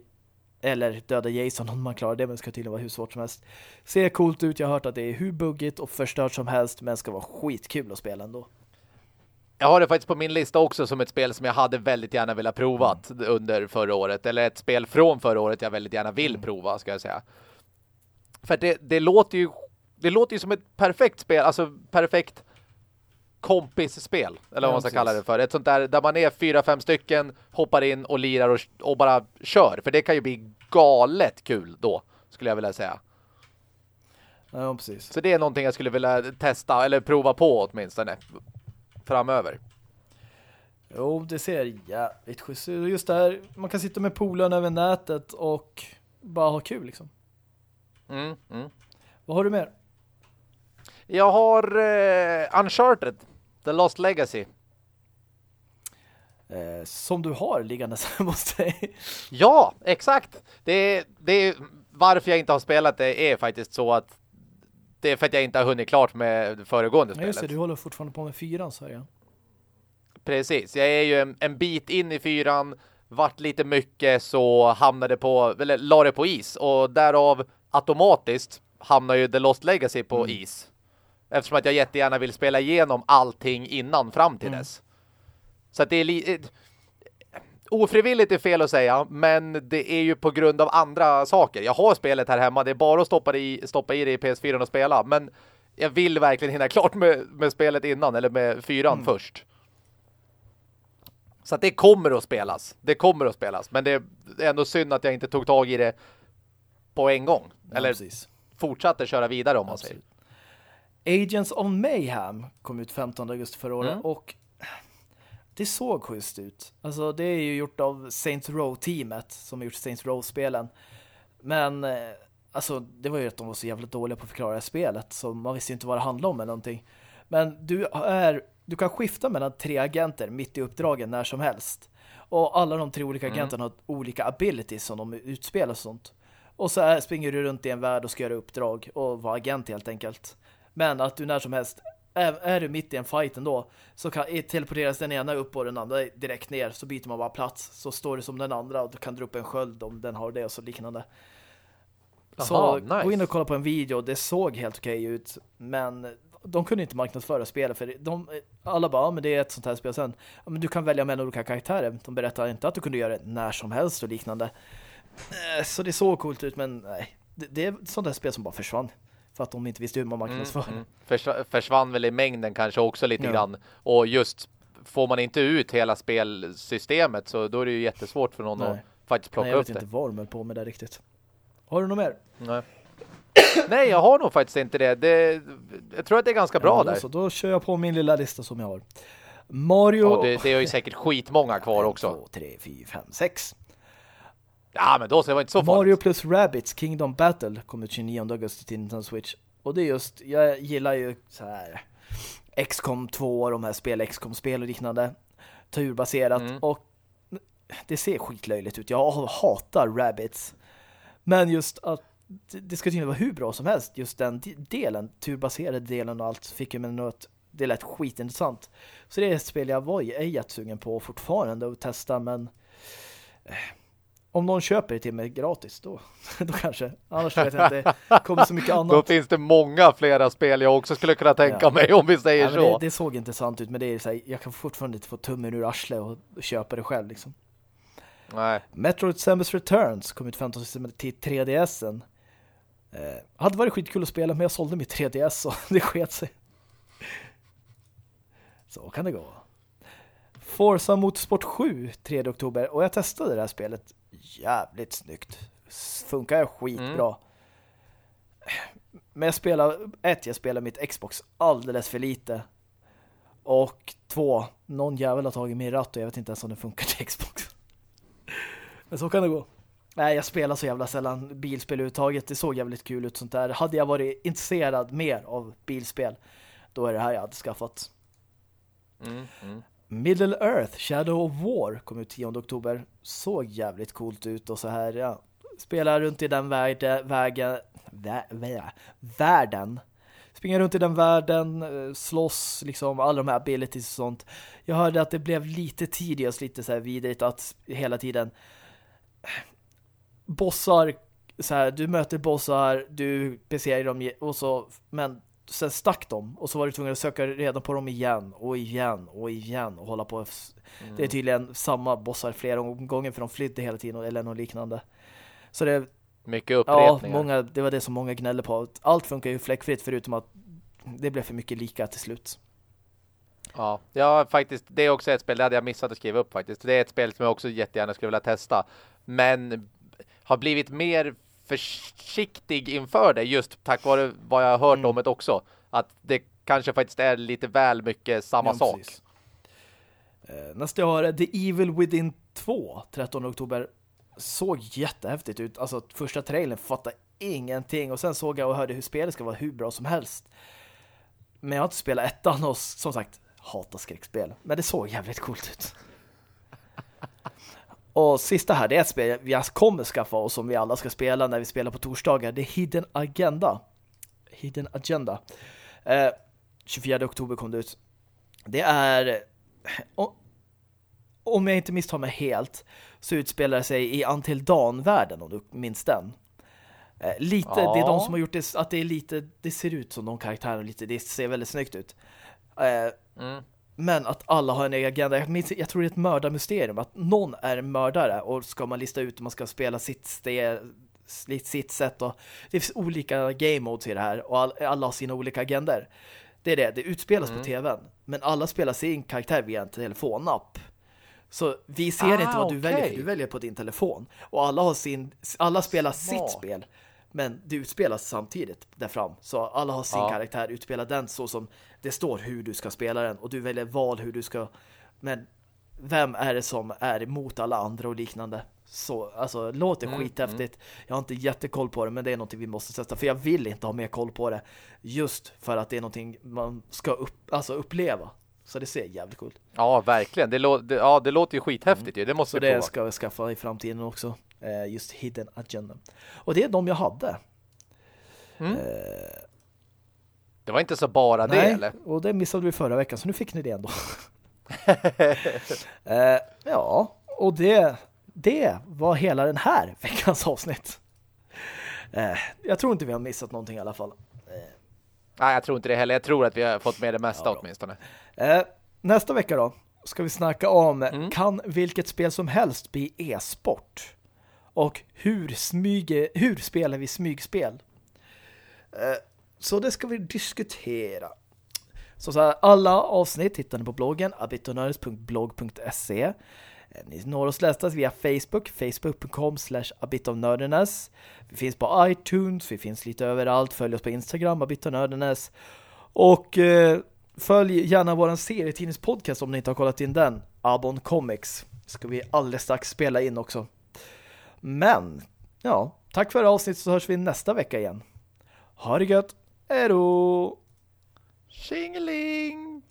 eller döda Jason om man klarar det, men det ska tydligen vara hur svårt som helst. Ser coolt ut, jag har hört att det är hur buggigt och förstört som helst, men ska vara skitkul att spela ändå. Jag har det faktiskt på min lista också som ett spel som jag hade väldigt gärna velat provat mm. under förra året. Eller ett spel från förra året jag väldigt gärna vill mm. prova, ska jag säga. För det, det låter ju det låter ju som ett perfekt spel, alltså perfekt kompisspel, eller vad man ska kalla det för. Ett sånt där där man är fyra, fem stycken, hoppar in och lirar och, och bara kör. För det kan ju bli galet kul då, skulle jag vilja säga. Ja, precis. Så det är någonting jag skulle vilja testa, eller prova på åtminstone, framöver. Jo, det ser jävligt schysst Just där, man kan sitta med polen över nätet och bara ha kul liksom. Mm, mm. Vad har du mer? Jag har eh, Uncharted. The Lost Legacy. Eh, som du har liggande *laughs* hos dig. Ja, exakt. Det, det varför jag inte har spelat det är faktiskt så att det är för att jag inte har hunnit klart med föregående spelet. Just det, du håller fortfarande på med fyran, så jag. Precis, jag är ju en, en, bit in i fyran, vart lite mycket så hamnade på, eller la det på is och därav automatiskt hamnar ju The Lost Legacy på mm. is. Eftersom att jag jättegärna vill spela igenom allting innan fram till mm. dess. Så att det är lite... Eh, ofrivilligt är fel att säga, men det är ju på grund av andra saker. Jag har spelet här hemma, det är bara att stoppa i, stoppa i det i PS4 och spela. Men jag vill verkligen hinna klart med, med spelet innan, eller med fyran mm. först. Så att det kommer att spelas. Det kommer att spelas. Men det är ändå synd att jag inte tog tag i det på en gång. Ja, eller precis. fortsatte köra vidare om man Absolut. säger. Agents of Mayhem kom ut 15 augusti förra året mm. och det såg schysst ut. Alltså det är ju gjort av Saints Row-teamet som har gjort Saints Row-spelen. Men eh, alltså det var ju att de var så jävla dåliga på att förklara spelet så man visste ju inte vad det handlade om eller någonting. Men du är du kan skifta mellan tre agenter mitt i uppdragen när som helst. Och alla de tre olika mm. agenterna mm. har olika abilities som de utspelar och sånt. Och så springer du runt i en värld och ska göra uppdrag och vara agent helt enkelt. Men att du när som helst är, är du mitt i en fight ändå så kan teleporteras den ena upp och den andra direkt ner så byter man bara plats så står det som den andra och du kan dra upp en sköld om den har det och så liknande. Aha, så nice. gå in och kolla på en video det såg helt okej ut men de kunde inte marknadsföra spelet för de, alla bara, ja, men det är ett sånt här spel sen. Ja, men du kan välja mellan olika karaktärer. De berättar inte att du kunde göra det när som helst och liknande. Eh, så det såg coolt ut men nej, det, det är ett sånt här spel som bara försvann för att de inte visste hur man marknadsför. Mm, mm. försvann väl i mängden kanske också lite ja. grann. Och just får man inte ut hela spelsystemet så då är det ju jättesvårt för någon Nej. att faktiskt plocka upp det. Jag vet inte vad de höll på med det riktigt. Har du något mer? Nej. *coughs* Nej, jag har nog faktiskt inte det. det jag tror att det är ganska bra ja, där. Så då kör jag på min lilla lista som jag har. Mario... Ja, det, det är ju säkert skitmånga kvar också. 1, 2, 3, 4, 5, 6. Ja, men då så det var inte så farligt. Mario plus Rabbids Kingdom Battle kommer 29 augusti till Nintendo Switch. Och det är just, jag gillar ju så här XCOM 2, de här spel, XCOM-spel och liknande. Turbaserat. Mm. Och det ser skitlöjligt ut. Jag hatar Rabbids. Men just att det ska tydligen vara hur bra som helst. Just den delen, turbaserade delen och allt fick ju mig något det lät skitintressant. Så det är ett spel jag var är jättesugen på fortfarande att testa men eh, om någon köper det till mig gratis, då, *laughs* då kanske. Annars vet jag inte. Det kommer så mycket annat. Då finns det många flera spel jag också skulle kunna tänka Ja. mig om vi säger Ja, så. det, det såg intressant ut, men det är så här, jag kan fortfarande inte få tummen ur arsle och köpa det själv liksom. Nej. Metroid Samus Returns kom ut 15 september till 3DSen. Eh, hade varit skitkul att spela, men jag sålde mitt 3DS och *laughs* det sket sig. Så kan det gå. Forza Motorsport 7 3 oktober och jag testade det här spelet. Jävligt snyggt. Funkar skitbra. Men jag spelar ett, jag spelar mitt Xbox alldeles för lite. Och två, någon jävel har tagit min ratt och jag vet inte ens om det funkar till Xbox. Men så kan det gå. Nej, jag spelar så jävla sällan bilspel överhuvudtaget. Det såg jävligt kul ut sånt där. Hade jag varit intresserad mer av bilspel, då är det här jag hade skaffat. Mm, mm. Middle Earth, Shadow of War kom ut 10 oktober. Såg jävligt coolt ut och så här, ja. Spelar runt i den värde, vägen, vä, vä, världen. Springer runt i den världen, eh, slåss, liksom alla de här abilities och sånt. Jag hörde att det blev lite tidigt, lite så här vidrigt att hela tiden eh, bossar så här, du möter bossar, du besegrar dem och så, men sen stack de och så var du tvungen att söka reda på dem igen och igen och igen och hålla på. Det är tydligen samma bossar flera gånger för de flydde hela tiden eller något liknande. Så det, Mycket ja, upprepningar. många, det var det som många gnällde på. Allt funkar ju fläckfritt förutom att det blev för mycket lika till slut. Ja, ja, faktiskt. Det är också ett spel, det hade jag missat att skriva upp faktiskt. Det är ett spel som jag också jättegärna skulle vilja testa. Men har blivit mer försiktig inför det just tack vare vad jag har hört Mm. om det också. Att det kanske faktiskt är lite väl mycket samma Ja, sak. precis. Eh, Nästa jag har The Evil Within 2, 13 oktober. Såg jättehäftigt ut. Alltså första trailern fattade ingenting. Och sen såg jag och hörde hur spelet ska vara hur bra som helst. Men jag har inte spelat ettan och som sagt, hatar skräckspel. Men det såg jävligt coolt ut. Och sista här, det är ett spel vi kommer skaffa och som vi alla ska spela när vi spelar på torsdagar. Det är Hidden Agenda. Hidden Agenda. Eh, 24 oktober kom det ut. Det är om jag inte misstar mig helt så utspelar det sig i Until Dawn-världen om du minns den. Eh, lite, Ja. det är de som har gjort det att det är lite, det ser ut som de karaktärerna lite, det ser väldigt snyggt ut. Eh, Mm. Men att alla har en egen agenda. Jag, minns, jag tror det är ett mördarmysterium. Att någon är mördare och ska man lista ut om man ska spela sitt, ste, sitt, sätt. Och det finns olika game modes i det här och all, alla har sina olika agender. Det är det, det utspelas på tvn. Men alla spelar sin karaktär via en telefonapp. Så vi ser Ah, inte vad du okej. väljer, för du väljer på din telefon. Och alla har sin, alla spelar Smart. sitt spel. Men det utspelas samtidigt där fram. Så alla har sin Ja. karaktär, utspelar den så som det står hur du ska spela den. Och du väljer val hur du ska... Men vem är det som är emot alla andra och liknande? Så, alltså, låter Mm, skithäftigt. Jag har inte jättekoll på det, men det är någonting vi måste testa. För jag vill inte ha mer koll på det. Just för att det är någonting man ska upp, alltså uppleva. Så det ser jävligt coolt. Ja, verkligen. Det, lå- det, ja, det låter ju skithäftigt ju. Det måste Så det prova. ska vi skaffa i framtiden också. Eh, just Hidden Agenda. Och det är de jag hade. Mm. Eh, Det var inte så bara det, nej, eller? och det missade vi förra veckan, så nu fick ni det ändå. *laughs* eh, ja, och det, det var hela den här veckans avsnitt. Eh, jag tror inte vi har missat någonting i alla fall. Nej, jag tror inte det heller. Jag tror att vi har fått med det mesta Ja, åtminstone. Eh, nästa vecka då ska vi snacka om Mm. kan vilket spel som helst bli e-sport? Och hur, smyge, hur spelar vi smygspel? Eh, så det ska vi diskutera. Så, så här, alla avsnitt hittar ni på bloggen abitonördes.blog.se eh, Ni når oss lättast via Facebook, facebook.com slash abitonördenes. Vi finns på iTunes, vi finns lite överallt. Följ oss på Instagram, abitonördenes. Och eh, följ gärna vår serietidningspodcast om ni inte har kollat in den. Abon Comics. Ska vi alldeles strax spela in också. Men, ja, tack för avsnittet så hörs vi nästa vecka igen. Ha det gött. Hej då! Tjingeling!